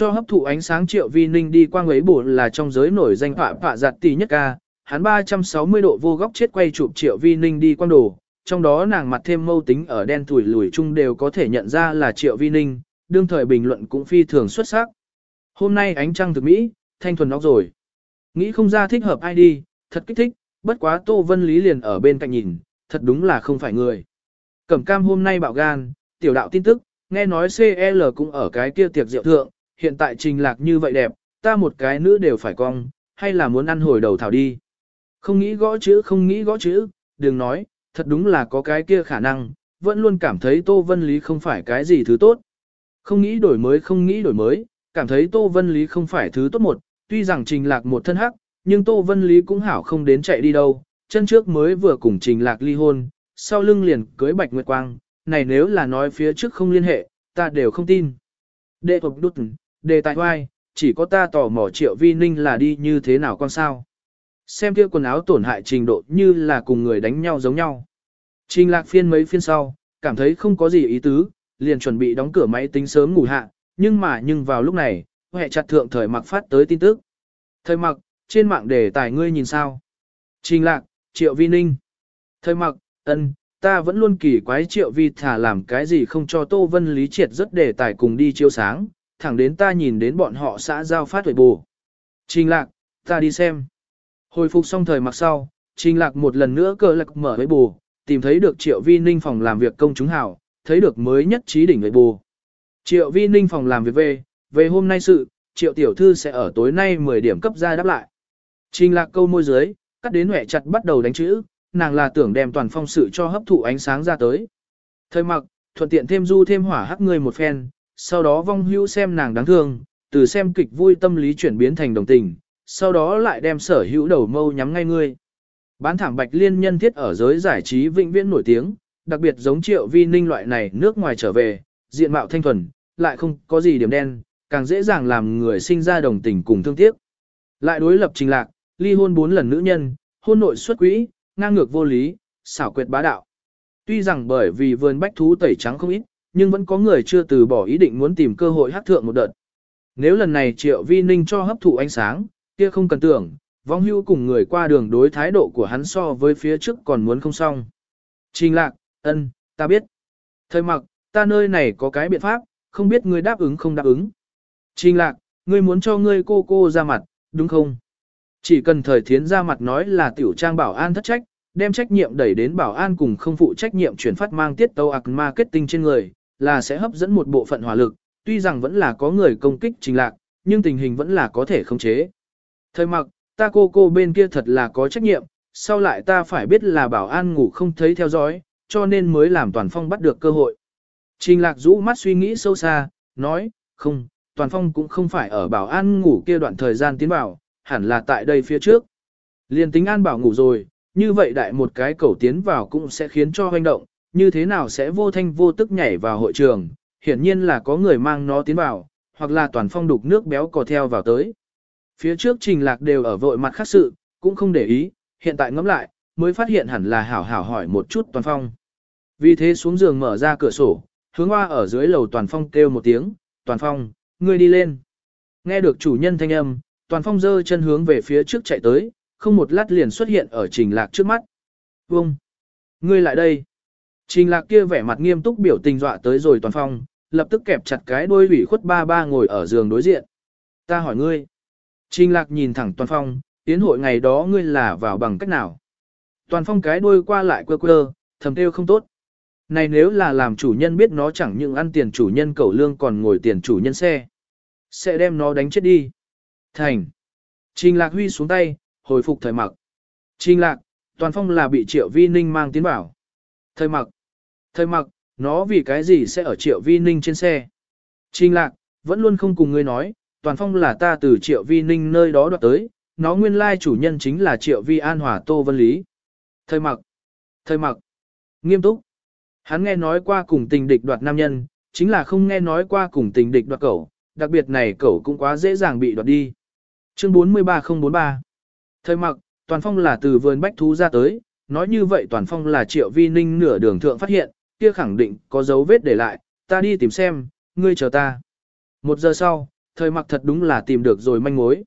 Cho hấp thụ ánh sáng triệu vi ninh đi qua ấy bổ là trong giới nổi danh họa họa giặt tỷ nhất ca, hắn 360 độ vô góc chết quay chụp triệu vi ninh đi quang đồ, trong đó nàng mặt thêm mâu tính ở đen tuổi lùi chung đều có thể nhận ra là triệu vi ninh, đương thời bình luận cũng phi thường xuất sắc. Hôm nay ánh trăng thực mỹ, thanh thuần nóc rồi. Nghĩ không ra thích hợp ai đi, thật kích thích, bất quá Tô Vân Lý liền ở bên cạnh nhìn, thật đúng là không phải người. Cẩm cam hôm nay bạo gan, tiểu đạo tin tức, nghe nói CL cũng ở cái kia tiệc rượu thượng, hiện tại trình lạc như vậy đẹp, ta một cái nữ đều phải cong, hay là muốn ăn hồi đầu thảo đi. Không nghĩ gõ chữ không nghĩ gõ chữ, đừng nói, thật đúng là có cái kia khả năng, vẫn luôn cảm thấy Tô Vân Lý không phải cái gì thứ tốt. Không nghĩ đổi mới không nghĩ đổi mới, cảm thấy Tô Vân Lý không phải thứ tốt một, tuy rằng trình lạc một thân hắc, nhưng Tô Vân Lý cũng hảo không đến chạy đi đâu, chân trước mới vừa cùng trình lạc ly hôn, sau lưng liền cưới Bạch Nguyệt Quang, này nếu là nói phía trước không liên hệ, ta đều không tin. Đệ thuộc đút, đề tài hoai, chỉ có ta tò mò triệu vi ninh là đi như thế nào con sao. Xem kia quần áo tổn hại trình độ như là cùng người đánh nhau giống nhau. Trình lạc phiên mấy phiên sau, cảm thấy không có gì ý tứ, liền chuẩn bị đóng cửa máy tính sớm ngủ hạ, nhưng mà nhưng vào lúc này, hệ chặt thượng thời mặc phát tới tin tức. Thời mặc, trên mạng đề tài ngươi nhìn sao? Trình lạc, triệu vi ninh. Thời mặc, ân, ta vẫn luôn kỳ quái triệu vi thả làm cái gì không cho Tô Vân Lý triệt rất đề tài cùng đi chiếu sáng, thẳng đến ta nhìn đến bọn họ xã giao phát huệ bù. Trình lạc, ta đi xem. Hồi phục xong thời mặc sau, trình lạc một lần nữa cơ lạc mở huệ bù, tìm thấy được triệu vi ninh phòng làm việc công chúng hảo, thấy được mới nhất trí đỉnh huệ bù. Triệu vi ninh phòng làm việc về, về hôm nay sự, triệu tiểu thư sẽ ở tối nay 10 điểm cấp ra đáp lại. Trình lạc câu môi dưới, cắt đến hẻ chặt bắt đầu đánh chữ, nàng là tưởng đem toàn phong sự cho hấp thụ ánh sáng ra tới. Thời mặc, thuận tiện thêm du thêm hỏa hắc người một phen, sau đó vong hữu xem nàng đáng thương, từ xem kịch vui tâm lý chuyển biến thành đồng tình, sau đó lại đem sở hữu đầu mâu nhắm ngay ngươi. Bán thảm bạch liên nhân thiết ở giới giải trí vĩnh viễn nổi tiếng, đặc biệt giống triệu vi ninh loại này nước ngoài trở về, diện mạo thanh thuần, lại không có gì điểm đen, càng dễ dàng làm người sinh ra đồng tình cùng thương tiếc. Lại đối lập trình lạc, ly hôn bốn lần nữ nhân, hôn nội xuất quỹ, ngang ngược vô lý, xảo quyệt bá đạo. Tuy rằng bởi vì vườn bách thú tẩy trắng không ít, nhưng vẫn có người chưa từ bỏ ý định muốn tìm cơ hội hát thượng một đợt. Nếu lần này triệu vi ninh cho hấp thụ ánh sáng, kia không cần tưởng, vong hưu cùng người qua đường đối thái độ của hắn so với phía trước còn muốn không xong. Trình lạc, ân, ta biết. Thời mặc, ta nơi này có cái biện pháp, không biết ngươi đáp ứng không đáp ứng. Trình lạc, ngươi muốn cho ngươi cô cô ra mặt, đúng không? Chỉ cần thời thiến ra mặt nói là tiểu trang bảo an thất trách, đem trách nhiệm đẩy đến bảo an cùng không phụ trách nhiệm chuyển phát mang tiết tâu ạc marketing trên người, là sẽ hấp dẫn một bộ phận hỏa lực, tuy rằng vẫn là có người công kích trình lạc, nhưng tình hình vẫn là có thể khống chế. Thời mặc, ta cô cô bên kia thật là có trách nhiệm, sau lại ta phải biết là bảo an ngủ không thấy theo dõi, cho nên mới làm toàn phong bắt được cơ hội. Trình lạc rũ mắt suy nghĩ sâu xa, nói, không, toàn phong cũng không phải ở bảo an ngủ kia đoạn thời gian tiến vào, hẳn là tại đây phía trước. Liên tính an bảo ngủ rồi, như vậy đại một cái cầu tiến vào cũng sẽ khiến cho hoành động, như thế nào sẽ vô thanh vô tức nhảy vào hội trường, hiển nhiên là có người mang nó tiến vào, hoặc là toàn phong đục nước béo cò theo vào tới. Phía trước trình lạc đều ở vội mặt khác sự, cũng không để ý, hiện tại ngẫm lại, mới phát hiện hẳn là hảo hảo hỏi một chút toàn phong. Vì thế xuống giường mở ra cửa sổ, hướng hoa ở dưới lầu toàn phong kêu một tiếng, toàn phong, ngươi đi lên. Nghe được chủ nhân thanh âm, toàn phong dơ chân hướng về phía trước chạy tới, không một lát liền xuất hiện ở trình lạc trước mắt. Vông! Ngươi lại đây! Trình lạc kia vẻ mặt nghiêm túc biểu tình dọa tới rồi toàn phong, lập tức kẹp chặt cái đuôi ủy khuất ba ba ngồi ở giường đối diện. Ta hỏi ngươi. Trình lạc nhìn thẳng toàn phong, tiến hội ngày đó ngươi là vào bằng cách nào? Toàn phong cái đuôi qua lại quơ quơ, thầm tiêu không tốt. Này nếu là làm chủ nhân biết nó chẳng những ăn tiền chủ nhân cầu lương còn ngồi tiền chủ nhân xe. Sẽ đem nó đánh chết đi. Thành. Trình lạc huy xuống tay, hồi phục thời mặc. Trình lạc, toàn phong là bị triệu vi ninh mang tiến bảo. Thời mặc. Thời mặc, nó vì cái gì sẽ ở triệu vi ninh trên xe. Trình lạc, vẫn luôn không cùng ngươi nói, toàn phong là ta từ triệu vi ninh nơi đó đoạt tới, nó nguyên lai chủ nhân chính là triệu vi an hòa tô vân lý. Thời mặc. Thời mặc. Nghiêm túc. Hắn nghe nói qua cùng tình địch đoạt nam nhân, chính là không nghe nói qua cùng tình địch đoạt cẩu, đặc biệt này cẩu cũng quá dễ dàng bị đoạt đi. Chương 43043 Thời mặc, Toàn Phong là từ vườn bách thú ra tới, nói như vậy Toàn Phong là triệu vi ninh nửa đường thượng phát hiện, kia khẳng định có dấu vết để lại, ta đi tìm xem, ngươi chờ ta. Một giờ sau, Thời mặc thật đúng là tìm được rồi manh mối.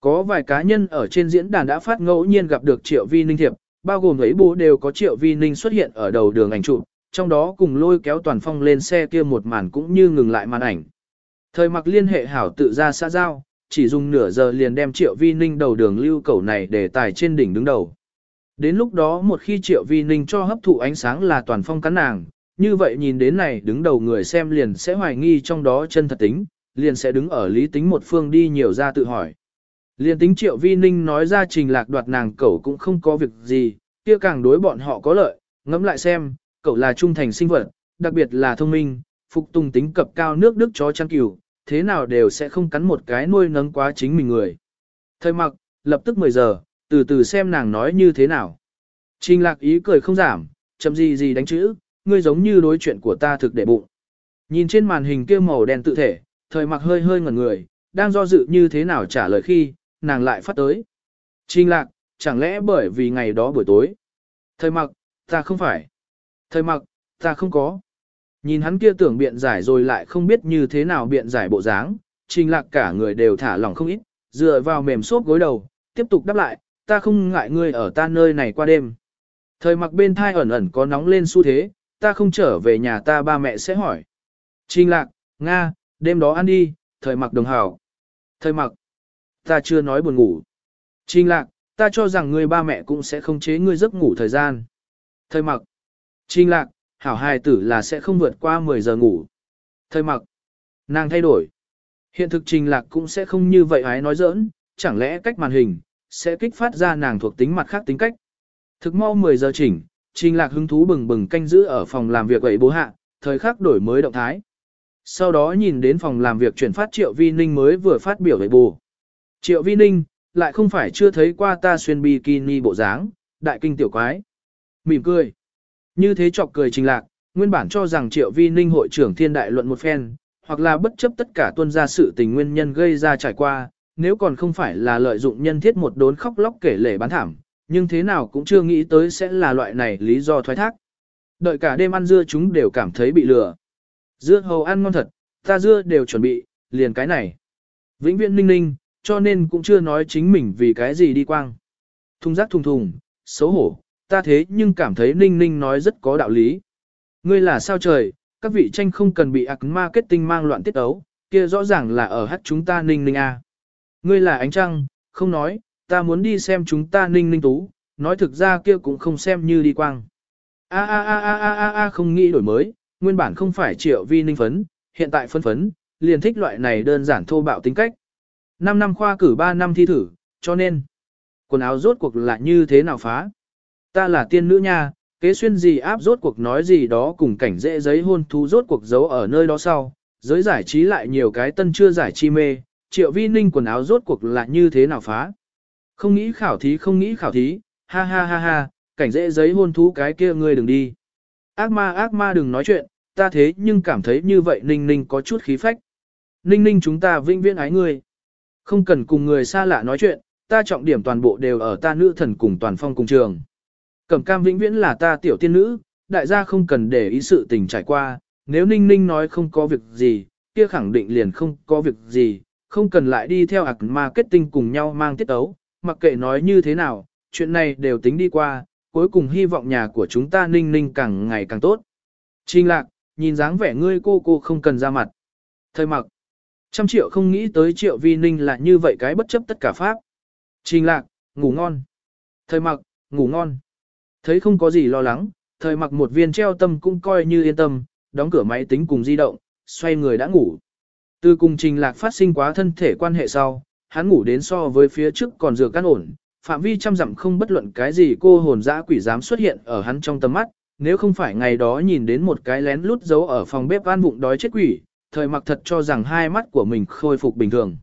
Có vài cá nhân ở trên diễn đàn đã phát ngẫu nhiên gặp được Triệu Vi Ninh thiệp, bao gồm ấy bố đều có Triệu Vi Ninh xuất hiện ở đầu đường ảnh chụp, trong đó cùng lôi kéo toàn phong lên xe kia một màn cũng như ngừng lại màn ảnh. Thời mặc liên hệ hảo tự ra xã giao, chỉ dùng nửa giờ liền đem Triệu Vi Ninh đầu đường lưu cầu này để tài trên đỉnh đứng đầu. Đến lúc đó một khi Triệu Vi Ninh cho hấp thụ ánh sáng là toàn phong cắn nàng, như vậy nhìn đến này đứng đầu người xem liền sẽ hoài nghi trong đó chân thật tính, liền sẽ đứng ở lý tính một phương đi nhiều ra tự hỏi. Liền tính Triệu Vi Ninh nói ra trình lạc đoạt nàng cậu cũng không có việc gì, kia càng đối bọn họ có lợi, ngẫm lại xem, cậu là trung thành sinh vật, đặc biệt là thông minh, phục tùng tính cập cao nước đức chó chăn cừu, thế nào đều sẽ không cắn một cái nuôi nấng quá chính mình người. Thời mặc, lập tức 10 giờ, từ từ xem nàng nói như thế nào. Trình lạc ý cười không giảm, chậm gì gì đánh chữ, ngươi giống như đối chuyện của ta thực để bụng. Nhìn trên màn hình kia màu đen tự thể, thời mặc hơi hơi ngẩn người, đang do dự như thế nào trả lời khi, nàng lại phát tới. Trình lạc, chẳng lẽ bởi vì ngày đó buổi tối. Thời mặc, ta không phải. Thời mặc, ta không có. Nhìn hắn kia tưởng biện giải rồi lại không biết như thế nào biện giải bộ dáng, trình lạc cả người đều thả lỏng không ít, dựa vào mềm xốp gối đầu, tiếp tục đáp lại, ta không ngại ngươi ở ta nơi này qua đêm. Thời mặc bên thai ẩn ẩn có nóng lên xu thế, ta không trở về nhà ta ba mẹ sẽ hỏi. Trình lạc, Nga, đêm đó ăn đi, thời mặc đồng hảo. Thời mặc, ta chưa nói buồn ngủ. Trình lạc, ta cho rằng ngươi ba mẹ cũng sẽ không chế ngươi giấc ngủ thời gian. Thời mặc, trình lạc, hảo hài tử là sẽ không vượt qua 10 giờ ngủ. Thời mặc, nàng thay đổi. Hiện thực trình lạc cũng sẽ không như vậy hái nói giỡn, chẳng lẽ cách màn hình, sẽ kích phát ra nàng thuộc tính mặt khác tính cách. Thực mau 10 giờ chỉnh, trình lạc hứng thú bừng bừng canh giữ ở phòng làm việc vậy bố hạ, thời khắc đổi mới động thái. Sau đó nhìn đến phòng làm việc chuyển phát Triệu Vi Ninh mới vừa phát biểu vậy bù. Triệu Vi Ninh, lại không phải chưa thấy qua ta xuyên bikini bộ dáng, đại kinh tiểu quái. Mỉm cười. Như thế chọc cười trình lạc, nguyên bản cho rằng Triệu Vi Ninh hội trưởng thiên đại luận một phen, hoặc là bất chấp tất cả tuân ra sự tình nguyên nhân gây ra trải qua, nếu còn không phải là lợi dụng nhân thiết một đốn khóc lóc kể lể bán thảm, nhưng thế nào cũng chưa nghĩ tới sẽ là loại này lý do thoái thác. Đợi cả đêm ăn dưa chúng đều cảm thấy bị lừa. Dưa hầu ăn ngon thật, ta dưa đều chuẩn bị, liền cái này. Vĩnh viễn ninh ninh, cho nên cũng chưa nói chính mình vì cái gì đi quang. thùng rác thùng thùng, xấu hổ, ta thế nhưng cảm thấy ninh ninh nói rất có đạo lý. Ngươi là sao trời, các vị tranh không cần bị ạc marketing mang loạn tiết ấu, kia rõ ràng là ở hát chúng ta ninh ninh a. Ngươi là ánh trăng, không nói, ta muốn đi xem chúng ta ninh ninh tú, nói thực ra kia cũng không xem như đi quang. A a a a a a a không nghĩ đổi mới, nguyên bản không phải triệu vi ninh phấn, hiện tại phân phấn, liền thích loại này đơn giản thô bạo tính cách. 5 năm khoa cử 3 năm thi thử, cho nên, quần áo rốt cuộc là như thế nào phá. Ta là tiên nữ nha, kế xuyên gì áp rốt cuộc nói gì đó cùng cảnh dễ giấy hôn thú rốt cuộc giấu ở nơi đó sau, giới giải trí lại nhiều cái tân chưa giải chi mê, triệu vi ninh quần áo rốt cuộc là như thế nào phá. Không nghĩ khảo thí không nghĩ khảo thí, ha ha ha ha, cảnh dễ giấy hôn thú cái kia ngươi đừng đi. Ác ma ác ma đừng nói chuyện, ta thế nhưng cảm thấy như vậy ninh ninh có chút khí phách. Ninh ninh chúng ta vinh viễn ái ngươi. Không cần cùng người xa lạ nói chuyện, ta trọng điểm toàn bộ đều ở ta nữ thần cùng toàn phong cùng trường. Cẩm cam vĩnh viễn là ta tiểu tiên nữ, đại gia không cần để ý sự tình trải qua, nếu ninh ninh nói không có việc gì, kia khẳng định liền không có việc gì, không cần lại đi theo ạc marketing cùng nhau mang tiết ấu, mặc kệ nói như thế nào, chuyện này đều tính đi qua, cuối cùng hy vọng nhà của chúng ta ninh ninh càng ngày càng tốt. Trình lạc, nhìn dáng vẻ ngươi cô cô không cần ra mặt. Thời mặc, trăm triệu không nghĩ tới triệu vi ninh là như vậy cái bất chấp tất cả pháp. Trình lạc, ngủ ngon. Thời mặc, ngủ ngon. Thấy không có gì lo lắng, thời mặc một viên treo tâm cũng coi như yên tâm, đóng cửa máy tính cùng di động, xoay người đã ngủ. Từ cùng trình lạc phát sinh quá thân thể quan hệ sau, hắn ngủ đến so với phía trước còn dừa căn ổn, phạm vi trăm dặm không bất luận cái gì cô hồn dã quỷ dám xuất hiện ở hắn trong tầm mắt, nếu không phải ngày đó nhìn đến một cái lén lút giấu ở phòng bếp ăn bụng đói chết quỷ, thời mặc thật cho rằng hai mắt của mình khôi phục bình thường.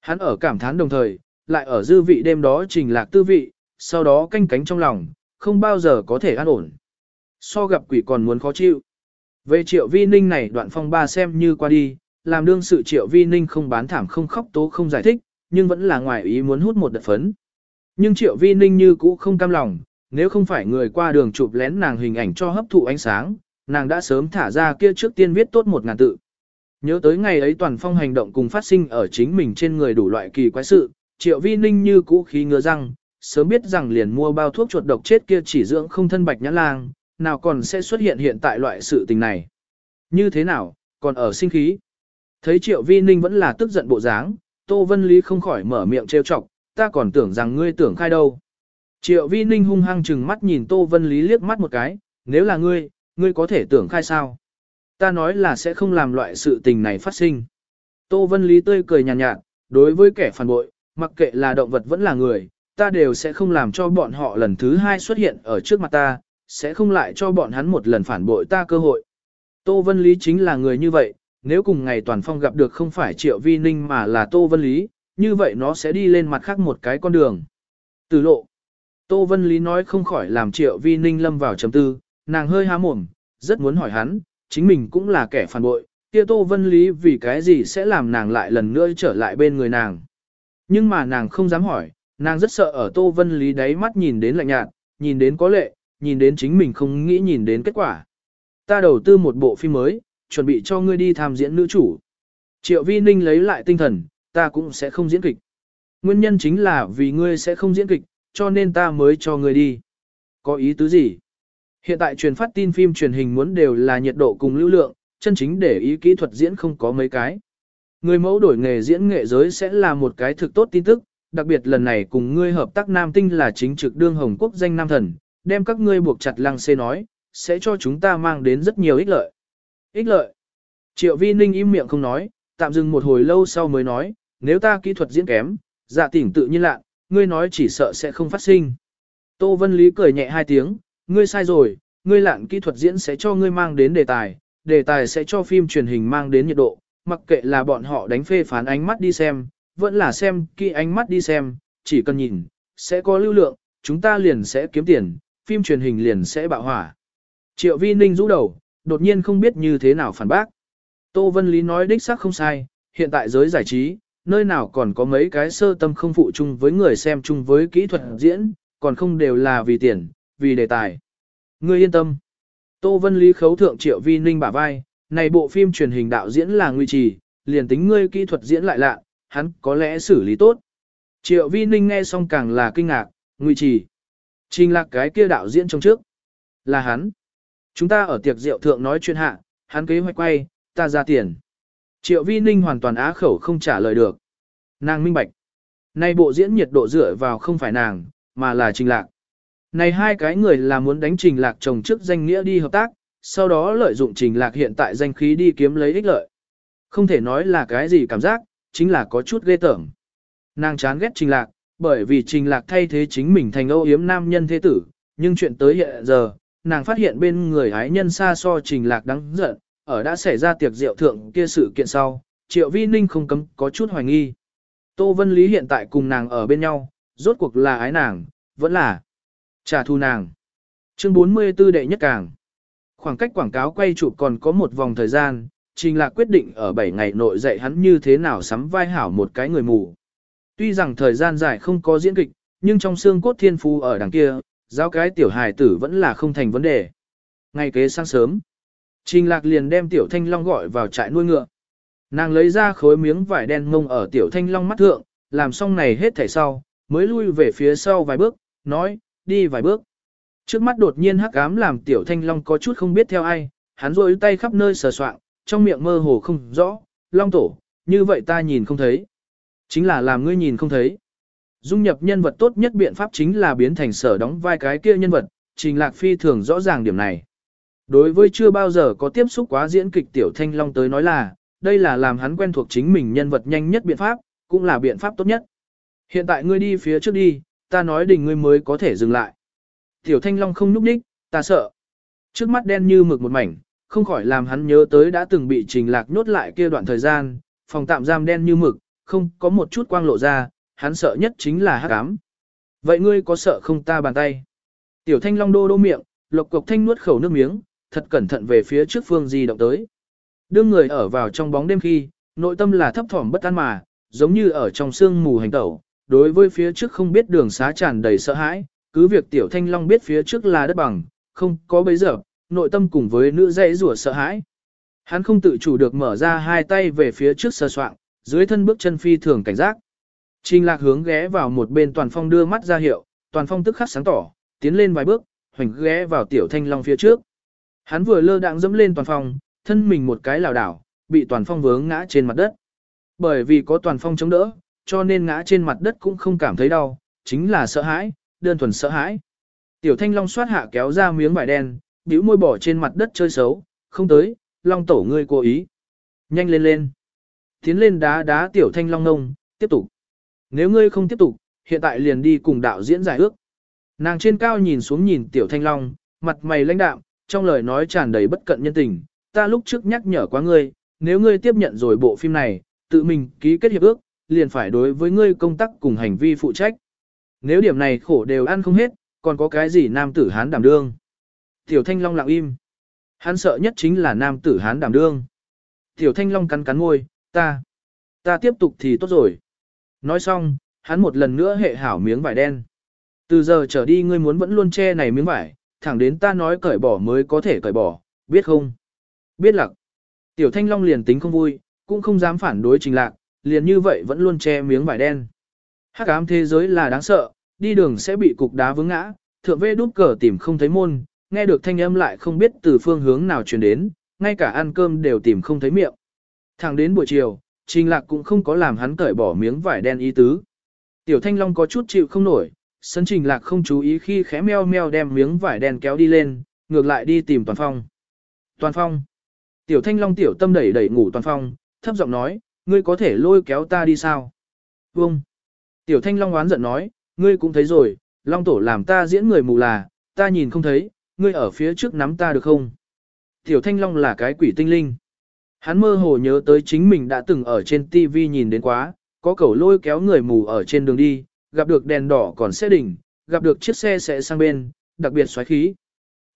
Hắn ở cảm thán đồng thời, lại ở dư vị đêm đó trình lạc tư vị, sau đó canh cánh trong lòng, không bao giờ có thể an ổn. So gặp quỷ còn muốn khó chịu. Về triệu vi ninh này đoạn phong ba xem như qua đi, làm đương sự triệu vi ninh không bán thảm không khóc tố không giải thích, nhưng vẫn là ngoài ý muốn hút một đợt phấn. Nhưng triệu vi ninh như cũ không cam lòng, nếu không phải người qua đường chụp lén nàng hình ảnh cho hấp thụ ánh sáng, nàng đã sớm thả ra kia trước tiên viết tốt một ngàn tự. Nhớ tới ngày ấy toàn phong hành động cùng phát sinh ở chính mình trên người đủ loại kỳ quái sự, triệu vi ninh như cũ khí ngứa răng, sớm biết rằng liền mua bao thuốc chuột độc chết kia chỉ dưỡng không thân bạch nhã lang, nào còn sẽ xuất hiện hiện tại loại sự tình này. Như thế nào, còn ở sinh khí. Thấy triệu vi ninh vẫn là tức giận bộ dáng, Tô Vân Lý không khỏi mở miệng trêu chọc, ta còn tưởng rằng ngươi tưởng khai đâu. Triệu vi ninh hung hăng chừng mắt nhìn Tô Vân Lý liếc mắt một cái, nếu là ngươi, ngươi có thể tưởng khai sao. Ta nói là sẽ không làm loại sự tình này phát sinh. Tô Vân Lý tươi cười nhàn nhạt, nhạt, đối với kẻ phản bội, mặc kệ là động vật vẫn là người, ta đều sẽ không làm cho bọn họ lần thứ hai xuất hiện ở trước mặt ta, sẽ không lại cho bọn hắn một lần phản bội ta cơ hội. Tô Vân Lý chính là người như vậy, nếu cùng ngày toàn phong gặp được không phải Triệu Vi Ninh mà là Tô Vân Lý, như vậy nó sẽ đi lên mặt khác một cái con đường. Từ lộ. Tô Vân Lý nói không khỏi làm Triệu Vi Ninh lâm vào chấm tư, nàng hơi há mồm, rất muốn hỏi hắn, chính mình cũng là kẻ phản bội, kia Tô Vân Lý vì cái gì sẽ làm nàng lại lần nữa trở lại bên người nàng. Nhưng mà nàng không dám hỏi, nàng rất sợ ở Tô Vân Lý đáy mắt nhìn đến lạnh nhạt, nhìn đến có lệ, nhìn đến chính mình không nghĩ nhìn đến kết quả. Ta đầu tư một bộ phim mới, chuẩn bị cho ngươi đi tham diễn nữ chủ. Triệu Vi Ninh lấy lại tinh thần, ta cũng sẽ không diễn kịch. Nguyên nhân chính là vì ngươi sẽ không diễn kịch, cho nên ta mới cho ngươi đi. Có ý tứ gì? Hiện tại truyền phát tin phim truyền hình muốn đều là nhiệt độ cùng lưu lượng, chân chính để ý kỹ thuật diễn không có mấy cái. Người mẫu đổi nghề diễn nghệ giới sẽ là một cái thực tốt tin tức, đặc biệt lần này cùng ngươi hợp tác nam tinh là chính trực đương Hồng Quốc danh nam thần, đem các ngươi buộc chặt lăng xê nói, sẽ cho chúng ta mang đến rất nhiều ích lợi. Ích lợi. Triệu vi ninh im miệng không nói, tạm dừng một hồi lâu sau mới nói, nếu ta kỹ thuật diễn kém, dạ tỉnh tự nhiên lạ, ngươi nói chỉ sợ sẽ không phát sinh. Tô Vân Lý cười nhẹ hai tiếng, ngươi sai rồi, ngươi lạn kỹ thuật diễn sẽ cho ngươi mang đến đề tài, đề tài sẽ cho phim truyền hình mang đến nhiệt độ, mặc kệ là bọn họ đánh phê phán ánh mắt đi xem, vẫn là xem kỹ ánh mắt đi xem, chỉ cần nhìn, sẽ có lưu lượng, chúng ta liền sẽ kiếm tiền, phim truyền hình liền sẽ bạo hỏa. Triệu Vi Ninh rũ đầu, đột nhiên không biết như thế nào phản bác. Tô Vân Lý nói đích xác không sai, hiện tại giới giải trí, nơi nào còn có mấy cái sơ tâm không phụ chung với người xem chung với kỹ thuật diễn, còn không đều là vì tiền, vì đề tài. Ngươi yên tâm. Tô Vân Lý khấu thượng Triệu Vi Ninh bả vai, này bộ phim truyền hình đạo diễn là nguy trì, liền tính ngươi kỹ thuật diễn lại lạ, hắn có lẽ xử lý tốt. Triệu Vi Ninh nghe xong càng là kinh ngạc, nguy trì. Trình lạc cái kia đạo diễn trong trước. Là hắn. Chúng ta ở tiệc rượu thượng nói chuyện hạ, hắn kế hoạch quay, ta ra tiền. Triệu Vi Ninh hoàn toàn á khẩu không trả lời được. Nàng minh bạch. Nay bộ diễn nhiệt độ dựa vào không phải nàng, mà là trình lạc. Này hai cái người là muốn đánh trình lạc chồng trước danh nghĩa đi hợp tác, sau đó lợi dụng trình lạc hiện tại danh khí đi kiếm lấy ích lợi. Không thể nói là cái gì cảm giác, chính là có chút ghê tởm. Nàng chán ghét trình lạc, bởi vì trình lạc thay thế chính mình thành âu yếm nam nhân thế tử, nhưng chuyện tới hiện giờ, nàng phát hiện bên người ái nhân xa so trình lạc đáng giận, ở đã xảy ra tiệc rượu thượng kia sự kiện sau, triệu vi ninh không cấm có chút hoài nghi. Tô Vân Lý hiện tại cùng nàng ở bên nhau, rốt cuộc là ái nàng, vẫn là trả thù nàng. Chương 44 đệ nhất càng. Khoảng cách quảng cáo quay chụp còn có một vòng thời gian, Trình Lạc quyết định ở 7 ngày nội dạy hắn như thế nào sắm vai hảo một cái người mù. Tuy rằng thời gian dài không có diễn kịch, nhưng trong xương cốt thiên phu ở đằng kia, giáo cái tiểu hài tử vẫn là không thành vấn đề. Ngay kế sáng sớm, Trình Lạc liền đem tiểu thanh long gọi vào trại nuôi ngựa. Nàng lấy ra khối miếng vải đen ngông ở tiểu thanh long mắt thượng, làm xong này hết thảy sau, mới lui về phía sau vài bước, nói, đi vài bước. Trước mắt đột nhiên hắc ám làm tiểu thanh long có chút không biết theo ai, hắn rôi tay khắp nơi sờ soạng, trong miệng mơ hồ không rõ, long tổ, như vậy ta nhìn không thấy. Chính là làm ngươi nhìn không thấy. Dung nhập nhân vật tốt nhất biện pháp chính là biến thành sở đóng vai cái kia nhân vật, trình lạc phi thường rõ ràng điểm này. Đối với chưa bao giờ có tiếp xúc quá diễn kịch tiểu thanh long tới nói là, đây là làm hắn quen thuộc chính mình nhân vật nhanh nhất biện pháp, cũng là biện pháp tốt nhất. Hiện tại ngươi đi phía trước đi, ta nói đình ngươi mới có thể dừng lại. Tiểu thanh long không núp đích, ta sợ. Trước mắt đen như mực một mảnh, không khỏi làm hắn nhớ tới đã từng bị trình lạc nhốt lại kia đoạn thời gian, phòng tạm giam đen như mực, không có một chút quang lộ ra, hắn sợ nhất chính là hắc ám. Vậy ngươi có sợ không ta bàn tay? Tiểu thanh long đô đô miệng, lộc cục thanh nuốt khẩu nước miếng, thật cẩn thận về phía trước phương di động tới. Đương người ở vào trong bóng đêm khi, nội tâm là thấp thỏm bất an mà, giống như ở trong sương mù hành tẩu, đối với phía trước không biết đường xá tràn đầy sợ hãi, cứ việc tiểu thanh long biết phía trước là đất bằng, không có bấy giờ, nội tâm cùng với nữ dãy rủa sợ hãi. Hắn không tự chủ được mở ra hai tay về phía trước sơ soạn, dưới thân bước chân phi thường cảnh giác. Trình lạc hướng ghé vào một bên toàn phong đưa mắt ra hiệu, toàn phong tức khắc sáng tỏ, tiến lên vài bước, hoành ghé vào tiểu thanh long phía trước. Hắn vừa lơ đạng dẫm lên toàn phong, thân mình một cái lảo đảo, bị toàn phong vướng ngã trên mặt đất. Bởi vì có toàn phong chống đỡ, cho nên ngã trên mặt đất cũng không cảm thấy đau, chính là sợ hãi, đơn thuần sợ hãi. Tiểu thanh long xoát hạ kéo ra miếng vải đen, bĩu môi bỏ trên mặt đất chơi xấu, không tới, long tổ ngươi cố ý. Nhanh lên lên. Tiến lên đá đá tiểu thanh long ngông, tiếp tục. Nếu ngươi không tiếp tục, hiện tại liền đi cùng đạo diễn giải ước. Nàng trên cao nhìn xuống nhìn tiểu thanh long, mặt mày lãnh đạm, trong lời nói tràn đầy bất cận nhân tình. Ta lúc trước nhắc nhở quá ngươi, nếu ngươi tiếp nhận rồi bộ phim này, tự mình ký kết hiệp ước, liền phải đối với ngươi công tác cùng hành vi phụ trách. Nếu điểm này khổ đều ăn không hết, còn có cái gì nam tử hán đảm đương. Tiểu Thanh Long lặng im. Hắn sợ nhất chính là nam tử hán đảm đương. Tiểu Thanh Long cắn cắn môi, ta, ta tiếp tục thì tốt rồi. Nói xong, hắn một lần nữa hệ hảo miếng vải đen. Từ giờ trở đi ngươi muốn vẫn luôn che này miếng vải, thẳng đến ta nói cởi bỏ mới có thể cởi bỏ, biết không? Biết lặc. Tiểu Thanh Long liền tính không vui, cũng không dám phản đối trình lạc, liền như vậy vẫn luôn che miếng vải đen. Hắc ám thế giới là đáng sợ, đi đường sẽ bị cục đá vướng ngã, thượng vê đút cờ tìm không thấy môn, nghe được thanh âm lại không biết từ phương hướng nào truyền đến, ngay cả ăn cơm đều tìm không thấy miệng. Thẳng đến buổi chiều, Trình Lạc cũng không có làm hắn cởi bỏ miếng vải đen ý tứ. Tiểu Thanh Long có chút chịu không nổi, sân Trình Lạc không chú ý khi khẽ meo meo đem miếng vải đen kéo đi lên, ngược lại đi tìm Toàn Phong. Toàn Phong. Tiểu Thanh Long tiểu tâm đẩy đẩy ngủ Toàn Phong, thấp giọng nói, ngươi có thể lôi kéo ta đi sao? Vâng. Tiểu Thanh Long oán giận nói, ngươi cũng thấy rồi, Long Tổ làm ta diễn người mù là, ta nhìn không thấy, ngươi ở phía trước nắm ta được không? Tiểu Thanh Long là cái quỷ tinh linh. Hắn mơ hồ nhớ tới chính mình đã từng ở trên TV nhìn đến quá, có cẩu lôi kéo người mù ở trên đường đi, gặp được đèn đỏ còn xe đỉnh, gặp được chiếc xe sẽ sang bên, đặc biệt xoáy khí.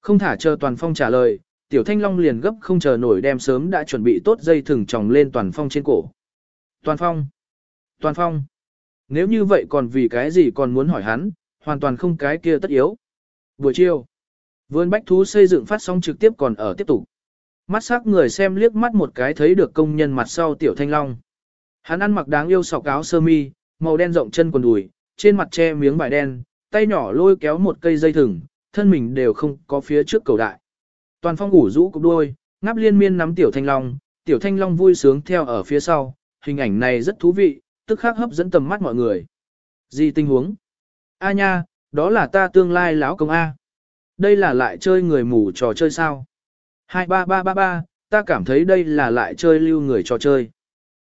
Không thả chờ Toàn Phong trả lời, Tiểu Thanh Long liền gấp không chờ nổi đem sớm đã chuẩn bị tốt dây thừng tròng lên Toàn Phong trên cổ. Toàn Phong! Toàn Phong! Nếu như vậy còn vì cái gì còn muốn hỏi hắn, hoàn toàn không cái kia tất yếu. Buổi chiều, vườn bách thú xây dựng phát sóng trực tiếp còn ở tiếp tục. Mắt sắc người xem liếc mắt một cái thấy được công nhân mặt sau tiểu thanh long. Hắn ăn mặc đáng yêu sọc áo sơ mi, màu đen rộng chân quần đùi, trên mặt che miếng vải đen, tay nhỏ lôi kéo một cây dây thừng, thân mình đều không có phía trước cầu đại. Toàn phong ngủ rũ cục đuôi, ngáp liên miên nắm tiểu thanh long, tiểu thanh long vui sướng theo ở phía sau, hình ảnh này rất thú vị, tức khắc hấp dẫn tầm mắt mọi người. Gì tình huống? A nha, đó là ta tương lai lão công A. Đây là lại chơi người mù trò chơi sao? 23333, ta cảm thấy đây là lại chơi lưu người trò chơi.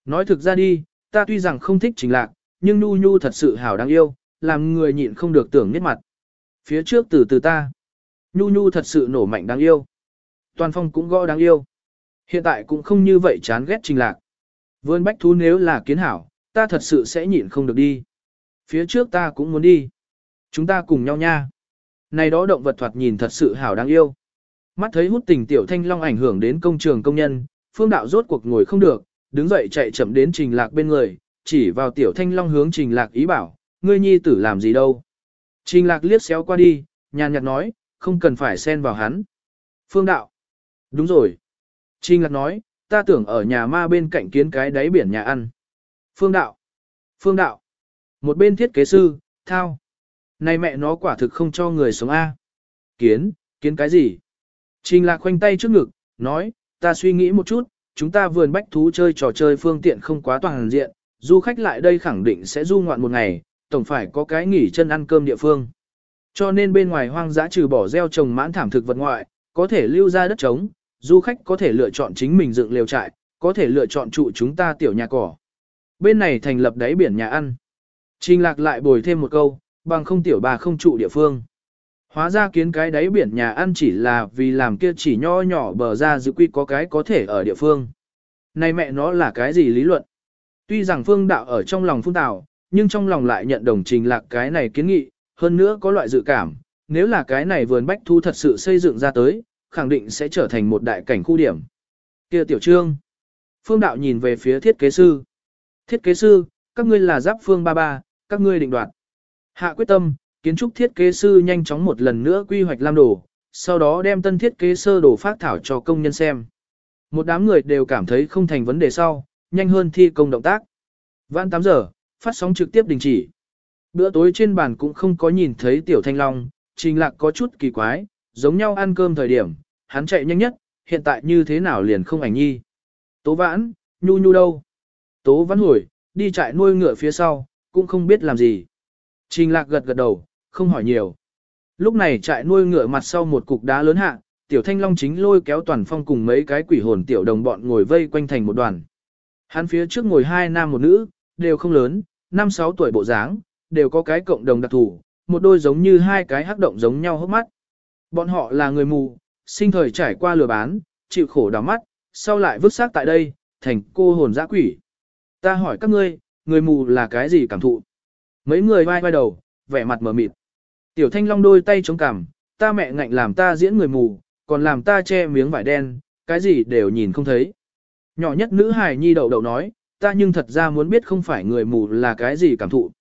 Nói thực ra đi, ta tuy rằng không thích trình lạc, nhưng Nu Nhu thật sự hảo đáng yêu, làm người nhịn không được tưởng nét mặt. Phía trước từ từ ta, Nhu Nhu thật sự nổ mạnh đáng yêu. Toàn phong cũng gõ đáng yêu. Hiện tại cũng không như vậy chán ghét trình lạc. Vươn bách thú nếu là kiến hảo, ta thật sự sẽ nhịn không được đi. Phía trước ta cũng muốn đi. Chúng ta cùng nhau nha. Này đó động vật thoạt nhìn thật sự hảo đáng yêu. Mắt thấy hút tình tiểu thanh long ảnh hưởng đến công trường công nhân, phương đạo rốt cuộc ngồi không được, đứng dậy chạy chậm đến trình lạc bên người, chỉ vào tiểu thanh long hướng trình lạc ý bảo, ngươi nhi tử làm gì đâu. Trình lạc liếc xéo qua đi, nhàn nhạt nói, không cần phải xen vào hắn. Phương đạo. Đúng rồi. Trình lạc nói, ta tưởng ở nhà ma bên cạnh kiến cái đáy biển nhà ăn. Phương đạo. Phương đạo. Một bên thiết kế sư, thao. Này mẹ nó quả thực không cho người sống A. Kiến, kiến cái gì? Trình lạc khoanh tay trước ngực, nói, ta suy nghĩ một chút, chúng ta vườn bách thú chơi trò chơi phương tiện không quá toàn diện, du khách lại đây khẳng định sẽ du ngoạn một ngày, tổng phải có cái nghỉ chân ăn cơm địa phương. Cho nên bên ngoài hoang dã trừ bỏ gieo trồng mãn thảm thực vật ngoại, có thể lưu ra đất trống, du khách có thể lựa chọn chính mình dựng lều trại, có thể lựa chọn trụ chúng ta tiểu nhà cỏ. Bên này thành lập đáy biển nhà ăn. Trình lạc lại bồi thêm một câu, bằng không tiểu bà không trụ địa phương. Hóa ra kiến cái đáy biển nhà ăn chỉ là vì làm kia chỉ nho nhỏ bờ ra dự quy có cái có thể ở địa phương. Này mẹ nó là cái gì lý luận? Tuy rằng phương đạo ở trong lòng phun tạo, nhưng trong lòng lại nhận đồng trình lạc cái này kiến nghị, hơn nữa có loại dự cảm, nếu là cái này vườn bách thu thật sự xây dựng ra tới, khẳng định sẽ trở thành một đại cảnh khu điểm. kia tiểu trương. Phương đạo nhìn về phía thiết kế sư. Thiết kế sư, các ngươi là giáp phương ba ba, các ngươi định đoạt. Hạ quyết tâm, kiến trúc thiết kế sư nhanh chóng một lần nữa quy hoạch lam đồ, sau đó đem tân thiết kế sơ đồ phát thảo cho công nhân xem. một đám người đều cảm thấy không thành vấn đề sau, nhanh hơn thi công động tác. Vãn 8 giờ, phát sóng trực tiếp đình chỉ. Bữa tối trên bàn cũng không có nhìn thấy Tiểu Thanh Long, Trình Lạc có chút kỳ quái, giống nhau ăn cơm thời điểm, hắn chạy nhanh nhất, hiện tại như thế nào liền không ảnh nhi. Tố vãn, nhu nhu đâu? Tố vãn hồi, đi chạy nuôi ngựa phía sau, cũng không biết làm gì. Trình Lạc gật gật đầu, không hỏi nhiều. Lúc này trại nuôi ngựa mặt sau một cục đá lớn hạ, Tiểu Thanh Long chính lôi kéo toàn phong cùng mấy cái quỷ hồn tiểu đồng bọn ngồi vây quanh thành một đoàn. Hắn phía trước ngồi hai nam một nữ, đều không lớn, năm sáu tuổi bộ dáng, đều có cái cộng đồng đặc thù, một đôi giống như hai cái hắc động giống nhau hốc mắt. Bọn họ là người mù, sinh thời trải qua lừa bán, chịu khổ đào mắt, sau lại vứt xác tại đây, thành cô hồn dã quỷ. Ta hỏi các ngươi, người mù là cái gì cảm thụ? Mấy người vai vai đầu, vẻ mặt mờ mịt. Tiểu thanh long đôi tay chống cằm, ta mẹ ngạnh làm ta diễn người mù, còn làm ta che miếng vải đen, cái gì đều nhìn không thấy. Nhỏ nhất nữ hài nhi đậu đậu nói, ta nhưng thật ra muốn biết không phải người mù là cái gì cảm thụ.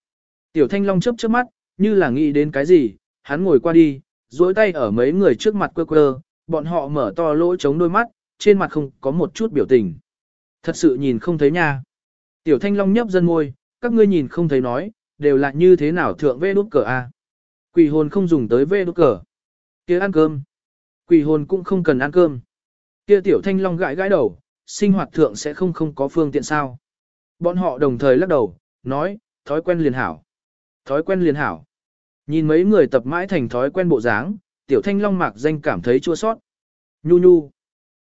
Tiểu thanh long chớp chớp mắt, như là nghĩ đến cái gì, hắn ngồi qua đi, duỗi tay ở mấy người trước mặt quơ quơ, bọn họ mở to lỗ chống đôi mắt, trên mặt không có một chút biểu tình. Thật sự nhìn không thấy nha. Tiểu thanh long nhấp dân môi, các ngươi nhìn không thấy nói, đều là như thế nào thượng vê đút cờ a. Quỷ hồn không dùng tới vê đút cờ. kia ăn cơm. Quỷ hồn cũng không cần ăn cơm. Kia tiểu thanh long gãi gãi đầu, sinh hoạt thượng sẽ không không có phương tiện sao. Bọn họ đồng thời lắc đầu, nói, thói quen liền hảo. Thói quen liền hảo. Nhìn mấy người tập mãi thành thói quen bộ dáng, tiểu thanh long mạc danh cảm thấy chua sót. Nhu nhu.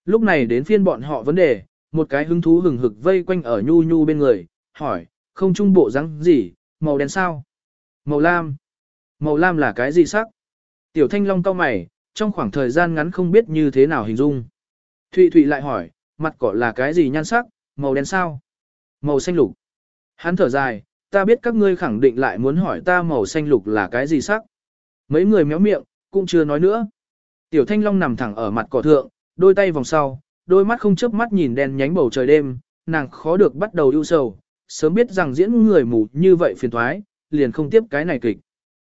Lúc này đến phiên bọn họ vấn đề, một cái hứng thú hừng hực vây quanh ở nhu nhu bên người, hỏi, không trung bộ dáng gì, màu đen sao? Màu lam. Màu lam là cái gì sắc? Tiểu thanh long cau mày, trong khoảng thời gian ngắn không biết như thế nào hình dung. Thụy Thụy lại hỏi, mặt cỏ là cái gì nhan sắc, màu đen sao? Màu xanh lục. Hắn thở dài, ta biết các ngươi khẳng định lại muốn hỏi ta màu xanh lục là cái gì sắc. Mấy người méo miệng, cũng chưa nói nữa. Tiểu thanh long nằm thẳng ở mặt cỏ thượng, đôi tay vòng sau, đôi mắt không chớp mắt nhìn đen nhánh bầu trời đêm, nàng khó được bắt đầu ưu sầu, sớm biết rằng diễn người mù như vậy phiền thoái, liền không tiếp cái này kịch.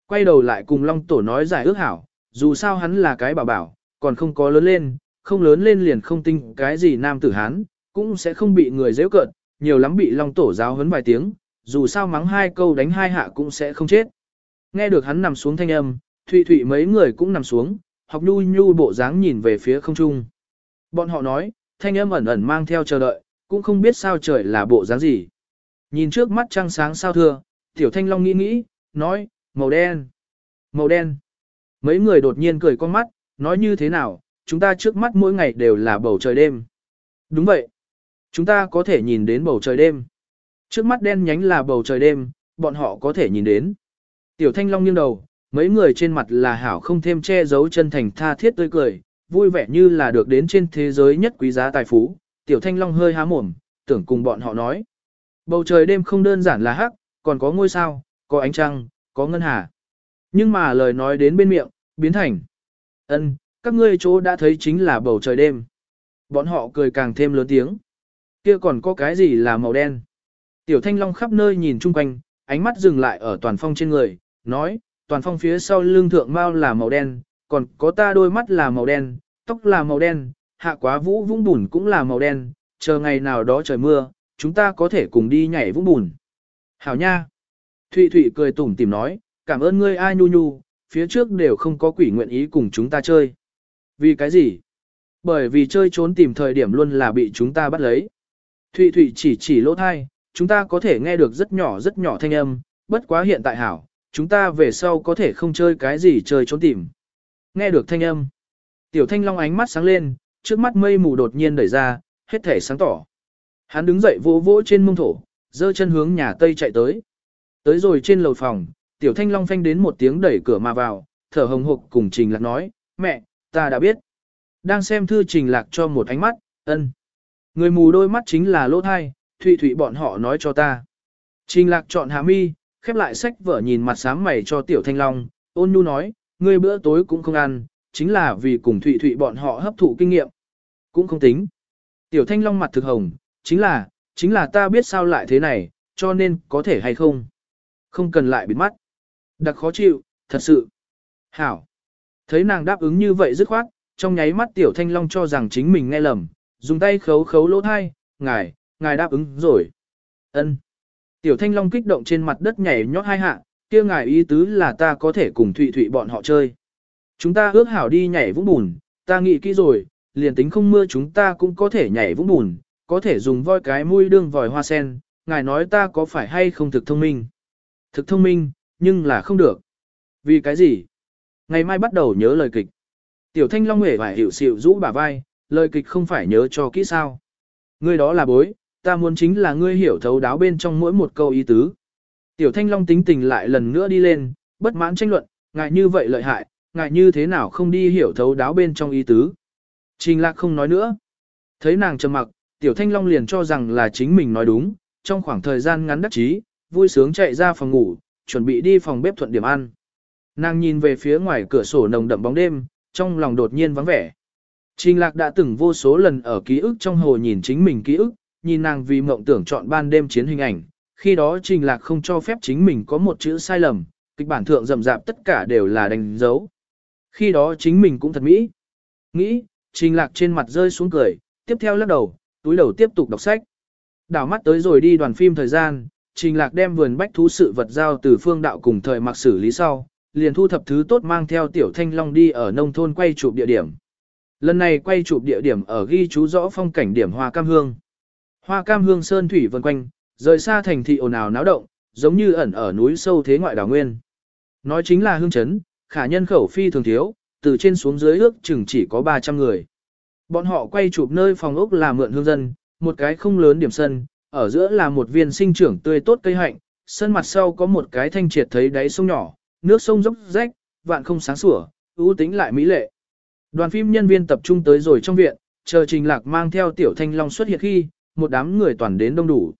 Quay đầu lại cùng long tổ nói giải ước hảo, dù sao hắn là cái bảo bảo, còn không có lớn lên, không lớn lên liền không tinh cái gì nam tử hán, cũng sẽ không bị người dễ cợt, nhiều lắm bị long tổ giáo huấn vài tiếng, dù sao mắng hai câu đánh hai hạ cũng sẽ không chết. Nghe được hắn nằm xuống thanh âm, Thụy Thụy mấy người cũng nằm xuống, học nhu nhu bộ dáng nhìn về phía không trung. Bọn họ nói, thanh âm ẩn ẩn mang theo chờ đợi, cũng không biết sao trời là bộ dáng gì. Nhìn trước mắt trăng sáng sao thưa, tiểu thanh long nghĩ nghĩ, nói, màu đen, màu đen. Mấy người đột nhiên cười con mắt, nói như thế nào, chúng ta trước mắt mỗi ngày đều là bầu trời đêm. Đúng vậy. Chúng ta có thể nhìn đến bầu trời đêm. Trước mắt đen nhánh là bầu trời đêm, bọn họ có thể nhìn đến. Tiểu Thanh Long nghiêng đầu, mấy người trên mặt là hảo không thêm che giấu chân thành tha thiết tươi cười, vui vẻ như là được đến trên thế giới nhất quý giá tài phú. Tiểu Thanh Long hơi há mồm, tưởng cùng bọn họ nói. Bầu trời đêm không đơn giản là hắc, còn có ngôi sao, có ánh trăng, có ngân hà. Nhưng mà lời nói đến bên miệng, biến thành. ân, các ngươi chỗ đã thấy chính là bầu trời đêm. Bọn họ cười càng thêm lớn tiếng. Kia còn có cái gì là màu đen? Tiểu thanh long khắp nơi nhìn chung quanh, ánh mắt dừng lại ở toàn phong trên người, nói, toàn phong phía sau lưng thượng mau là màu đen, còn có ta đôi mắt là màu đen, tóc là màu đen, hạ quá vũ vũng bùn cũng là màu đen, chờ ngày nào đó trời mưa, chúng ta có thể cùng đi nhảy vũng bùn. Hảo nha! Thụy Thụy cười tủm tìm nói, cảm ơn ngươi ai nhu nhu, phía trước đều không có quỷ nguyện ý cùng chúng ta chơi. Vì cái gì? Bởi vì chơi trốn tìm thời điểm luôn là bị chúng ta bắt lấy. Thụy Thụy chỉ chỉ lỗ thai, chúng ta có thể nghe được rất nhỏ rất nhỏ thanh âm, bất quá hiện tại hảo, chúng ta về sau có thể không chơi cái gì chơi trốn tìm. Nghe được thanh âm. Tiểu thanh long ánh mắt sáng lên, trước mắt mây mù đột nhiên đẩy ra, hết thể sáng tỏ. Hắn đứng dậy vỗ vỗ trên mông thổ, dơ chân hướng nhà Tây chạy tới. Tới rồi trên lầu phòng, tiểu thanh long phanh đến một tiếng đẩy cửa mà vào, thở hồng hộc cùng Trình Lạc nói, mẹ, ta đã biết. Đang xem thư Trình Lạc cho một ánh mắt, ân. Người mù đôi mắt chính là lỗ thai, thụy thụy bọn họ nói cho ta. Trình Lạc chọn hạ mi, khép lại sách vở nhìn mặt sám mày cho tiểu thanh long, ôn nhu nói, ngươi bữa tối cũng không ăn, chính là vì cùng thụy thụy bọn họ hấp thụ kinh nghiệm. Cũng không tính. Tiểu thanh long mặt thực hồng, chính là, chính là ta biết sao lại thế này, cho nên có thể hay không. Không cần lại bịt mắt. Đặc khó chịu, thật sự. Hảo. Thấy nàng đáp ứng như vậy dứt khoát, trong nháy mắt tiểu thanh long cho rằng chính mình nghe lầm, Dùng tay khấu khấu lỗ thai, ngài, ngài đáp ứng rồi. ân Tiểu thanh long kích động trên mặt đất nhảy nhót hai hạ, kia ngài ý tứ là ta có thể cùng thụy thụy bọn họ chơi. Chúng ta ước hảo đi nhảy vũng bùn, ta nghĩ kỹ rồi, liền tính không mưa chúng ta cũng có thể nhảy vũng bùn, có thể dùng voi cái mũi đương vòi hoa sen, ngài nói ta có phải hay không thực thông minh. Thực thông minh, nhưng là không được. Vì cái gì? Ngày mai bắt đầu nhớ lời kịch. Tiểu thanh long hề vải hiểu xịu rũ bả vai, lời kịch không phải nhớ cho kỹ sao. Ngươi đó là bối, ta muốn chính là ngươi hiểu thấu đáo bên trong mỗi một câu ý tứ. Tiểu thanh long tính tình lại lần nữa đi lên, bất mãn tranh luận, ngài như vậy lợi hại, ngài như thế nào không đi hiểu thấu đáo bên trong ý tứ. Trình lạc không nói nữa. Thấy nàng trầm mặc, tiểu thanh long liền cho rằng là chính mình nói đúng, trong khoảng thời gian ngắn đắc chí, vui sướng chạy ra phòng ngủ, chuẩn bị đi phòng bếp thuận điểm ăn. Nàng nhìn về phía ngoài cửa sổ nồng đậm bóng đêm, trong lòng đột nhiên vắng vẻ. Trình lạc đã từng vô số lần ở ký ức trong hồ nhìn chính mình ký ức, nhìn nàng vì mộng tưởng chọn ban đêm chiến hình ảnh, khi đó trình lạc không cho phép chính mình có một chữ sai lầm, kịch bản thượng rầm rạp tất cả đều là đánh dấu. Khi đó chính mình cũng thật mỹ. Nghĩ, trình lạc trên mặt rơi xuống cười, tiếp theo lắc đầu, túi đầu tiếp tục đọc sách. Đảo mắt tới rồi đi đoàn phim thời gian, trình lạc đem vườn bách thú sự vật giao từ phương đạo cùng thời mặc xử lý sau, liền thu thập thứ tốt mang theo tiểu thanh long đi ở nông thôn quay chụp địa điểm. Lần này quay chụp địa điểm ở ghi chú rõ phong cảnh điểm Hoa Cam Hương. Hoa Cam Hương sơn thủy vần quanh, rời xa thành thị ồn ào náo động, giống như ẩn ở núi sâu thế ngoại đảo nguyên. Nói chính là hương chấn, khả nhân khẩu phi thường thiếu, từ trên xuống dưới ước chừng chỉ có 300 người. Bọn họ quay chụp nơi phòng ốc là mượn hương dân, một cái không lớn điểm sân, ở giữa là một viên sinh trưởng tươi tốt cây hạnh, sân mặt sau có một cái thanh triệt thấy đáy sông nhỏ, nước sông dốc rách, vạn không sáng sủa, ưu tính lại mỹ lệ. Đoàn phim nhân viên tập trung tới rồi trong viện, chờ Trình Lạc mang theo Tiểu Thanh Long xuất hiện khi, một đám người toàn đến đông đủ.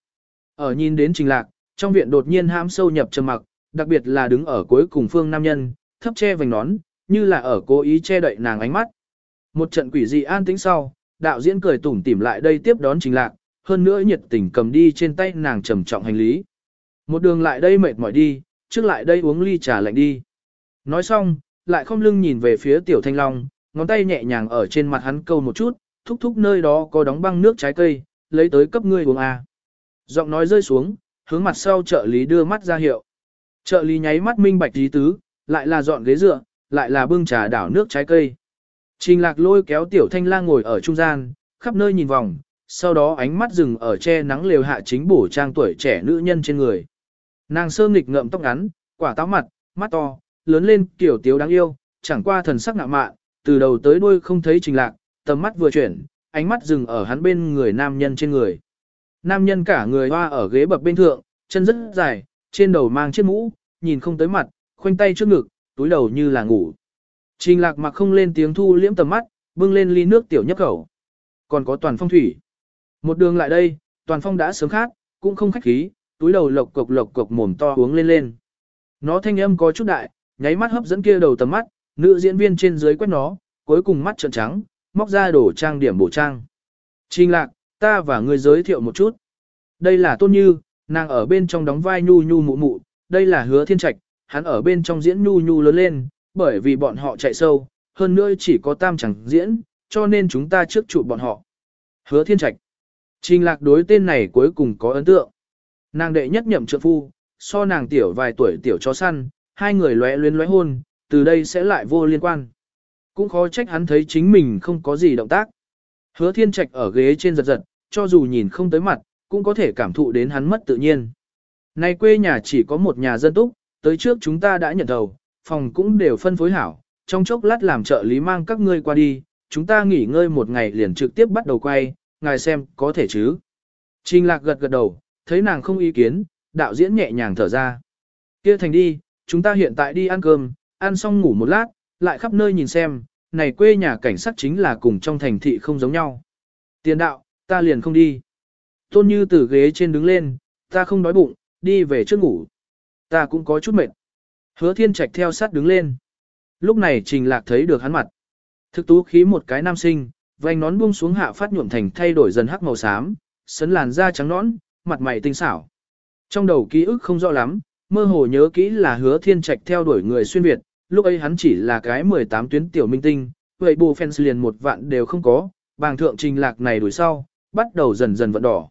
Ở nhìn đến Trình Lạc, trong viện đột nhiên hãm sâu nhập trầm mặc, đặc biệt là đứng ở cuối cùng phương nam nhân, thấp che vành nón, như là ở cố ý che đậy nàng ánh mắt. Một trận quỷ dị an tĩnh sau, đạo diễn cười tủm tỉm lại đây tiếp đón Trình Lạc, hơn nữa nhiệt tình cầm đi trên tay nàng trầm trọng hành lý. Một đường lại đây mệt mỏi đi, trước lại đây uống ly trà lạnh đi. Nói xong, lại không lưng nhìn về phía Tiểu Thanh Long, ngón tay nhẹ nhàng ở trên mặt hắn câu một chút, thúc thúc nơi đó có đóng băng nước trái cây, lấy tới cấp ngươi uống à. Giọng nói rơi xuống, hướng mặt sau trợ lý đưa mắt ra hiệu. Trợ lý nháy mắt minh bạch tí tứ, lại là dọn ghế dựa, lại là bưng trà đảo nước trái cây. Trình lạc lôi kéo tiểu thanh lang ngồi ở trung gian, khắp nơi nhìn vòng, sau đó ánh mắt dừng ở che nắng lều hạ chính bổ trang tuổi trẻ nữ nhân trên người. Nàng sơ nghịch ngậm tóc ngắn, quả táo mặt, mắt to, lớn lên kiểu tiếu đáng yêu, chẳng qua thần sắc ngạ mạn, từ đầu tới đuôi không thấy trình lạc, tầm mắt vừa chuyển, ánh mắt dừng ở hắn bên người nam nhân trên người. Nam nhân cả người hoa ở ghế bập bên thượng, chân rất dài, trên đầu mang chiếc mũ, nhìn không tới mặt, khoanh tay trước ngực, túi đầu như là ngủ. Trình lạc mặc không lên tiếng thu liễm tầm mắt, bưng lên ly nước tiểu nhấp khẩu. Còn có toàn phong thủy. Một đường lại đây, toàn phong đã sớm khác, cũng không khách khí, túi đầu lộc cộc lộc cộc mồm to uống lên lên. Nó thanh âm có chút đại, nháy mắt hấp dẫn kia đầu tầm mắt, nữ diễn viên trên dưới quét nó, cuối cùng mắt trợn trắng, móc ra đổ trang điểm bổ trang. Trình lạc, ta và người giới thiệu một chút. Đây là Tôn Như, nàng ở bên trong đóng vai nhu nhu mụ mụ, đây là hứa thiên trạch, hắn ở bên trong diễn nhu nhu lớn lên, bởi vì bọn họ chạy sâu, hơn nữa chỉ có tam chẳng diễn, cho nên chúng ta trước chụp bọn họ. Hứa thiên trạch. Trình lạc đối tên này cuối cùng có ấn tượng. Nàng đệ nhất nhậm trượng phu, so nàng tiểu vài tuổi tiểu chó săn, hai người lóe luyến lóe hôn, từ đây sẽ lại vô liên quan. Cũng khó trách hắn thấy chính mình không có gì động tác. Hứa thiên trạch ở ghế trên giật giật, cho dù nhìn không tới mặt, cũng có thể cảm thụ đến hắn mất tự nhiên. Này quê nhà chỉ có một nhà dân túc, tới trước chúng ta đã nhận đầu, phòng cũng đều phân phối hảo, trong chốc lát làm trợ lý mang các ngươi qua đi, chúng ta nghỉ ngơi một ngày liền trực tiếp bắt đầu quay, ngài xem có thể chứ. Trình lạc gật gật đầu, thấy nàng không ý kiến, đạo diễn nhẹ nhàng thở ra. Kia thành đi, chúng ta hiện tại đi ăn cơm, ăn xong ngủ một lát, lại khắp nơi nhìn xem, này quê nhà cảnh sát chính là cùng trong thành thị không giống nhau. Tiền đạo, ta liền không đi. Tôn Như từ ghế trên đứng lên, ta không đói bụng, đi về trước ngủ. Ta cũng có chút mệt. Hứa thiên trạch theo sát đứng lên. Lúc này trình lạc thấy được hắn mặt. Thực tú khí một cái nam sinh, vành nón buông xuống hạ phát nhuộm thành thay đổi dần hắc màu xám, sấn làn da trắng nõn, mặt mày tinh xảo. Trong đầu ký ức không rõ lắm, mơ hồ nhớ kỹ là hứa thiên trạch theo đuổi người xuyên Việt, lúc ấy hắn chỉ là cái 18 tuyến tiểu minh tinh, vậy bù fans liền một vạn đều không có, bàng thượng trình lạc này đuổi sau, bắt đầu dần dần vận đỏ.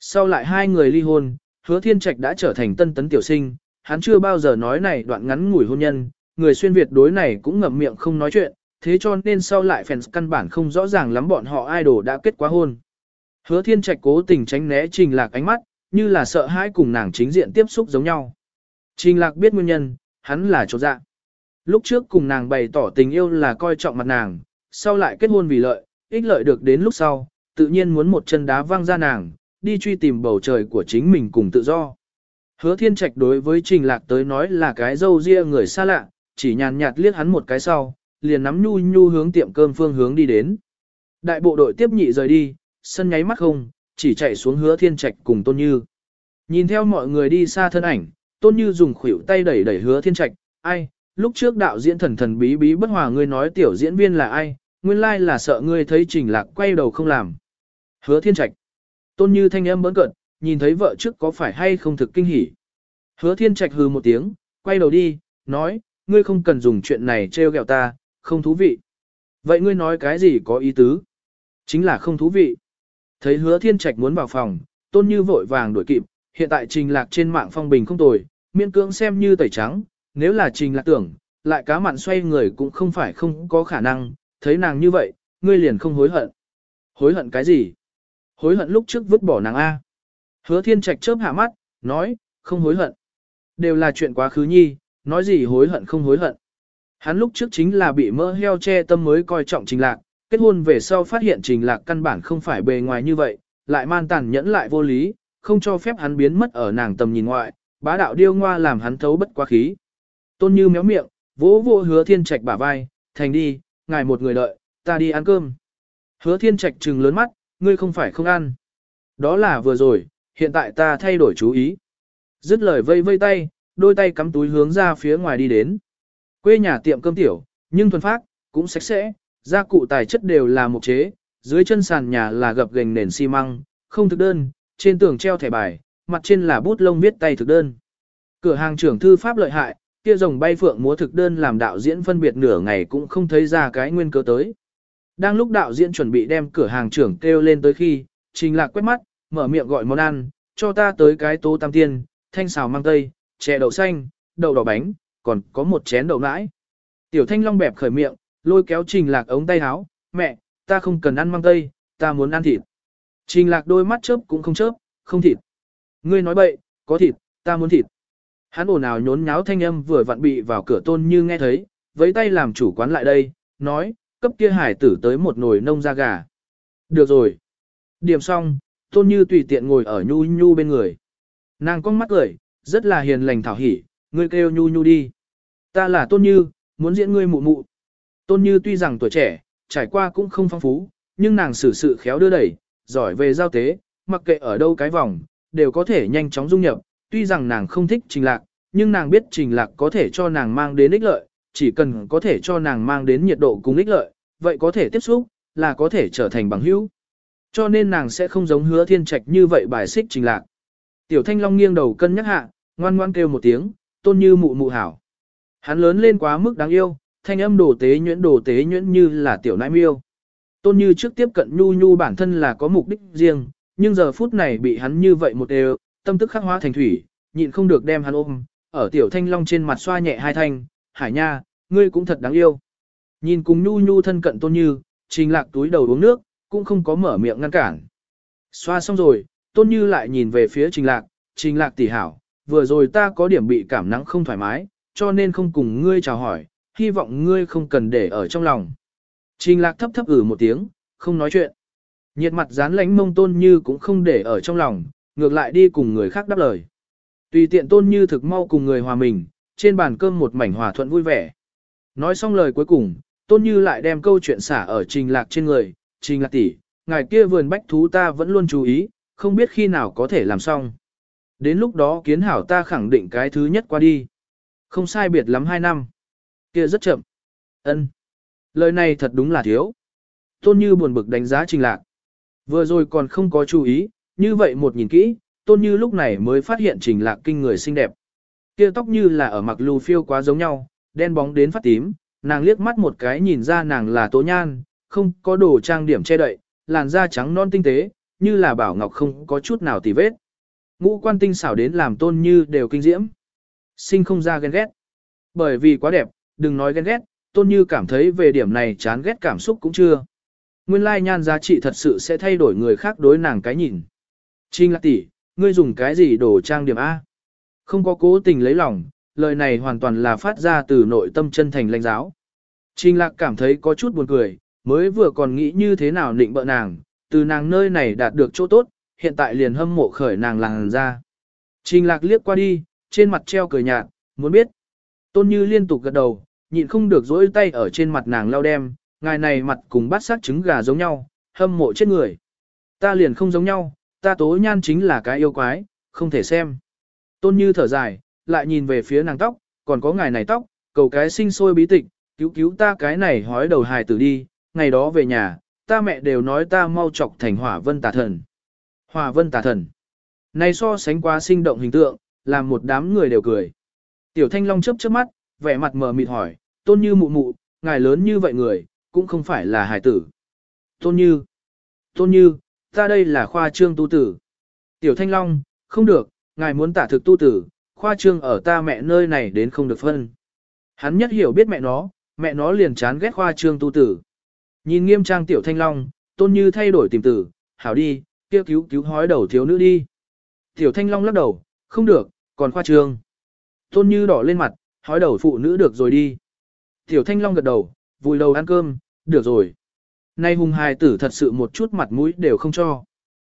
Sau lại hai người ly hôn, hứa thiên trạch đã trở thành tân tấn tiểu sinh, hắn chưa bao giờ nói này đoạn ngắn ngủi hôn nhân, người xuyên Việt đối này cũng ngậm miệng không nói chuyện, thế cho nên sau lại fans căn bản không rõ ràng lắm bọn họ idol đã kết quá hôn. Hứa thiên trạch cố tình tránh né trình lạc ánh mắt, như là sợ hãi cùng nàng chính diện tiếp xúc giống nhau. Trình lạc biết nguyên nhân, hắn là chỗ dạ. Lúc trước cùng nàng bày tỏ tình yêu là coi trọng mặt nàng, sau lại kết hôn vì lợi, ích lợi được đến lúc sau, tự nhiên muốn một chân đá văng ra nàng, đi truy tìm bầu trời của chính mình cùng tự do. Hứa thiên trạch đối với trình lạc tới nói là cái dâu ria người xa lạ, chỉ nhàn nhạt liếc hắn một cái sau, liền nắm nhu nhu hướng tiệm cơm phương hướng đi đến. Đại bộ đội tiếp nhị rời đi, sân nháy mắt không, chỉ chạy xuống hứa thiên trạch cùng tôn như. Nhìn theo mọi người đi xa thân ảnh, tôn như dùng khuỷu tay đẩy đẩy hứa thiên trạch, ai, lúc trước đạo diễn thần thần bí bí bất hòa ngươi nói tiểu diễn viên là ai, nguyên lai là sợ ngươi thấy trình lạc quay đầu không làm. Hứa thiên trạch. Tôn như thanh âm bỡn cận, nhìn thấy vợ trước có phải hay không thực kinh hỉ. Hứa thiên trạch hừ một tiếng, quay đầu đi, nói, ngươi không cần dùng chuyện này trêu ghẹo ta, không thú vị. Vậy ngươi nói cái gì có ý tứ? Chính là không thú vị. Thấy hứa thiên trạch muốn vào phòng, tôn như vội vàng đuổi kịp, hiện tại trình lạc trên mạng phong bình không tồi, miễn cưỡng xem như tẩy trắng, nếu là trình lạc tưởng, lại cá mặn xoay người cũng không phải không có khả năng, thấy nàng như vậy, ngươi liền không hối hận. Hối hận cái gì? Hối hận lúc trước vứt bỏ nàng A. Hứa thiên trạch chớp hạ mắt, nói, không hối hận. Đều là chuyện quá khứ nhi, nói gì hối hận không hối hận. Hắn lúc trước chính là bị mỡ heo che tâm mới coi trọng trình lạc, kết hôn về sau phát hiện trình lạc căn bản không phải bề ngoài như vậy, lại man tàn nhẫn lại vô lý, không cho phép hắn biến mất ở nàng tầm nhìn ngoại, bá đạo điêu ngoa làm hắn thấu bất quá khí. Tôn như méo miệng, vỗ vỗ hứa thiên trạch bả vai, thành đi, ngài một người đợi, ta đi ăn cơm. Hứa thiên trạch trừng lớn mắt, ngươi không phải không ăn. Đó là vừa rồi, hiện tại ta thay đổi chú ý. Dứt lời vây vây tay, đôi tay cắm túi hướng ra phía ngoài đi đến. Quê nhà tiệm cơm tiểu, nhưng thuần phát, cũng sạch sẽ, gia cụ tài chất đều là một chế, dưới chân sàn nhà là gập gành nền xi măng, không thực đơn, trên tường treo thẻ bài, mặt trên là bút lông viết tay thực đơn. Cửa hàng trưởng thư pháp lợi hại, kia rồng bay phượng múa thực đơn làm đạo diễn phân biệt nửa ngày cũng không thấy ra cái nguyên cớ tới. Đang lúc đạo diễn chuẩn bị đem cửa hàng trưởng kêu lên tới khi, trình lạc quét mắt, mở miệng gọi món ăn, cho ta tới cái tố tam tiên, thanh xào mang tây, chè đậu xanh, đậu đỏ bánh, còn có một chén đậu nãi. Tiểu thanh long bẹp khởi miệng, lôi kéo trình lạc ống tay áo, mẹ, ta không cần ăn mang tây, ta muốn ăn thịt. Trình lạc đôi mắt chớp cũng không chớp, không thịt. Ngươi nói bậy, có thịt, ta muốn thịt. Hắn ồn ào nhốn nháo thanh âm vừa vặn bị vào cửa tôn như nghe thấy, với tay làm chủ quán lại đây, nói, cấp kia hải tử tới một nồi nông da gà. Được rồi. Điểm xong, tôn như tùy tiện ngồi ở nhu nhu bên người. Nàng con mắt cười, rất là hiền lành thảo hỉ, ngươi kêu nhu nhu đi. Ta là tôn như, muốn diễn ngươi mụ mụ. Tôn như tuy rằng tuổi trẻ, trải qua cũng không phong phú, nhưng nàng xử sự khéo đưa đẩy, giỏi về giao tế, mặc kệ ở đâu cái vòng, đều có thể nhanh chóng dung nhập. Tuy rằng nàng không thích trình lạc, nhưng nàng biết trình lạc có thể cho nàng mang đến ích lợi, chỉ cần có thể cho nàng mang đến nhiệt độ cùng ích lợi, vậy có thể tiếp xúc, là có thể trở thành bằng hữu. Cho nên nàng sẽ không giống hứa thiên trạch như vậy bài xích trình lạc. Tiểu thanh long nghiêng đầu cân nhắc hạ, ngoan ngoan kêu một tiếng, tôn như mụ mụ hảo. Hắn lớn lên quá mức đáng yêu, thanh âm đồ tế nhuyễn đồ tế nhuyễn như là tiểu nãi miêu. Tôn như trước tiếp cận nhu nhu bản thân là có mục đích riêng, nhưng giờ phút này bị hắn như vậy một đều, tâm tức khắc hóa thành thủy, nhịn không được đem hắn ôm, ở tiểu thanh long trên mặt xoa nhẹ hai thanh, hải nha, ngươi cũng thật đáng yêu. Nhìn cùng nhu nhu thân cận tôn như, trình lạc túi đầu uống nước, cũng không có mở miệng ngăn cản. Xoa xong rồi, tôn như lại nhìn về phía trình lạc, trình lạc tỷ hảo, vừa rồi ta có điểm bị cảm nắng không thoải mái, cho nên không cùng ngươi chào hỏi, hy vọng ngươi không cần để ở trong lòng. Trình lạc thấp thấp ử một tiếng, không nói chuyện. Nhiệt mặt dán lánh mông tôn như cũng không để ở trong lòng, ngược lại đi cùng người khác đáp lời. Tùy tiện tôn như thực mau cùng người hòa mình, trên bàn cơm một mảnh hòa thuận vui vẻ. Nói xong lời cuối cùng, tôn như lại đem câu chuyện xả ở trình lạc trên người, trình lạc tỷ, ngài kia vườn bách thú ta vẫn luôn chú ý, không biết khi nào có thể làm xong. Đến lúc đó kiến hảo ta khẳng định cái thứ nhất qua đi. Không sai biệt lắm hai năm. Kia rất chậm. ân Lời này thật đúng là thiếu. Tôn Như buồn bực đánh giá trình lạc. Vừa rồi còn không có chú ý, như vậy một nhìn kỹ, Tôn Như lúc này mới phát hiện trình lạc kinh người xinh đẹp. Kia tóc như là ở mặc lù phiêu quá giống nhau, đen bóng đến phát tím, nàng liếc mắt một cái nhìn ra nàng là tố nhan, không có đồ trang điểm che đậy, làn da trắng non tinh tế, như là bảo ngọc không có chút nào tì vết. Ngũ quan tinh xảo đến làm tôn như đều kinh diễm. Sinh không ra ghen ghét. Bởi vì quá đẹp, đừng nói ghen ghét, tôn như cảm thấy về điểm này chán ghét cảm xúc cũng chưa. Nguyên lai nhan giá trị thật sự sẽ thay đổi người khác đối nàng cái nhìn. Trinh lạc tỷ, ngươi dùng cái gì đồ trang điểm A? Không có cố tình lấy lòng, lời này hoàn toàn là phát ra từ nội tâm chân thành lãnh giáo. Trinh lạc cảm thấy có chút buồn cười, mới vừa còn nghĩ như thế nào định bợ nàng, từ nàng nơi này đạt được chỗ tốt, hiện tại liền hâm mộ khởi nàng làng ra. Trình lạc liếc qua đi, trên mặt treo cười nhạt, muốn biết. Tôn Như liên tục gật đầu, nhịn không được dỗi tay ở trên mặt nàng lau đem, ngài này mặt cùng bát sát trứng gà giống nhau, hâm mộ chết người. Ta liền không giống nhau, ta tố nhan chính là cái yêu quái, không thể xem. Tôn Như thở dài, lại nhìn về phía nàng tóc, còn có ngài này tóc, cầu cái sinh sôi bí tịch, cứu cứu ta cái này hói đầu hài tử đi, ngày đó về nhà, ta mẹ đều nói ta mau chọc thành hỏa vân tà thần. Hỏa vân tà thần. Này so sánh quá sinh động hình tượng, làm một đám người đều cười. Tiểu thanh long chớp chớp mắt, vẻ mặt mờ mịt hỏi, tôn như mụ mụ, ngài lớn như vậy người, cũng không phải là hải tử. Tôn như, tôn như, ta đây là khoa trương tu tử. Tiểu thanh long, không được, ngài muốn tả thực tu tử, khoa trương ở ta mẹ nơi này đến không được phân. Hắn nhất hiểu biết mẹ nó, mẹ nó liền chán ghét khoa trương tu tử. Nhìn nghiêm trang tiểu thanh long, tôn như thay đổi tìm tử, hảo đi, kia cứu cứu hói đầu thiếu nữ đi. Tiểu thanh long lắc đầu, không được, còn khoa trương. Tôn như đỏ lên mặt, hói đầu phụ nữ được rồi đi. Tiểu thanh long gật đầu, vùi đầu ăn cơm, được rồi. Nay hùng hài tử thật sự một chút mặt mũi đều không cho.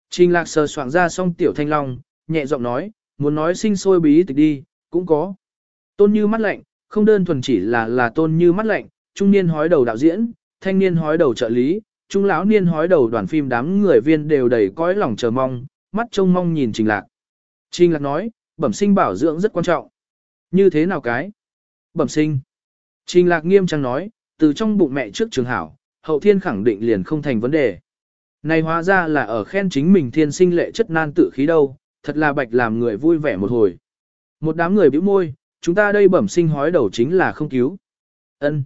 Trình lạc sờ soạn ra xong tiểu thanh long, nhẹ giọng nói, muốn nói sinh sôi bí tịch đi, cũng có. Tôn như mắt lạnh, không đơn thuần chỉ là là tôn như mắt lạnh, trung niên hói đầu đạo diễn, thanh niên hói đầu trợ lý, trung lão niên hói đầu đoàn phim đám người viên đều đầy cõi lòng chờ mong, mắt trông mong nhìn Trình Lạc. Trình Lạc nói, bẩm sinh bảo dưỡng rất quan trọng. Như thế nào cái? Bẩm sinh. Trình Lạc nghiêm trang nói, từ trong bụng mẹ trước trường hảo, hậu thiên khẳng định liền không thành vấn đề. Này hóa ra là ở khen chính mình thiên sinh lệ chất nan tự khí đâu, thật là bạch làm người vui vẻ một hồi. Một đám người bĩu môi, chúng ta đây bẩm sinh hói đầu chính là không cứu. Ân.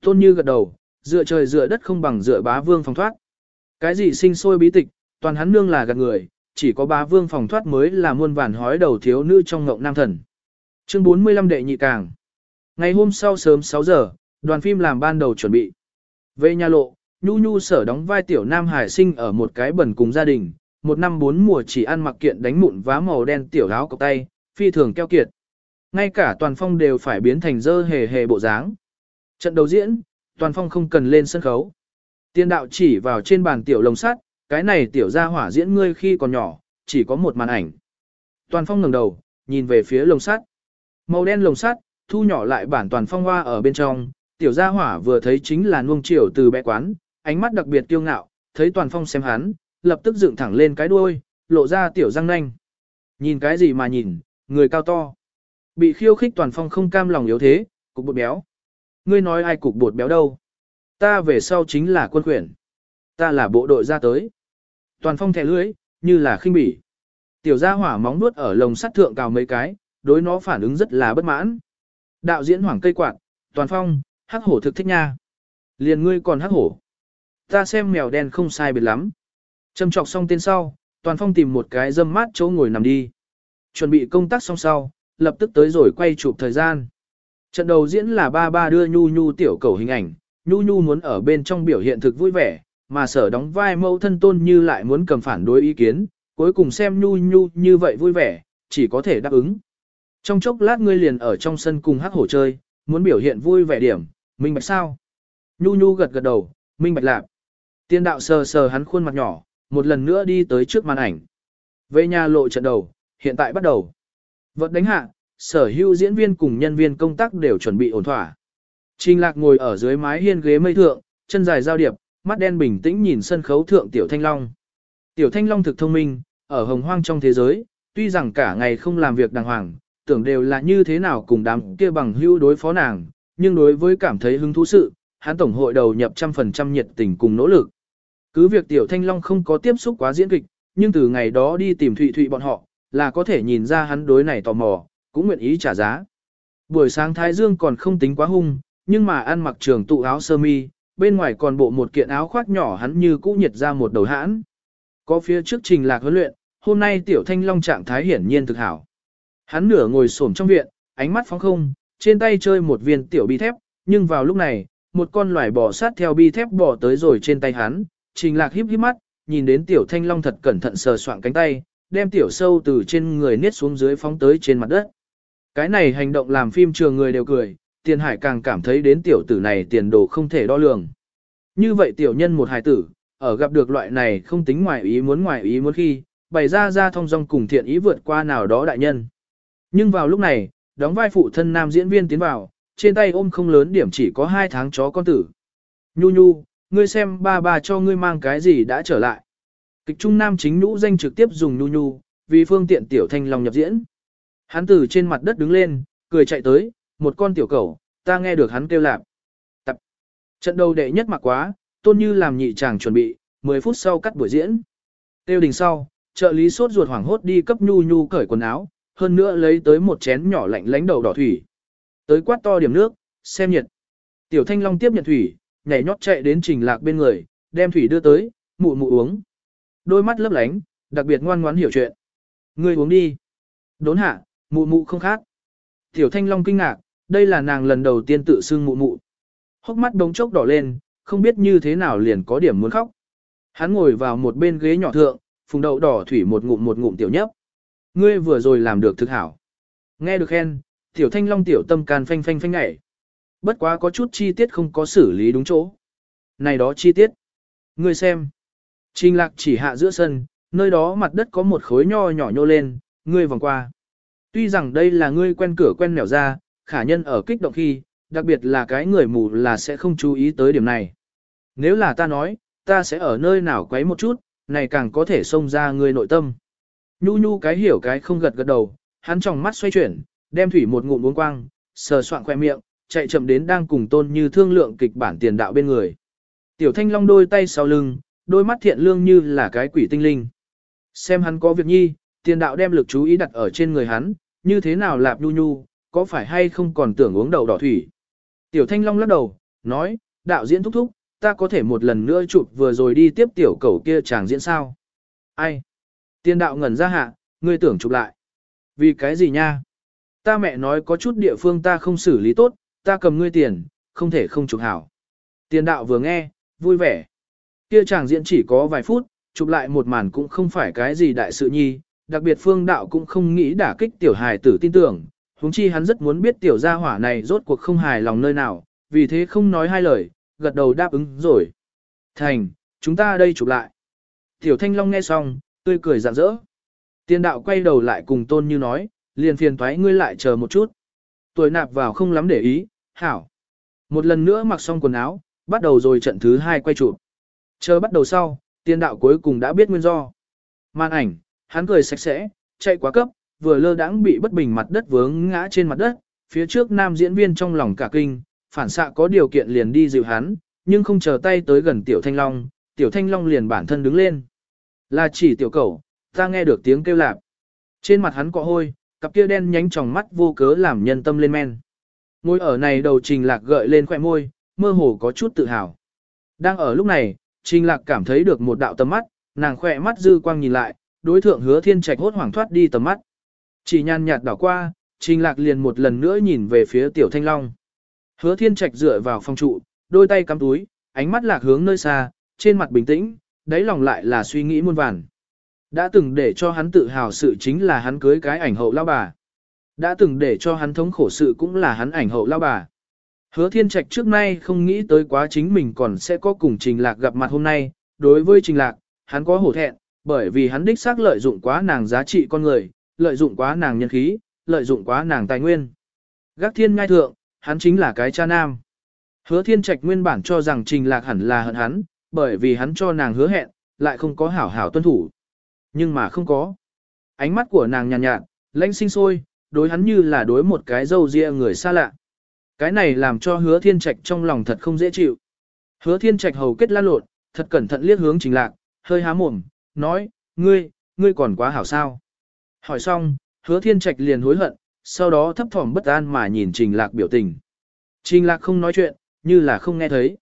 Tôn Như gật đầu, dựa trời dựa đất không bằng dựa bá vương phòng thoát. Cái gì sinh sôi bí tịch, toàn hắn nương là gạt người, chỉ có bá vương phòng thoát mới là muôn vàn hói đầu thiếu nữ trong ngộng nam thần. Chương 45 đệ nhị càng. Ngày hôm sau sớm 6 giờ, đoàn phim làm ban đầu chuẩn bị. Về nhà lộ, Nhu Nhu sở đóng vai tiểu nam hải sinh ở một cái bẩn cùng gia đình, một năm bốn mùa chỉ ăn mặc kiện đánh mụn vá màu đen tiểu áo cộc tay, phi thường keo kiệt. Ngay cả toàn phong đều phải biến thành dơ hề hề bộ dáng. Trận đầu diễn, toàn phong không cần lên sân khấu. Tiên đạo chỉ vào trên bàn tiểu lồng sắt, cái này tiểu ra hỏa diễn ngươi khi còn nhỏ, chỉ có một màn ảnh. Toàn phong ngẩng đầu, nhìn về phía lồng sắt. Màu đen lồng sắt, thu nhỏ lại bản toàn phong hoa ở bên trong, tiểu gia hỏa vừa thấy chính là nuông chiều từ bé quán, ánh mắt đặc biệt kiêu ngạo, thấy toàn phong xem hắn, lập tức dựng thẳng lên cái đuôi, lộ ra tiểu răng nanh. Nhìn cái gì mà nhìn, người cao to. Bị khiêu khích toàn phong không cam lòng yếu thế, cục bột béo. Ngươi nói ai cục bột béo đâu? Ta về sau chính là quân quyển. Ta là bộ đội ra tới. Toàn phong thẻ lưới, như là khinh bỉ. Tiểu gia hỏa móng nuốt ở lồng sắt thượng cào mấy cái, đối nó phản ứng rất là bất mãn. Đạo diễn hoảng cây quạt, toàn phong, hắc hổ thực thích nha. Liền ngươi còn hắc hổ. Ta xem mèo đen không sai biệt lắm. Châm trọc xong tên sau, toàn phong tìm một cái dâm mát chỗ ngồi nằm đi. Chuẩn bị công tác xong sau, lập tức tới rồi quay chụp thời gian. Trận đầu diễn là ba ba đưa Nhu Nhu tiểu cầu hình ảnh, Nhu Nhu muốn ở bên trong biểu hiện thực vui vẻ, mà sở đóng vai mẫu thân tôn như lại muốn cầm phản đối ý kiến, cuối cùng xem Nhu Nhu như vậy vui vẻ, chỉ có thể đáp ứng. Trong chốc lát ngươi liền ở trong sân cùng hát hổ chơi, muốn biểu hiện vui vẻ điểm, minh bạch sao? Nhu Nhu gật gật đầu, minh bạch lạc. Tiên đạo sờ sờ hắn khuôn mặt nhỏ, một lần nữa đi tới trước màn ảnh. Về nhà lộ trận đầu, hiện tại bắt đầu. Vật đánh hạ, sở hữu diễn viên cùng nhân viên công tác đều chuẩn bị ổn thỏa. Trình lạc ngồi ở dưới mái hiên ghế mây thượng, chân dài giao điệp, mắt đen bình tĩnh nhìn sân khấu thượng Tiểu Thanh Long. Tiểu Thanh Long thực thông minh, ở hồng hoang trong thế giới, tuy rằng cả ngày không làm việc đàng hoàng, tưởng đều là như thế nào cùng đám kia bằng hữu đối phó nàng, nhưng đối với cảm thấy hứng thú sự, hắn tổng hội đầu nhập trăm phần trăm nhiệt tình cùng nỗ lực. Cứ việc Tiểu Thanh Long không có tiếp xúc quá diễn kịch, nhưng từ ngày đó đi tìm Thụy Thụy bọn họ, là có thể nhìn ra hắn đối này tò mò, cũng nguyện ý trả giá. Buổi sáng Thái Dương còn không tính quá hung, nhưng mà ăn mặc trường tụ áo sơ mi, bên ngoài còn bộ một kiện áo khoác nhỏ hắn như cũ nhiệt ra một đầu hãn. Có phía trước trình lạc huấn luyện, hôm nay tiểu thanh long trạng thái hiển nhiên thực hảo. Hắn nửa ngồi xổm trong viện, ánh mắt phóng không, trên tay chơi một viên tiểu bi thép, nhưng vào lúc này, một con loài bò sát theo bi thép bò tới rồi trên tay hắn, trình lạc híp híp mắt, nhìn đến tiểu thanh long thật cẩn thận sờ soạng cánh tay, đem tiểu sâu từ trên người niết xuống dưới phóng tới trên mặt đất. Cái này hành động làm phim trường người đều cười, tiền hải càng cảm thấy đến tiểu tử này tiền đồ không thể đo lường. Như vậy tiểu nhân một hải tử, ở gặp được loại này không tính ngoài ý muốn ngoài ý muốn khi, bày ra ra thông dong cùng thiện ý vượt qua nào đó đại nhân. Nhưng vào lúc này, đóng vai phụ thân nam diễn viên tiến vào, trên tay ôm không lớn điểm chỉ có hai tháng chó con tử. Nhu nhu, ngươi xem ba ba cho ngươi mang cái gì đã trở lại. Kịch trung nam chính nhũ danh trực tiếp dùng nhu nhu, vì phương tiện tiểu thanh long nhập diễn. Hắn từ trên mặt đất đứng lên, cười chạy tới, một con tiểu cẩu, ta nghe được hắn kêu lạp. Tập. Trận đầu đệ nhất mặc quá, tôn như làm nhị chàng chuẩn bị, 10 phút sau cắt buổi diễn. Tiêu đình sau, trợ lý sốt ruột hoảng hốt đi cấp nhu nhu cởi quần áo, hơn nữa lấy tới một chén nhỏ lạnh lánh đầu đỏ thủy. Tới quát to điểm nước, xem nhiệt. Tiểu thanh long tiếp nhận thủy, nhảy nhót chạy đến trình lạc bên người, đem thủy đưa tới, mụ mụ uống. Đôi mắt lấp lánh, đặc biệt ngoan ngoãn hiểu chuyện. Ngươi uống đi. Đốn hạ, mụ mụ không khác. Tiểu thanh long kinh ngạc, đây là nàng lần đầu tiên tự xưng mụ mụ. Hốc mắt đống chốc đỏ lên, không biết như thế nào liền có điểm muốn khóc. Hắn ngồi vào một bên ghế nhỏ thượng, phùng đậu đỏ thủy một ngụm một ngụm tiểu nhấp. Ngươi vừa rồi làm được thực hảo. Nghe được khen, tiểu thanh long tiểu tâm can phanh phanh phanh ngảy. Bất quá có chút chi tiết không có xử lý đúng chỗ. Này đó chi tiết. Ngươi xem. Trình lạc chỉ hạ giữa sân, nơi đó mặt đất có một khối nho nhỏ nhô lên, ngươi vòng qua. Tuy rằng đây là ngươi quen cửa quen nẻo ra, khả nhân ở kích động khi, đặc biệt là cái người mù là sẽ không chú ý tới điểm này. Nếu là ta nói, ta sẽ ở nơi nào quấy một chút, này càng có thể xông ra ngươi nội tâm. Nhu nhu cái hiểu cái không gật gật đầu, hắn trong mắt xoay chuyển, đem thủy một ngụm uống quang, sờ soạn khoe miệng, chạy chậm đến đang cùng tôn như thương lượng kịch bản tiền đạo bên người. Tiểu thanh long đôi tay sau lưng, đôi mắt thiện lương như là cái quỷ tinh linh. Xem hắn có việc nhi, tiền đạo đem lực chú ý đặt ở trên người hắn, như thế nào lạp nhu nhu, có phải hay không còn tưởng uống đầu đỏ thủy. Tiểu thanh long lắc đầu, nói, đạo diễn thúc thúc, ta có thể một lần nữa chụp vừa rồi đi tiếp tiểu cầu kia chàng diễn sao. Ai? Tiền đạo ngẩn ra hạ, ngươi tưởng chụp lại. Vì cái gì nha? Ta mẹ nói có chút địa phương ta không xử lý tốt, ta cầm ngươi tiền, không thể không chụp hảo. Tiền đạo vừa nghe, vui vẻ. Kia chàng diễn chỉ có vài phút, chụp lại một màn cũng không phải cái gì đại sự nhi, đặc biệt phương đạo cũng không nghĩ đả kích tiểu hài tử tin tưởng, huống chi hắn rất muốn biết tiểu gia hỏa này rốt cuộc không hài lòng nơi nào, vì thế không nói hai lời, gật đầu đáp ứng rồi. Thành, chúng ta đây chụp lại. Tiểu thanh long nghe xong, tươi cười rạng rỡ. Tiên đạo quay đầu lại cùng tôn như nói, liền phiền thoái ngươi lại chờ một chút. Tuổi nạp vào không lắm để ý, hảo. Một lần nữa mặc xong quần áo, bắt đầu rồi trận thứ hai quay chụp. Chờ bắt đầu sau, tiên đạo cuối cùng đã biết nguyên do. Màn ảnh, hắn cười sạch sẽ, chạy quá cấp, vừa lơ đãng bị bất bình mặt đất vướng ngã trên mặt đất, phía trước nam diễn viên trong lòng cả kinh, phản xạ có điều kiện liền đi dịu hắn, nhưng không chờ tay tới gần tiểu thanh long, tiểu thanh long liền bản thân đứng lên. Là chỉ tiểu cầu, ta nghe được tiếng kêu lạp. Trên mặt hắn cọ hôi, cặp kia đen nhánh tròng mắt vô cớ làm nhân tâm lên men. Ngôi ở này đầu trình lạc gợi lên khỏe môi, mơ hồ có chút tự hào. Đang ở lúc này, trình lạc cảm thấy được một đạo tầm mắt, nàng khỏe mắt dư quang nhìn lại, đối thượng hứa thiên trạch hốt hoảng thoát đi tầm mắt. Chỉ nhàn nhạt đảo qua, trình lạc liền một lần nữa nhìn về phía tiểu thanh long. Hứa thiên trạch dựa vào phong trụ, đôi tay cắm túi, ánh mắt lạc hướng nơi xa, trên mặt bình tĩnh, đáy lòng lại là suy nghĩ muôn vàn. Đã từng để cho hắn tự hào sự chính là hắn cưới cái ảnh hậu lao bà. Đã từng để cho hắn thống khổ sự cũng là hắn ảnh hậu lao bà. Hứa thiên trạch trước nay không nghĩ tới quá chính mình còn sẽ có cùng trình lạc gặp mặt hôm nay. Đối với trình lạc, hắn có hổ thẹn, bởi vì hắn đích xác lợi dụng quá nàng giá trị con người, lợi dụng quá nàng nhân khí, lợi dụng quá nàng tài nguyên. Gác thiên ngai thượng, hắn chính là cái cha nam. Hứa thiên trạch nguyên bản cho rằng trình lạc hẳn là hận hắn, bởi vì hắn cho nàng hứa hẹn, lại không có hảo hảo tuân thủ. Nhưng mà không có. Ánh mắt của nàng nhàn nhạt, nhạt, lãnh sinh sôi, đối hắn như là đối một cái dâu ria người xa lạ. Cái này làm cho hứa thiên trạch trong lòng thật không dễ chịu. Hứa thiên trạch hầu kết lan lột, thật cẩn thận liếc hướng trình lạc, hơi há mồm, nói, ngươi, ngươi còn quá hảo sao. Hỏi xong, hứa thiên trạch liền hối hận, sau đó thấp thỏm bất an mà nhìn trình lạc biểu tình. Trình lạc không nói chuyện, như là không nghe thấy.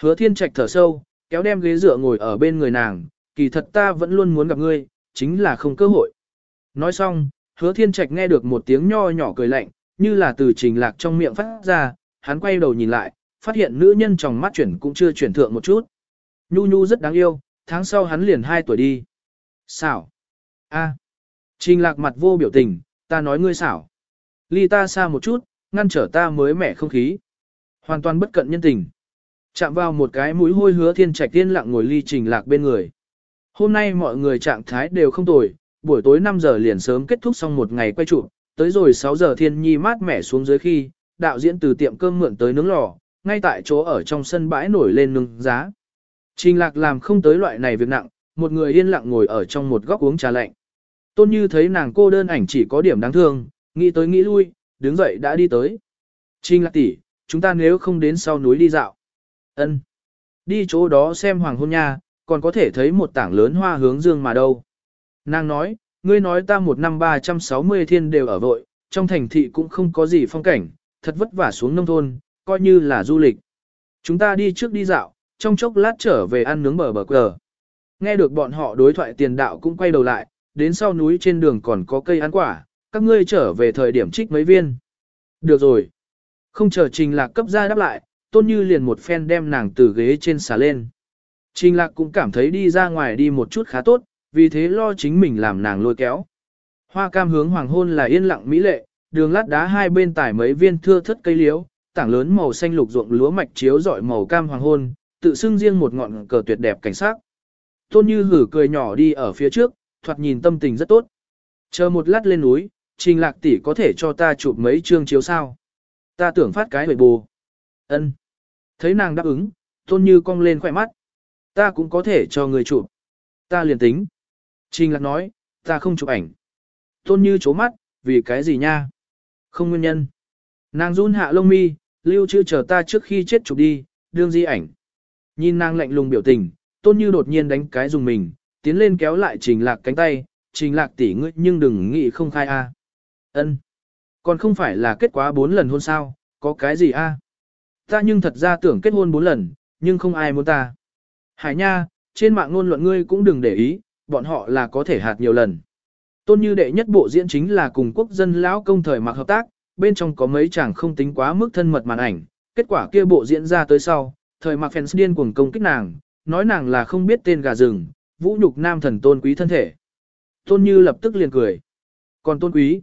Hứa thiên trạch thở sâu, kéo đem ghế dựa ngồi ở bên người nàng, kỳ thật ta vẫn luôn muốn gặp ngươi, chính là không cơ hội. Nói xong, hứa thiên trạch nghe được một tiếng nho nhỏ cười lạnh, như là từ trình lạc trong miệng phát ra, hắn quay đầu nhìn lại, phát hiện nữ nhân trong mắt chuyển cũng chưa chuyển thượng một chút. Nhu nhu rất đáng yêu, tháng sau hắn liền 2 tuổi đi. Xảo. a Trình lạc mặt vô biểu tình, ta nói ngươi xảo. Ly ta xa một chút, ngăn trở ta mới mẻ không khí. Hoàn toàn bất cận nhân tình. Chạm vào một cái mũi hôi hứa thiên trạch tiên lặng ngồi ly trình lạc bên người. Hôm nay mọi người trạng thái đều không tồi, buổi tối 5 giờ liền sớm kết thúc xong một ngày quay chụp, tới rồi 6 giờ thiên nhi mát mẻ xuống dưới khi, đạo diễn từ tiệm cơm mượn tới nướng lò, ngay tại chỗ ở trong sân bãi nổi lên nướng giá. Trình lạc làm không tới loại này việc nặng, một người yên lặng ngồi ở trong một góc uống trà lạnh. Tôn như thấy nàng cô đơn ảnh chỉ có điểm đáng thương, nghĩ tới nghĩ lui, đứng dậy đã đi tới. Trình lạc tỷ, chúng ta nếu không đến sau núi đi dạo. ân Đi chỗ đó xem hoàng hôn nha, còn có thể thấy một tảng lớn hoa hướng dương mà đâu. Nàng nói, ngươi nói ta một năm 360 thiên đều ở vội, trong thành thị cũng không có gì phong cảnh, thật vất vả xuống nông thôn, coi như là du lịch. Chúng ta đi trước đi dạo, trong chốc lát trở về ăn nướng bờ bờ cờ. Nghe được bọn họ đối thoại tiền đạo cũng quay đầu lại, đến sau núi trên đường còn có cây ăn quả, các ngươi trở về thời điểm trích mấy viên. Được rồi. Không chờ trình lạc cấp ra đáp lại, tôn như liền một phen đem nàng từ ghế trên xà lên. Trình lạc cũng cảm thấy đi ra ngoài đi một chút khá tốt, vì thế lo chính mình làm nàng lôi kéo. Hoa cam hướng hoàng hôn là yên lặng mỹ lệ, đường lát đá hai bên tải mấy viên thưa thất cây liễu, tảng lớn màu xanh lục ruộng lúa mạch chiếu dọi màu cam hoàng hôn, tự xưng riêng một ngọn cờ tuyệt đẹp cảnh sắc. Tôn Như hử cười nhỏ đi ở phía trước, thoạt nhìn tâm tình rất tốt. Chờ một lát lên núi, Trình Lạc tỷ có thể cho ta chụp mấy chương chiếu sao? Ta tưởng phát cái hồi bù. Ân. Thấy nàng đáp ứng, Tôn Như cong lên khỏe mắt. Ta cũng có thể cho người chụp. Ta liền tính. Trình Lạc nói, ta không chụp ảnh. Tôn Như chố mắt, vì cái gì nha? Không nguyên nhân. Nàng run hạ lông mi, lưu chưa chờ ta trước khi chết chụp đi, đương di ảnh. Nhìn nàng lạnh lùng biểu tình, Tôn Như đột nhiên đánh cái dùng mình, tiến lên kéo lại Trình Lạc cánh tay, Trình Lạc tỷ ngươi nhưng đừng nghĩ không khai a. Ân. Còn không phải là kết quả bốn lần hôn sao, có cái gì a? Ta nhưng thật ra tưởng kết hôn bốn lần, nhưng không ai muốn ta. Hải nha, trên mạng ngôn luận ngươi cũng đừng để ý, bọn họ là có thể hạt nhiều lần. Tôn như đệ nhất bộ diễn chính là cùng quốc dân lão công thời mặc hợp tác, bên trong có mấy chàng không tính quá mức thân mật màn ảnh, kết quả kia bộ diễn ra tới sau, thời mặc fans điên cuồng công kích nàng, nói nàng là không biết tên gà rừng, vũ nhục nam thần tôn quý thân thể. Tôn như lập tức liền cười. Còn tôn quý,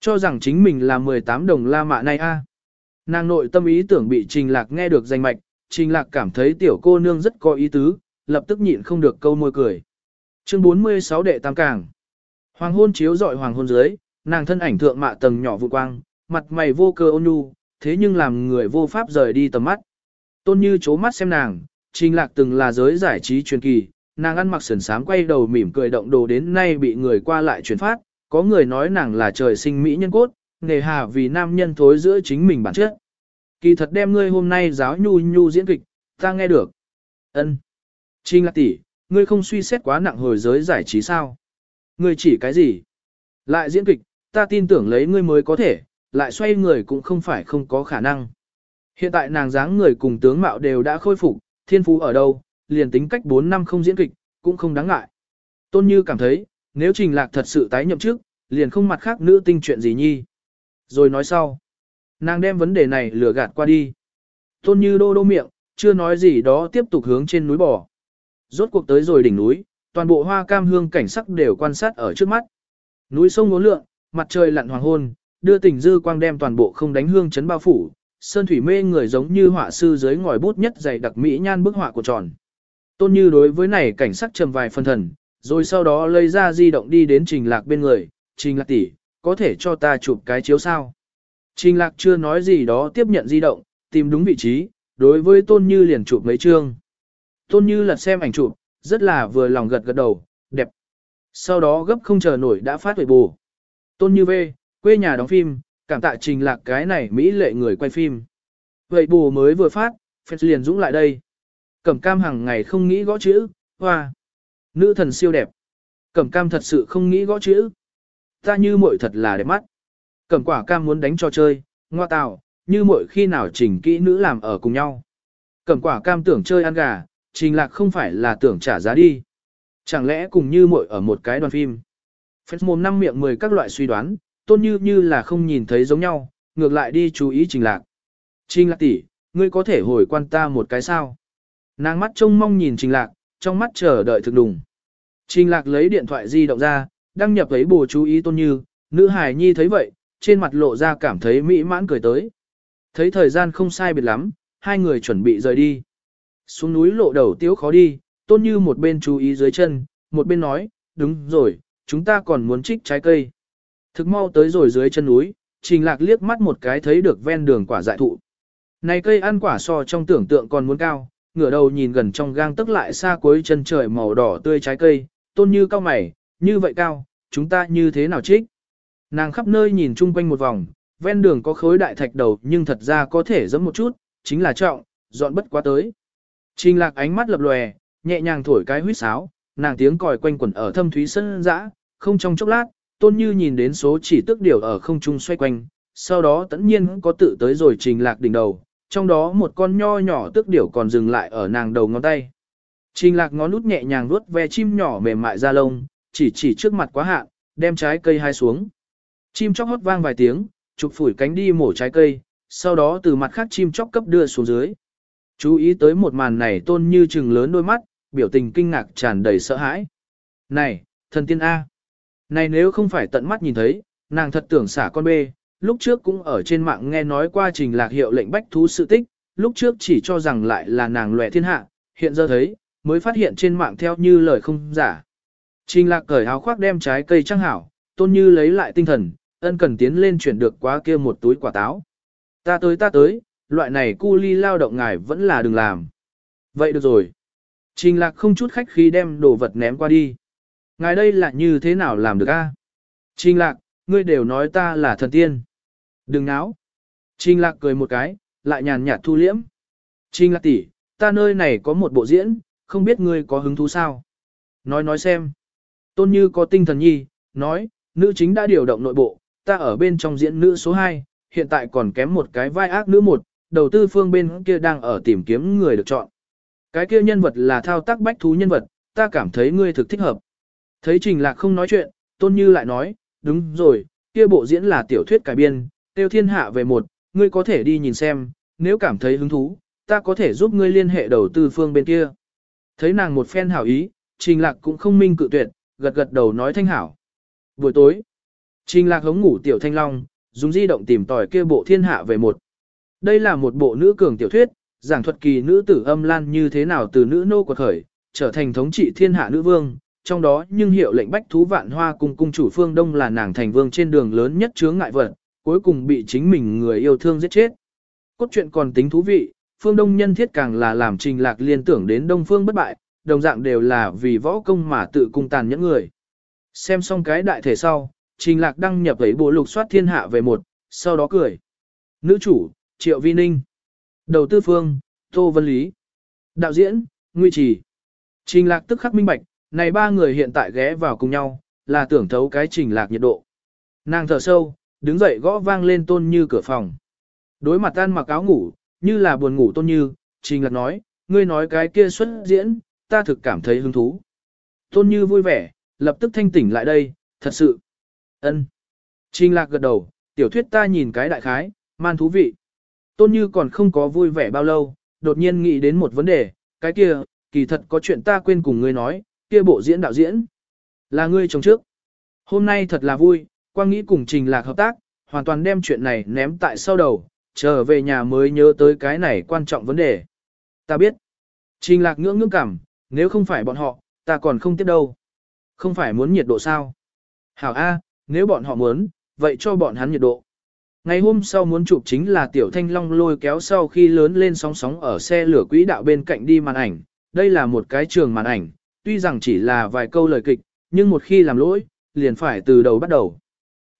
cho rằng chính mình là 18 đồng la mạ này a. Nàng nội tâm ý tưởng bị trình lạc nghe được danh mạch, trình lạc cảm thấy tiểu cô nương rất có ý tứ, lập tức nhịn không được câu môi cười. Chương 46 đệ tam càng. Hoàng hôn chiếu dọi hoàng hôn dưới, nàng thân ảnh thượng mạ tầng nhỏ vụ quang, mặt mày vô cơ ôn nhu, thế nhưng làm người vô pháp rời đi tầm mắt. Tôn Như chố mắt xem nàng, Trình Lạc từng là giới giải trí truyền kỳ, nàng ăn mặc sườn sám quay đầu mỉm cười động đồ đến nay bị người qua lại truyền phát, có người nói nàng là trời sinh mỹ nhân cốt, nề hà vì nam nhân thối giữa chính mình bản chất. Kỳ thật đem ngươi hôm nay giáo nhu nhu diễn kịch, ta nghe được. Ân. Trình Lạc tỷ, ngươi không suy xét quá nặng hồi giới giải trí sao? Ngươi chỉ cái gì? Lại diễn kịch, ta tin tưởng lấy ngươi mới có thể, lại xoay người cũng không phải không có khả năng. Hiện tại nàng dáng người cùng tướng mạo đều đã khôi phục, thiên phú ở đâu, liền tính cách 4 năm không diễn kịch, cũng không đáng ngại. Tôn Như cảm thấy, nếu Trình Lạc thật sự tái nhậm chức, liền không mặt khác nữ tinh chuyện gì nhi. Rồi nói sau. Nàng đem vấn đề này lừa gạt qua đi. Tôn Như đô đô miệng, chưa nói gì đó tiếp tục hướng trên núi bò. Rốt cuộc tới rồi đỉnh núi, toàn bộ hoa cam hương cảnh sắc đều quan sát ở trước mắt. Núi sông ngốn lượng, mặt trời lặn hoàng hôn, đưa tình dư quang đem toàn bộ không đánh hương chấn bao phủ, sơn thủy mê người giống như họa sư dưới ngòi bút nhất dày đặc mỹ nhan bức họa của tròn. Tôn Như đối với này cảnh sắc trầm vài phân thần, rồi sau đó lấy ra di động đi đến Trình Lạc bên người, Trình Lạc tỷ, có thể cho ta chụp cái chiếu sao? Trình Lạc chưa nói gì đó tiếp nhận di động, tìm đúng vị trí, đối với Tôn Như liền chụp mấy chương. Tôn Như lật xem ảnh chụp, rất là vừa lòng gật gật đầu, đẹp. Sau đó gấp không chờ nổi đã phát huệ bù. Tôn Như về, quê nhà đóng phim, cảm tạ trình lạc cái này Mỹ lệ người quay phim. Vậy bù mới vừa phát, phép liền dũng lại đây. Cẩm cam hàng ngày không nghĩ gõ chữ, hoa. Nữ thần siêu đẹp. Cẩm cam thật sự không nghĩ gõ chữ. Ta như muội thật là đẹp mắt. Cẩm quả cam muốn đánh cho chơi, ngoa tạo, như muội khi nào trình kỹ nữ làm ở cùng nhau. Cẩm quả cam tưởng chơi ăn gà, trình lạc không phải là tưởng trả giá đi. Chẳng lẽ cùng như muội ở một cái đoàn phim. Phép mồm năm miệng mười các loại suy đoán, tôn như như là không nhìn thấy giống nhau, ngược lại đi chú ý trình lạc. Trình lạc tỷ, ngươi có thể hồi quan ta một cái sao? Nàng mắt trông mong nhìn trình lạc, trong mắt chờ đợi thực đùng. Trình lạc lấy điện thoại di động ra, đăng nhập lấy bồ chú ý tôn như, nữ hài nhi thấy vậy, trên mặt lộ ra cảm thấy mỹ mãn cười tới. Thấy thời gian không sai biệt lắm, hai người chuẩn bị rời đi. Xuống núi lộ đầu tiếu khó đi, tôn như một bên chú ý dưới chân, một bên nói, đúng rồi, chúng ta còn muốn trích trái cây. Thực mau tới rồi dưới chân núi, trình lạc liếc mắt một cái thấy được ven đường quả dại thụ. Này cây ăn quả so trong tưởng tượng còn muốn cao, ngửa đầu nhìn gần trong gang tức lại xa cuối chân trời màu đỏ tươi trái cây, tôn như cao mày, như vậy cao, chúng ta như thế nào trích? Nàng khắp nơi nhìn chung quanh một vòng, ven đường có khối đại thạch đầu nhưng thật ra có thể giẫm một chút, chính là trọng, dọn bất quá tới. Trình lạc ánh mắt lập lòe, nhẹ nhàng thổi cái huýt sáo, nàng tiếng còi quanh quẩn ở thâm thúy sân dã, không trong chốc lát, tôn như nhìn đến số chỉ tức điều ở không trung xoay quanh, sau đó tất nhiên có tự tới rồi trình lạc đỉnh đầu, trong đó một con nho nhỏ tức điểu còn dừng lại ở nàng đầu ngón tay. Trình lạc ngón nút nhẹ nhàng vuốt ve chim nhỏ mềm mại ra lông, chỉ chỉ trước mặt quá hạn, đem trái cây hai xuống. Chim chóc hót vang vài tiếng, chụp phủi cánh đi mổ trái cây, sau đó từ mặt khác chim chóc cấp đưa xuống dưới. Chú ý tới một màn này tôn như trừng lớn đôi mắt, biểu tình kinh ngạc tràn đầy sợ hãi. Này, thần tiên A. Này nếu không phải tận mắt nhìn thấy, nàng thật tưởng xả con bê, lúc trước cũng ở trên mạng nghe nói qua trình lạc hiệu lệnh bách thú sự tích, lúc trước chỉ cho rằng lại là nàng lòe thiên hạ, hiện giờ thấy, mới phát hiện trên mạng theo như lời không giả. Trình lạc cởi áo khoác đem trái cây trăng hảo, tôn như lấy lại tinh thần, ân cần tiến lên chuyển được quá kia một túi quả táo. Ta tới ta tới, loại này cu ly lao động ngài vẫn là đừng làm. Vậy được rồi. Trình lạc không chút khách khí đem đồ vật ném qua đi. Ngài đây là như thế nào làm được a? Trình lạc, ngươi đều nói ta là thần tiên. Đừng náo. Trình lạc cười một cái, lại nhàn nhạt thu liễm. Trình lạc tỷ, ta nơi này có một bộ diễn, không biết ngươi có hứng thú sao? Nói nói xem. Tôn như có tinh thần nhi, nói, nữ chính đã điều động nội bộ, ta ở bên trong diễn nữ số 2, hiện tại còn kém một cái vai ác nữ một, đầu tư phương bên kia đang ở tìm kiếm người được chọn. Cái kia nhân vật là thao tác bách thú nhân vật, ta cảm thấy ngươi thực thích hợp. Thấy Trình Lạc không nói chuyện, Tôn Như lại nói, đúng rồi, kia bộ diễn là tiểu thuyết cải biên, tiêu thiên hạ về một, ngươi có thể đi nhìn xem, nếu cảm thấy hứng thú, ta có thể giúp ngươi liên hệ đầu tư phương bên kia. Thấy nàng một phen hảo ý, Trình Lạc cũng không minh cự tuyệt, gật gật đầu nói thanh hảo. Buổi tối, Trình Lạc hống ngủ tiểu thanh long, dùng di động tìm tòi kia bộ thiên hạ về một. Đây là một bộ nữ cường tiểu thuyết, giảng thuật kỳ nữ tử âm lan như thế nào từ nữ nô quật khởi, trở thành thống trị thiên hạ nữ vương, trong đó nhưng hiệu lệnh bách thú vạn hoa cùng cung chủ phương đông là nàng thành vương trên đường lớn nhất chướng ngại vật, cuối cùng bị chính mình người yêu thương giết chết. Cốt truyện còn tính thú vị, phương đông nhân thiết càng là làm trình lạc liên tưởng đến đông phương bất bại, đồng dạng đều là vì võ công mà tự cung tàn những người. Xem xong cái đại thể sau, trình lạc đăng nhập ấy bộ lục soát thiên hạ về một, sau đó cười. Nữ chủ, Triệu Vi Ninh. Đầu tư phương, Tô Vân Lý. Đạo diễn, Nguy Trì. Trình lạc tức khắc minh bạch, này ba người hiện tại ghé vào cùng nhau, là tưởng thấu cái trình lạc nhiệt độ. Nàng thở sâu, đứng dậy gõ vang lên tôn như cửa phòng. Đối mặt tan mặc áo ngủ, như là buồn ngủ tôn như, trình lạc nói, ngươi nói cái kia xuất diễn, ta thực cảm thấy hứng thú. Tôn như vui vẻ, lập tức thanh tỉnh lại đây, thật sự. ân. Trình lạc gật đầu, tiểu thuyết ta nhìn cái đại khái, man thú vị. Tôn như còn không có vui vẻ bao lâu, đột nhiên nghĩ đến một vấn đề, cái kia, kỳ thật có chuyện ta quên cùng ngươi nói, kia bộ diễn đạo diễn. Là ngươi chồng trước. Hôm nay thật là vui, quang nghĩ cùng trình lạc hợp tác, hoàn toàn đem chuyện này ném tại sau đầu, trở về nhà mới nhớ tới cái này quan trọng vấn đề. Ta biết. Trình lạc ngưỡng ngưỡng cảm, nếu không phải bọn họ, ta còn không tiếp đâu. Không phải muốn nhiệt độ sao? Hảo A, nếu bọn họ muốn, vậy cho bọn hắn nhiệt độ. Ngày hôm sau muốn chụp chính là Tiểu Thanh Long lôi kéo sau khi lớn lên sóng sóng ở xe lửa quỹ đạo bên cạnh đi màn ảnh. Đây là một cái trường màn ảnh, tuy rằng chỉ là vài câu lời kịch, nhưng một khi làm lỗi, liền phải từ đầu bắt đầu.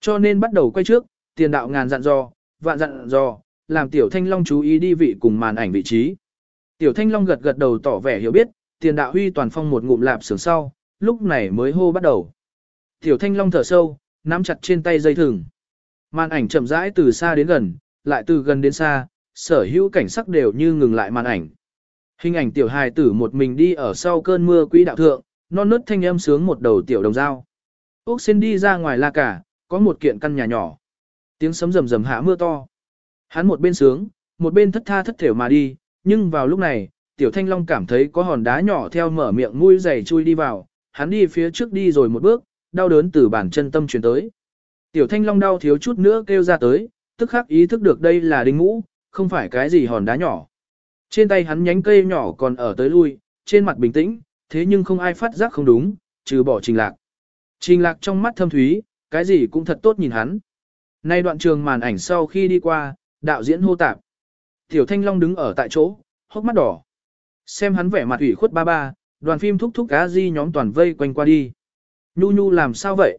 Cho nên bắt đầu quay trước, tiền đạo ngàn dặn dò, vạn dặn dò, làm Tiểu Thanh Long chú ý đi vị cùng màn ảnh vị trí. Tiểu Thanh Long gật gật đầu tỏ vẻ hiểu biết, tiền đạo huy toàn phong một ngụm lạp sướng sau, lúc này mới hô bắt đầu. Tiểu Thanh Long thở sâu, nắm chặt trên tay dây thừng. Màn ảnh chậm rãi từ xa đến gần, lại từ gần đến xa, sở hữu cảnh sắc đều như ngừng lại màn ảnh. Hình ảnh tiểu hài tử một mình đi ở sau cơn mưa quỹ đạo thượng, non nớt thanh âm sướng một đầu tiểu đồng dao. Úc xin đi ra ngoài la cả, có một kiện căn nhà nhỏ. Tiếng sấm rầm rầm hạ mưa to. Hắn một bên sướng, một bên thất tha thất thểu mà đi, nhưng vào lúc này, tiểu thanh long cảm thấy có hòn đá nhỏ theo mở miệng mũi dày chui đi vào, hắn đi phía trước đi rồi một bước, đau đớn từ bản chân tâm truyền tới. Tiểu thanh long đau thiếu chút nữa kêu ra tới, tức khắc ý thức được đây là đinh ngũ, không phải cái gì hòn đá nhỏ. Trên tay hắn nhánh cây nhỏ còn ở tới lui, trên mặt bình tĩnh, thế nhưng không ai phát giác không đúng, trừ bỏ trình lạc. Trình lạc trong mắt thâm thúy, cái gì cũng thật tốt nhìn hắn. Nay đoạn trường màn ảnh sau khi đi qua, đạo diễn hô tạp. Tiểu Thanh Long đứng ở tại chỗ, hốc mắt đỏ. Xem hắn vẻ mặt ủy khuất ba ba, đoàn phim thúc thúc cá di nhóm toàn vây quanh qua đi. Nhu nhu làm sao vậy?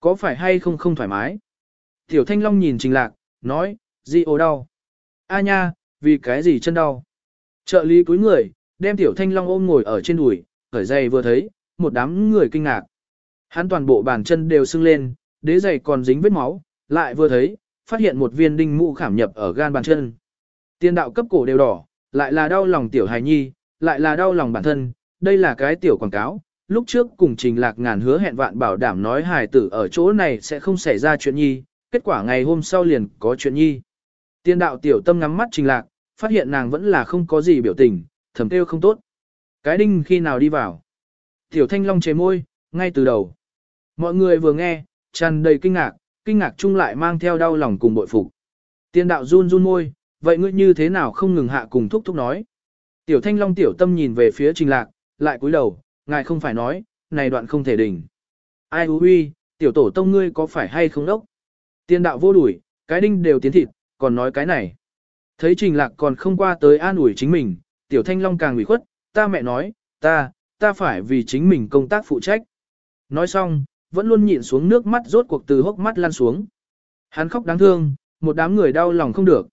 Có phải hay không không thoải mái? Tiểu Thanh Long nhìn Trình Lạc, nói, di ồ đau. A nha, vì cái gì chân đau? Trợ lý cúi người, đem Tiểu Thanh Long ôm ngồi ở trên đùi, khởi giày vừa thấy, một đám người kinh ngạc. Hắn toàn bộ bàn chân đều sưng lên, đế giày còn dính vết máu, lại vừa thấy, phát hiện một viên đinh mũ khảm nhập ở gan bàn chân. Tiên đạo cấp cổ đều đỏ, lại là đau lòng tiểu hài nhi, lại là đau lòng bản thân, đây là cái tiểu quảng cáo. Lúc trước cùng trình lạc ngàn hứa hẹn vạn bảo đảm nói hài tử ở chỗ này sẽ không xảy ra chuyện nhi, kết quả ngày hôm sau liền có chuyện nhi. Tiên đạo tiểu tâm ngắm mắt trình lạc, phát hiện nàng vẫn là không có gì biểu tình, thầm kêu không tốt. Cái đinh khi nào đi vào? Tiểu thanh long chế môi, ngay từ đầu. Mọi người vừa nghe, tràn đầy kinh ngạc, kinh ngạc chung lại mang theo đau lòng cùng bội phục. Tiên đạo run run môi, vậy ngươi như thế nào không ngừng hạ cùng thúc thúc nói. Tiểu thanh long tiểu tâm nhìn về phía trình lạc, lại cúi đầu, ngài không phải nói, này đoạn không thể đỉnh. Ai hú huy, tiểu tổ tông ngươi có phải hay không đốc? Tiên đạo vô đuổi, cái đinh đều tiến thịt, còn nói cái này. Thấy trình lạc còn không qua tới an ủi chính mình, tiểu thanh long càng ủy khuất, ta mẹ nói, ta, ta phải vì chính mình công tác phụ trách. Nói xong, vẫn luôn nhịn xuống nước mắt rốt cuộc từ hốc mắt lan xuống. Hắn khóc đáng thương, một đám người đau lòng không được.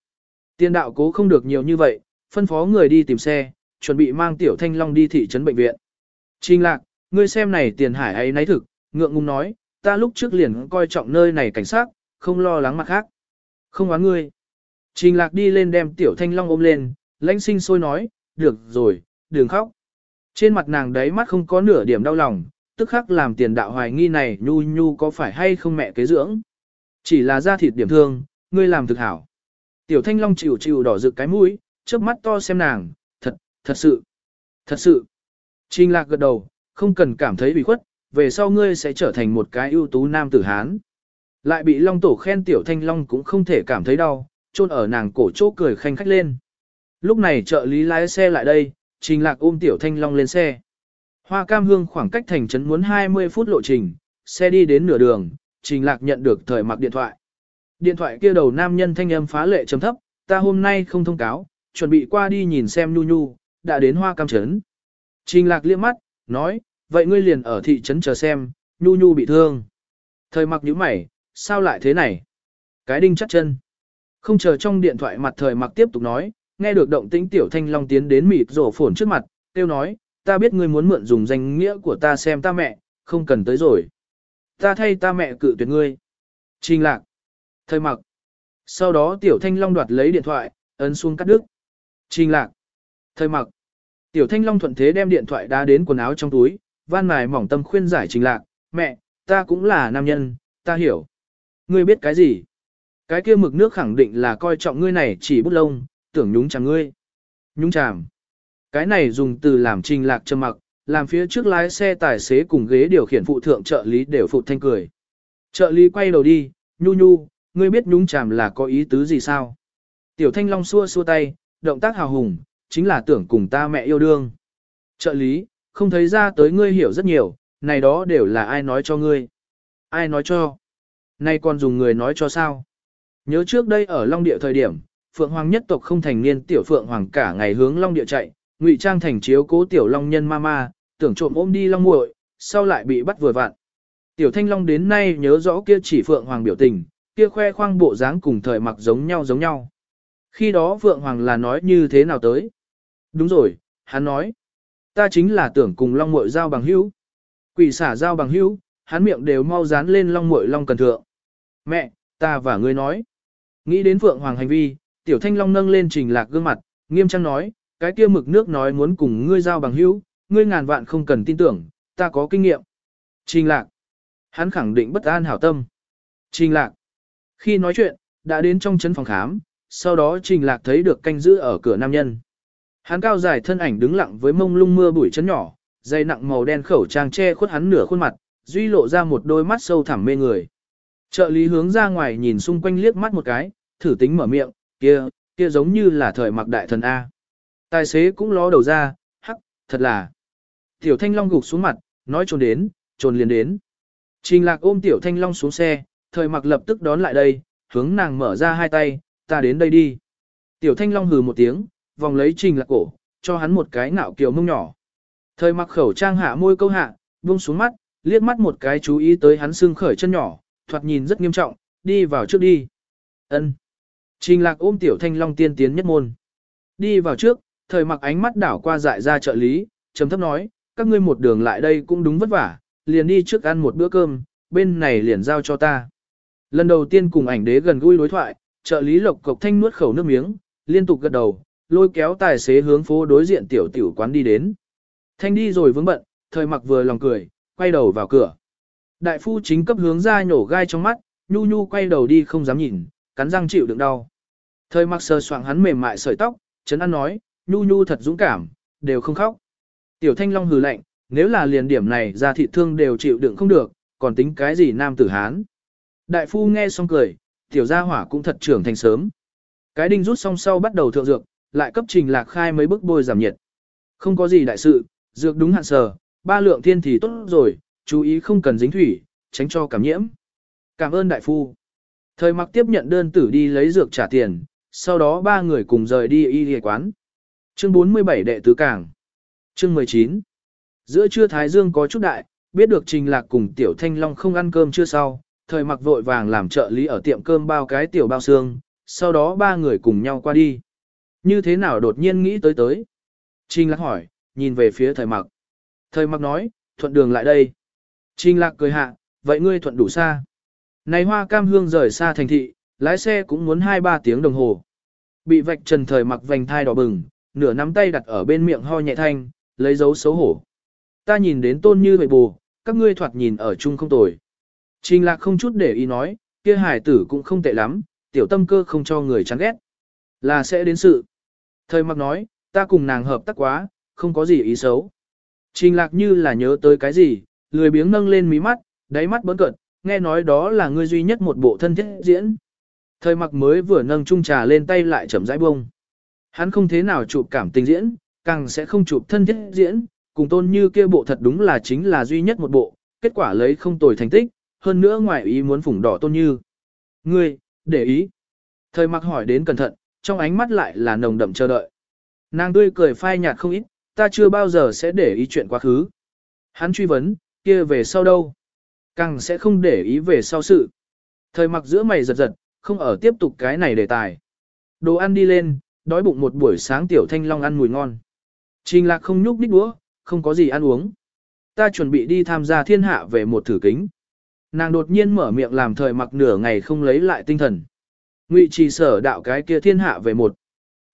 Tiên đạo cố không được nhiều như vậy, phân phó người đi tìm xe, chuẩn bị mang tiểu thanh long đi thị trấn bệnh viện. Trình lạc, ngươi xem này tiền hải ấy nấy thực, ngượng ngùng nói, ta lúc trước liền coi trọng nơi này cảnh sát, không lo lắng mặt khác. Không oán ngươi. Trình lạc đi lên đem tiểu thanh long ôm lên, lãnh sinh sôi nói, được rồi, đừng khóc. Trên mặt nàng đấy mắt không có nửa điểm đau lòng, tức khắc làm tiền đạo hoài nghi này nhu nhu có phải hay không mẹ kế dưỡng. Chỉ là da thịt điểm thương, ngươi làm thực hảo. Tiểu thanh long chịu chịu đỏ rực cái mũi, trước mắt to xem nàng, thật, thật sự, thật sự. Trình lạc gật đầu, không cần cảm thấy bị khuất, về sau ngươi sẽ trở thành một cái ưu tú nam tử Hán. Lại bị long tổ khen tiểu thanh long cũng không thể cảm thấy đau, chôn ở nàng cổ chỗ cười khanh khách lên. Lúc này trợ lý lái xe lại đây, trình lạc ôm tiểu thanh long lên xe. Hoa cam hương khoảng cách thành trấn muốn 20 phút lộ trình, xe đi đến nửa đường, trình lạc nhận được thời mặc điện thoại. Điện thoại kia đầu nam nhân thanh âm phá lệ trầm thấp, ta hôm nay không thông cáo, chuẩn bị qua đi nhìn xem nhu nhu, đã đến hoa cam trấn. Trình lạc liếc mắt, nói, vậy ngươi liền ở thị trấn chờ xem, nhu nhu bị thương. Thời mặc nhíu mày, sao lại thế này? Cái đinh chắc chân. Không chờ trong điện thoại mặt thời mặc tiếp tục nói, nghe được động tĩnh tiểu thanh long tiến đến mịt rổ phồn trước mặt, tiêu nói, ta biết ngươi muốn mượn dùng danh nghĩa của ta xem ta mẹ, không cần tới rồi. Ta thay ta mẹ cự tuyệt ngươi. Trình lạc. Thời mặc. Sau đó tiểu thanh long đoạt lấy điện thoại, ấn xuống cắt đứt. Trình lạc. Thời mặc. Tiểu thanh long thuận thế đem điện thoại đá đến quần áo trong túi, van mài mỏng tâm khuyên giải trình lạc. Mẹ, ta cũng là nam nhân, ta hiểu. Ngươi biết cái gì? Cái kia mực nước khẳng định là coi trọng ngươi này chỉ bút lông, tưởng nhúng chàng ngươi. Nhúng chàm. Cái này dùng từ làm trình lạc trầm mặc, làm phía trước lái xe tài xế cùng ghế điều khiển phụ thượng trợ lý đều phụ thanh cười. Trợ lý quay đầu đi, nhu nhu, ngươi biết nhúng chàm là có ý tứ gì sao? Tiểu thanh long xua xua tay, động tác hào hùng, chính là tưởng cùng ta mẹ yêu đương. Trợ lý, không thấy ra tới ngươi hiểu rất nhiều, này đó đều là ai nói cho ngươi. Ai nói cho? Nay còn dùng người nói cho sao? Nhớ trước đây ở Long Địa thời điểm, Phượng Hoàng nhất tộc không thành niên tiểu Phượng Hoàng cả ngày hướng Long Địa chạy, ngụy trang thành chiếu cố tiểu Long nhân Mama tưởng trộm ôm đi Long muội, sau lại bị bắt vừa vặn. Tiểu Thanh Long đến nay nhớ rõ kia chỉ Phượng Hoàng biểu tình, kia khoe khoang bộ dáng cùng thời mặc giống nhau giống nhau. Khi đó Phượng Hoàng là nói như thế nào tới? Đúng rồi, hắn nói. Ta chính là tưởng cùng Long muội giao bằng hữu. Quỷ xả giao bằng hữu, hắn miệng đều mau dán lên Long muội Long cần thượng. Mẹ, ta và ngươi nói. Nghĩ đến Phượng Hoàng hành vi, Tiểu Thanh Long nâng lên trình lạc gương mặt, nghiêm trang nói, cái kia mực nước nói muốn cùng ngươi giao bằng hữu, ngươi ngàn vạn không cần tin tưởng, ta có kinh nghiệm. Trình lạc. Hắn khẳng định bất an hảo tâm. Trình lạc. Khi nói chuyện, đã đến trong chấn phòng khám, sau đó trình lạc thấy được canh giữ ở cửa nam nhân. Hắn cao dài thân ảnh đứng lặng với mông lung mưa bụi chấn nhỏ, dây nặng màu đen khẩu trang che khuất hắn nửa khuôn mặt, duy lộ ra một đôi mắt sâu thẳm mê người. Trợ lý hướng ra ngoài nhìn xung quanh liếc mắt một cái, thử tính mở miệng, kia, kia giống như là thời mặc đại thần A. Tài xế cũng ló đầu ra, hắc, thật là. Tiểu Thanh Long gục xuống mặt, nói trồn đến, trồn liền đến. Trình lạc ôm Tiểu Thanh Long xuống xe, thời mặc lập tức đón lại đây, hướng nàng mở ra hai tay, ta đến đây đi. Tiểu Thanh Long hừ một tiếng, vòng lấy trình lạc cổ, cho hắn một cái ngạo kiều mông nhỏ. Thời mặc khẩu trang hạ môi câu hạ, buông xuống mắt, liếc mắt một cái chú ý tới hắn xương khởi chân nhỏ, thoạt nhìn rất nghiêm trọng, đi vào trước đi. Ân. Trình lạc ôm tiểu thanh long tiên tiến nhất môn. Đi vào trước, thời mặc ánh mắt đảo qua dại ra trợ lý, trầm thấp nói, các ngươi một đường lại đây cũng đúng vất vả, liền đi trước ăn một bữa cơm, bên này liền giao cho ta. Lần đầu tiên cùng ảnh đế gần gũi đối thoại, trợ lý lộc cộc thanh nuốt khẩu nước miếng, liên tục gật đầu, lôi kéo tài xế hướng phố đối diện tiểu tiểu quán đi đến. Thanh đi rồi vướng bận, thời mặc vừa lòng cười, quay đầu vào cửa. Đại phu chính cấp hướng ra nhổ gai trong mắt, nhu nhu quay đầu đi không dám nhìn, cắn răng chịu đựng đau. Thời mặc sờ soạng hắn mềm mại sợi tóc, chấn an nói, nhu nhu thật dũng cảm, đều không khóc. Tiểu thanh long hừ lạnh, nếu là liền điểm này ra thị thương đều chịu đựng không được, còn tính cái gì nam tử hán. Đại phu nghe xong cười, tiểu gia hỏa cũng thật trưởng thành sớm. Cái đinh rút xong sau bắt đầu thượng dược, lại cấp trình lạc khai mấy bức bôi giảm nhiệt. Không có gì đại sự, dược đúng hạn sờ, ba lượng thiên thì tốt rồi, chú ý không cần dính thủy, tránh cho cảm nhiễm. Cảm ơn đại phu. Thời mặc tiếp nhận đơn tử đi lấy dược trả tiền, sau đó ba người cùng rời đi y y quán. Chương 47 đệ tứ cảng. Chương 19. Giữa trưa Thái Dương có chút đại, biết được Trình Lạc cùng Tiểu Thanh Long không ăn cơm chưa sau, thời mặc vội vàng làm trợ lý ở tiệm cơm bao cái tiểu bao xương, sau đó ba người cùng nhau qua đi. Như thế nào đột nhiên nghĩ tới tới? Trình Lạc hỏi, nhìn về phía thời mặc. Thời mặc nói, thuận đường lại đây. Trình Lạc cười hạ, vậy ngươi thuận đủ xa. Này hoa cam hương rời xa thành thị, lái xe cũng muốn 2-3 tiếng đồng hồ. Bị vạch trần thời mặc vành thai đỏ bừng, nửa nắm tay đặt ở bên miệng ho nhẹ thanh, lấy dấu xấu hổ. Ta nhìn đến tôn như vậy bù, các ngươi thoạt nhìn ở chung không tồi. Trình lạc không chút để ý nói, kia hải tử cũng không tệ lắm, tiểu tâm cơ không cho người chán ghét. Là sẽ đến sự. Thời mặc nói, ta cùng nàng hợp tác quá, không có gì ý xấu. Trình lạc như là nhớ tới cái gì, lười biếng nâng lên mí mắt, đáy mắt bấn cợt, nghe nói đó là ngươi duy nhất một bộ thân thiết diễn. Thời mặc mới vừa nâng chung trà lên tay lại chậm rãi bông. Hắn không thế nào chụp cảm tình diễn, càng sẽ không chụp thân thiết diễn, cùng tôn như kia bộ thật đúng là chính là duy nhất một bộ, kết quả lấy không tồi thành tích, hơn nữa ngoài ý muốn phủng đỏ tôn như. Ngươi, để ý. Thời mặc hỏi đến cẩn thận, trong ánh mắt lại là nồng đậm chờ đợi. Nàng tươi cười phai nhạt không ít, ta chưa bao giờ sẽ để ý chuyện quá khứ. Hắn truy vấn, kia về sau đâu? Càng sẽ không để ý về sau sự. Thời mặc giữa mày giật giật, không ở tiếp tục cái này đề tài. Đồ ăn đi lên, đói bụng một buổi sáng tiểu thanh long ăn mùi ngon. Trình lạc không nhúc đích đũa, không có gì ăn uống. Ta chuẩn bị đi tham gia thiên hạ về một thử kính. Nàng đột nhiên mở miệng làm thời mặc nửa ngày không lấy lại tinh thần. Ngụy trì sở đạo cái kia thiên hạ về một.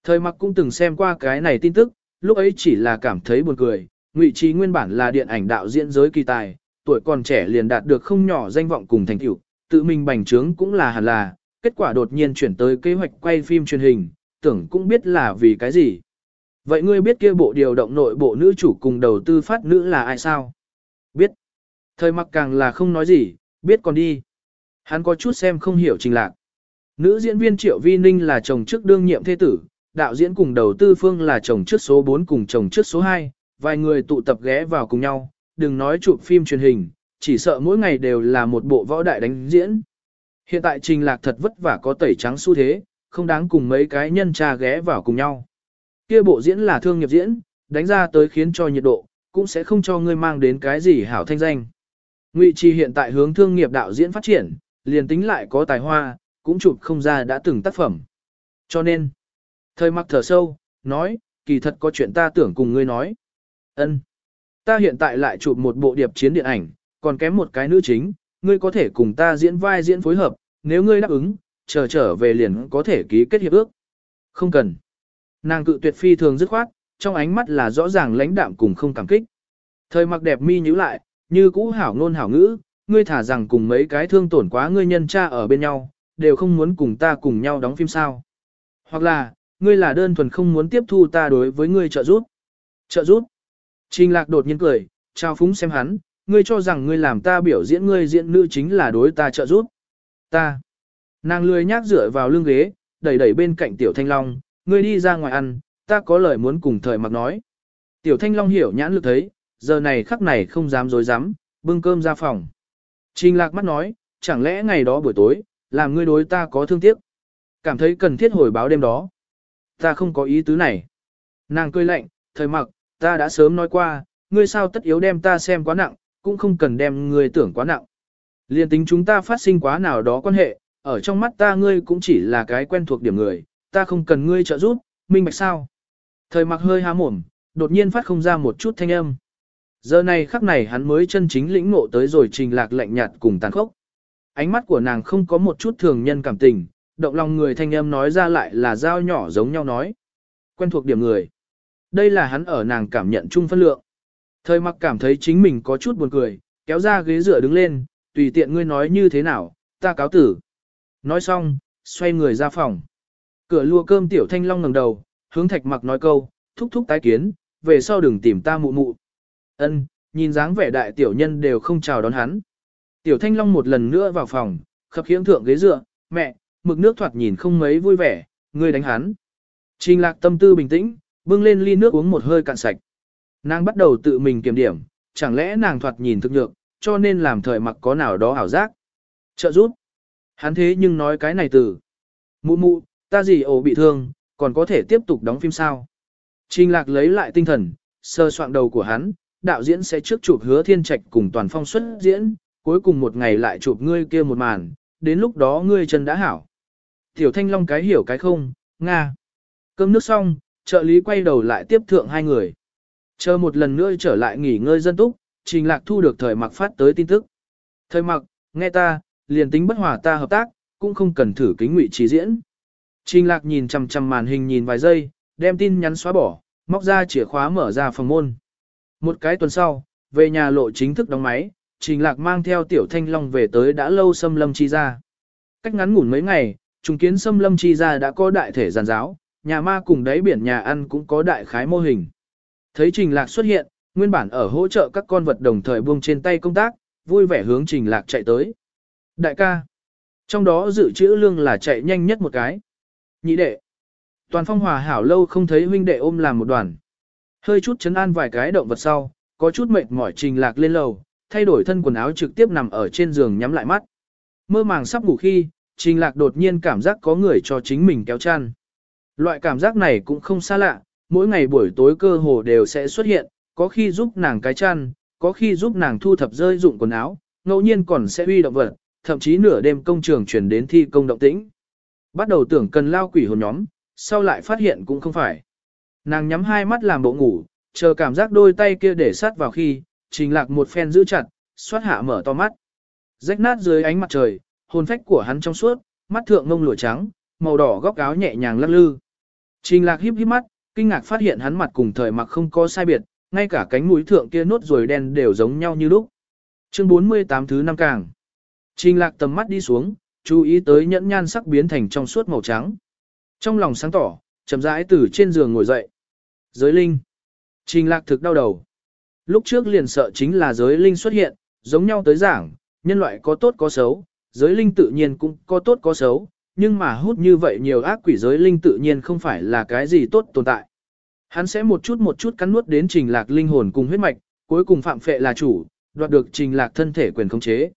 Thời mặc cũng từng xem qua cái này tin tức, lúc ấy chỉ là cảm thấy buồn cười. Ngụy Trí nguyên bản là điện ảnh đạo diễn giới kỳ tài, tuổi còn trẻ liền đạt được không nhỏ danh vọng cùng thành tựu, tự mình bành trướng cũng là hẳn là, kết quả đột nhiên chuyển tới kế hoạch quay phim truyền hình, tưởng cũng biết là vì cái gì. Vậy ngươi biết kia bộ điều động nội bộ nữ chủ cùng đầu tư phát nữ là ai sao? Biết. Thời mặc càng là không nói gì, biết còn đi. Hắn có chút xem không hiểu trình lạc. Nữ diễn viên Triệu Vi Ninh là chồng trước đương nhiệm thế tử, đạo diễn cùng đầu tư phương là chồng trước số 4 cùng chồng trước số 2, vài người tụ tập ghé vào cùng nhau, đừng nói chụp phim truyền hình, chỉ sợ mỗi ngày đều là một bộ võ đại đánh diễn. Hiện tại trình lạc thật vất vả có tẩy trắng xu thế, không đáng cùng mấy cái nhân trà ghé vào cùng nhau. Kia bộ diễn là thương nghiệp diễn, đánh ra tới khiến cho nhiệt độ, cũng sẽ không cho ngươi mang đến cái gì hảo thanh danh. Ngụy Trì hiện tại hướng thương nghiệp đạo diễn phát triển, liền tính lại có tài hoa, cũng chụp không ra đã từng tác phẩm. Cho nên, thời mặc thở sâu, nói, kỳ thật có chuyện ta tưởng cùng ngươi nói. Ân, Ta hiện tại lại chụp một bộ điệp chiến điện ảnh, còn kém một cái nữ chính, ngươi có thể cùng ta diễn vai diễn phối hợp, nếu ngươi đáp ứng, chờ trở về liền có thể ký kết hiệp ước. Không cần. Nàng cự tuyệt phi thường dứt khoát, trong ánh mắt là rõ ràng lãnh đạm cùng không cảm kích. Thời mặc đẹp mi nhíu lại, như cũ hảo ngôn hảo ngữ, ngươi thả rằng cùng mấy cái thương tổn quá ngươi nhân cha ở bên nhau, đều không muốn cùng ta cùng nhau đóng phim sao. Hoặc là, ngươi là đơn thuần không muốn tiếp thu ta đối với ngươi trợ giúp. Trợ giúp. Trình lạc đột nhiên cười, trao phúng xem hắn, ngươi cho rằng ngươi làm ta biểu diễn ngươi diễn nữ chính là đối ta trợ giúp. Ta. Nàng lười nhác dựa vào lưng ghế, đẩy đẩy bên cạnh tiểu thanh long, ngươi đi ra ngoài ăn, ta có lời muốn cùng thời mặc nói. Tiểu thanh long hiểu nhãn lực thấy, giờ này khắc này không dám dối dám, bưng cơm ra phòng. Trình lạc mắt nói, chẳng lẽ ngày đó buổi tối, làm ngươi đối ta có thương tiếc. Cảm thấy cần thiết hồi báo đêm đó. Ta không có ý tứ này. Nàng cười lạnh, thời mặc, ta đã sớm nói qua, ngươi sao tất yếu đem ta xem quá nặng, cũng không cần đem ngươi tưởng quá nặng. Liên tính chúng ta phát sinh quá nào đó quan hệ, ở trong mắt ta ngươi cũng chỉ là cái quen thuộc điểm người, ta không cần ngươi trợ giúp, minh bạch sao. Thời mặc hơi há mồm, đột nhiên phát không ra một chút thanh âm. Giờ này khắc này hắn mới chân chính lĩnh ngộ tới rồi trình lạc lạnh nhạt cùng tàn khốc. Ánh mắt của nàng không có một chút thường nhân cảm tình, động lòng người thanh âm nói ra lại là dao nhỏ giống nhau nói. Quen thuộc điểm người. Đây là hắn ở nàng cảm nhận chung phân lượng. Thời mặc cảm thấy chính mình có chút buồn cười, kéo ra ghế dựa đứng lên, tùy tiện ngươi nói như thế nào, ta cáo tử. Nói xong, xoay người ra phòng. Cửa lua cơm tiểu thanh long ngẩng đầu, hướng thạch mặc nói câu, thúc thúc tái kiến, về sau đừng tìm ta mụ mụ. Ân, nhìn dáng vẻ đại tiểu nhân đều không chào đón hắn. Tiểu thanh long một lần nữa vào phòng, khập khiễng thượng ghế dựa, mẹ, mực nước thoạt nhìn không mấy vui vẻ, ngươi đánh hắn. Trình lạc tâm tư bình tĩnh, bưng lên ly nước uống một hơi cạn sạch. Nàng bắt đầu tự mình kiểm điểm, chẳng lẽ nàng thoạt nhìn thực nhược, cho nên làm thời mặc có nào đó ảo giác. Trợ giúp. Hắn thế nhưng nói cái này từ. Mụ mụ, ta gì ổ bị thương, còn có thể tiếp tục đóng phim sao. Trình lạc lấy lại tinh thần, sơ soạn đầu của hắn, đạo diễn sẽ trước chụp hứa thiên trạch cùng toàn phong xuất diễn, cuối cùng một ngày lại chụp ngươi kia một màn, đến lúc đó ngươi chân đã hảo. Tiểu thanh long cái hiểu cái không, Nga. Cơm nước xong, trợ lý quay đầu lại tiếp thượng hai người. Chờ một lần nữa trở lại nghỉ ngơi dân túc, trình lạc thu được thời mặc phát tới tin tức. Thời mặc, nghe ta, liền tính bất hòa ta hợp tác, cũng không cần thử kính ngụy trí diễn. Trình lạc nhìn chằm chằm màn hình nhìn vài giây, đem tin nhắn xóa bỏ, móc ra chìa khóa mở ra phòng môn. Một cái tuần sau, về nhà lộ chính thức đóng máy, trình lạc mang theo tiểu thanh long về tới đã lâu xâm lâm chi ra. Cách ngắn ngủn mấy ngày, trùng kiến xâm lâm chi ra đã có đại thể giàn giáo, nhà ma cùng đáy biển nhà ăn cũng có đại khái mô hình. Thấy trình lạc xuất hiện, nguyên bản ở hỗ trợ các con vật đồng thời buông trên tay công tác, vui vẻ hướng trình lạc chạy tới. Đại ca, trong đó dự trữ lương là chạy nhanh nhất một cái. Nhị đệ, toàn phong hòa hảo lâu không thấy huynh đệ ôm làm một đoàn. Hơi chút chấn an vài cái động vật sau, có chút mệt mỏi trình lạc lên lầu, thay đổi thân quần áo trực tiếp nằm ở trên giường nhắm lại mắt. Mơ màng sắp ngủ khi, trình lạc đột nhiên cảm giác có người cho chính mình kéo chăn. Loại cảm giác này cũng không xa lạ, mỗi ngày buổi tối cơ hồ đều sẽ xuất hiện, có khi giúp nàng cái chăn, có khi giúp nàng thu thập rơi dụng quần áo, ngẫu nhiên còn sẽ huy động vật, thậm chí nửa đêm công trường chuyển đến thi công động tĩnh. Bắt đầu tưởng cần lao quỷ hồn nhóm, sau lại phát hiện cũng không phải. Nàng nhắm hai mắt làm bộ ngủ, chờ cảm giác đôi tay kia để sát vào khi, trình lạc một phen giữ chặt, xoát hạ mở to mắt. Rách nát dưới ánh mặt trời, hồn phách của hắn trong suốt, mắt thượng ngông lụa trắng, màu đỏ góc áo nhẹ nhàng lắc lư. Trình lạc híp híp mắt, kinh ngạc phát hiện hắn mặt cùng thời mặc không có sai biệt, ngay cả cánh mũi thượng kia nốt ruồi đen đều giống nhau như lúc. Chương 48 thứ năm càng. Trình lạc tầm mắt đi xuống, chú ý tới nhẫn nhan sắc biến thành trong suốt màu trắng. Trong lòng sáng tỏ, chậm rãi từ trên giường ngồi dậy. Giới linh. Trình lạc thực đau đầu. Lúc trước liền sợ chính là giới linh xuất hiện, giống nhau tới giảng, nhân loại có tốt có xấu, giới linh tự nhiên cũng có tốt có xấu, nhưng mà hút như vậy nhiều ác quỷ giới linh tự nhiên không phải là cái gì tốt tồn tại. Hắn sẽ một chút một chút cắn nuốt đến trình lạc linh hồn cùng huyết mạch, cuối cùng phạm phệ là chủ, đoạt được trình lạc thân thể quyền khống chế.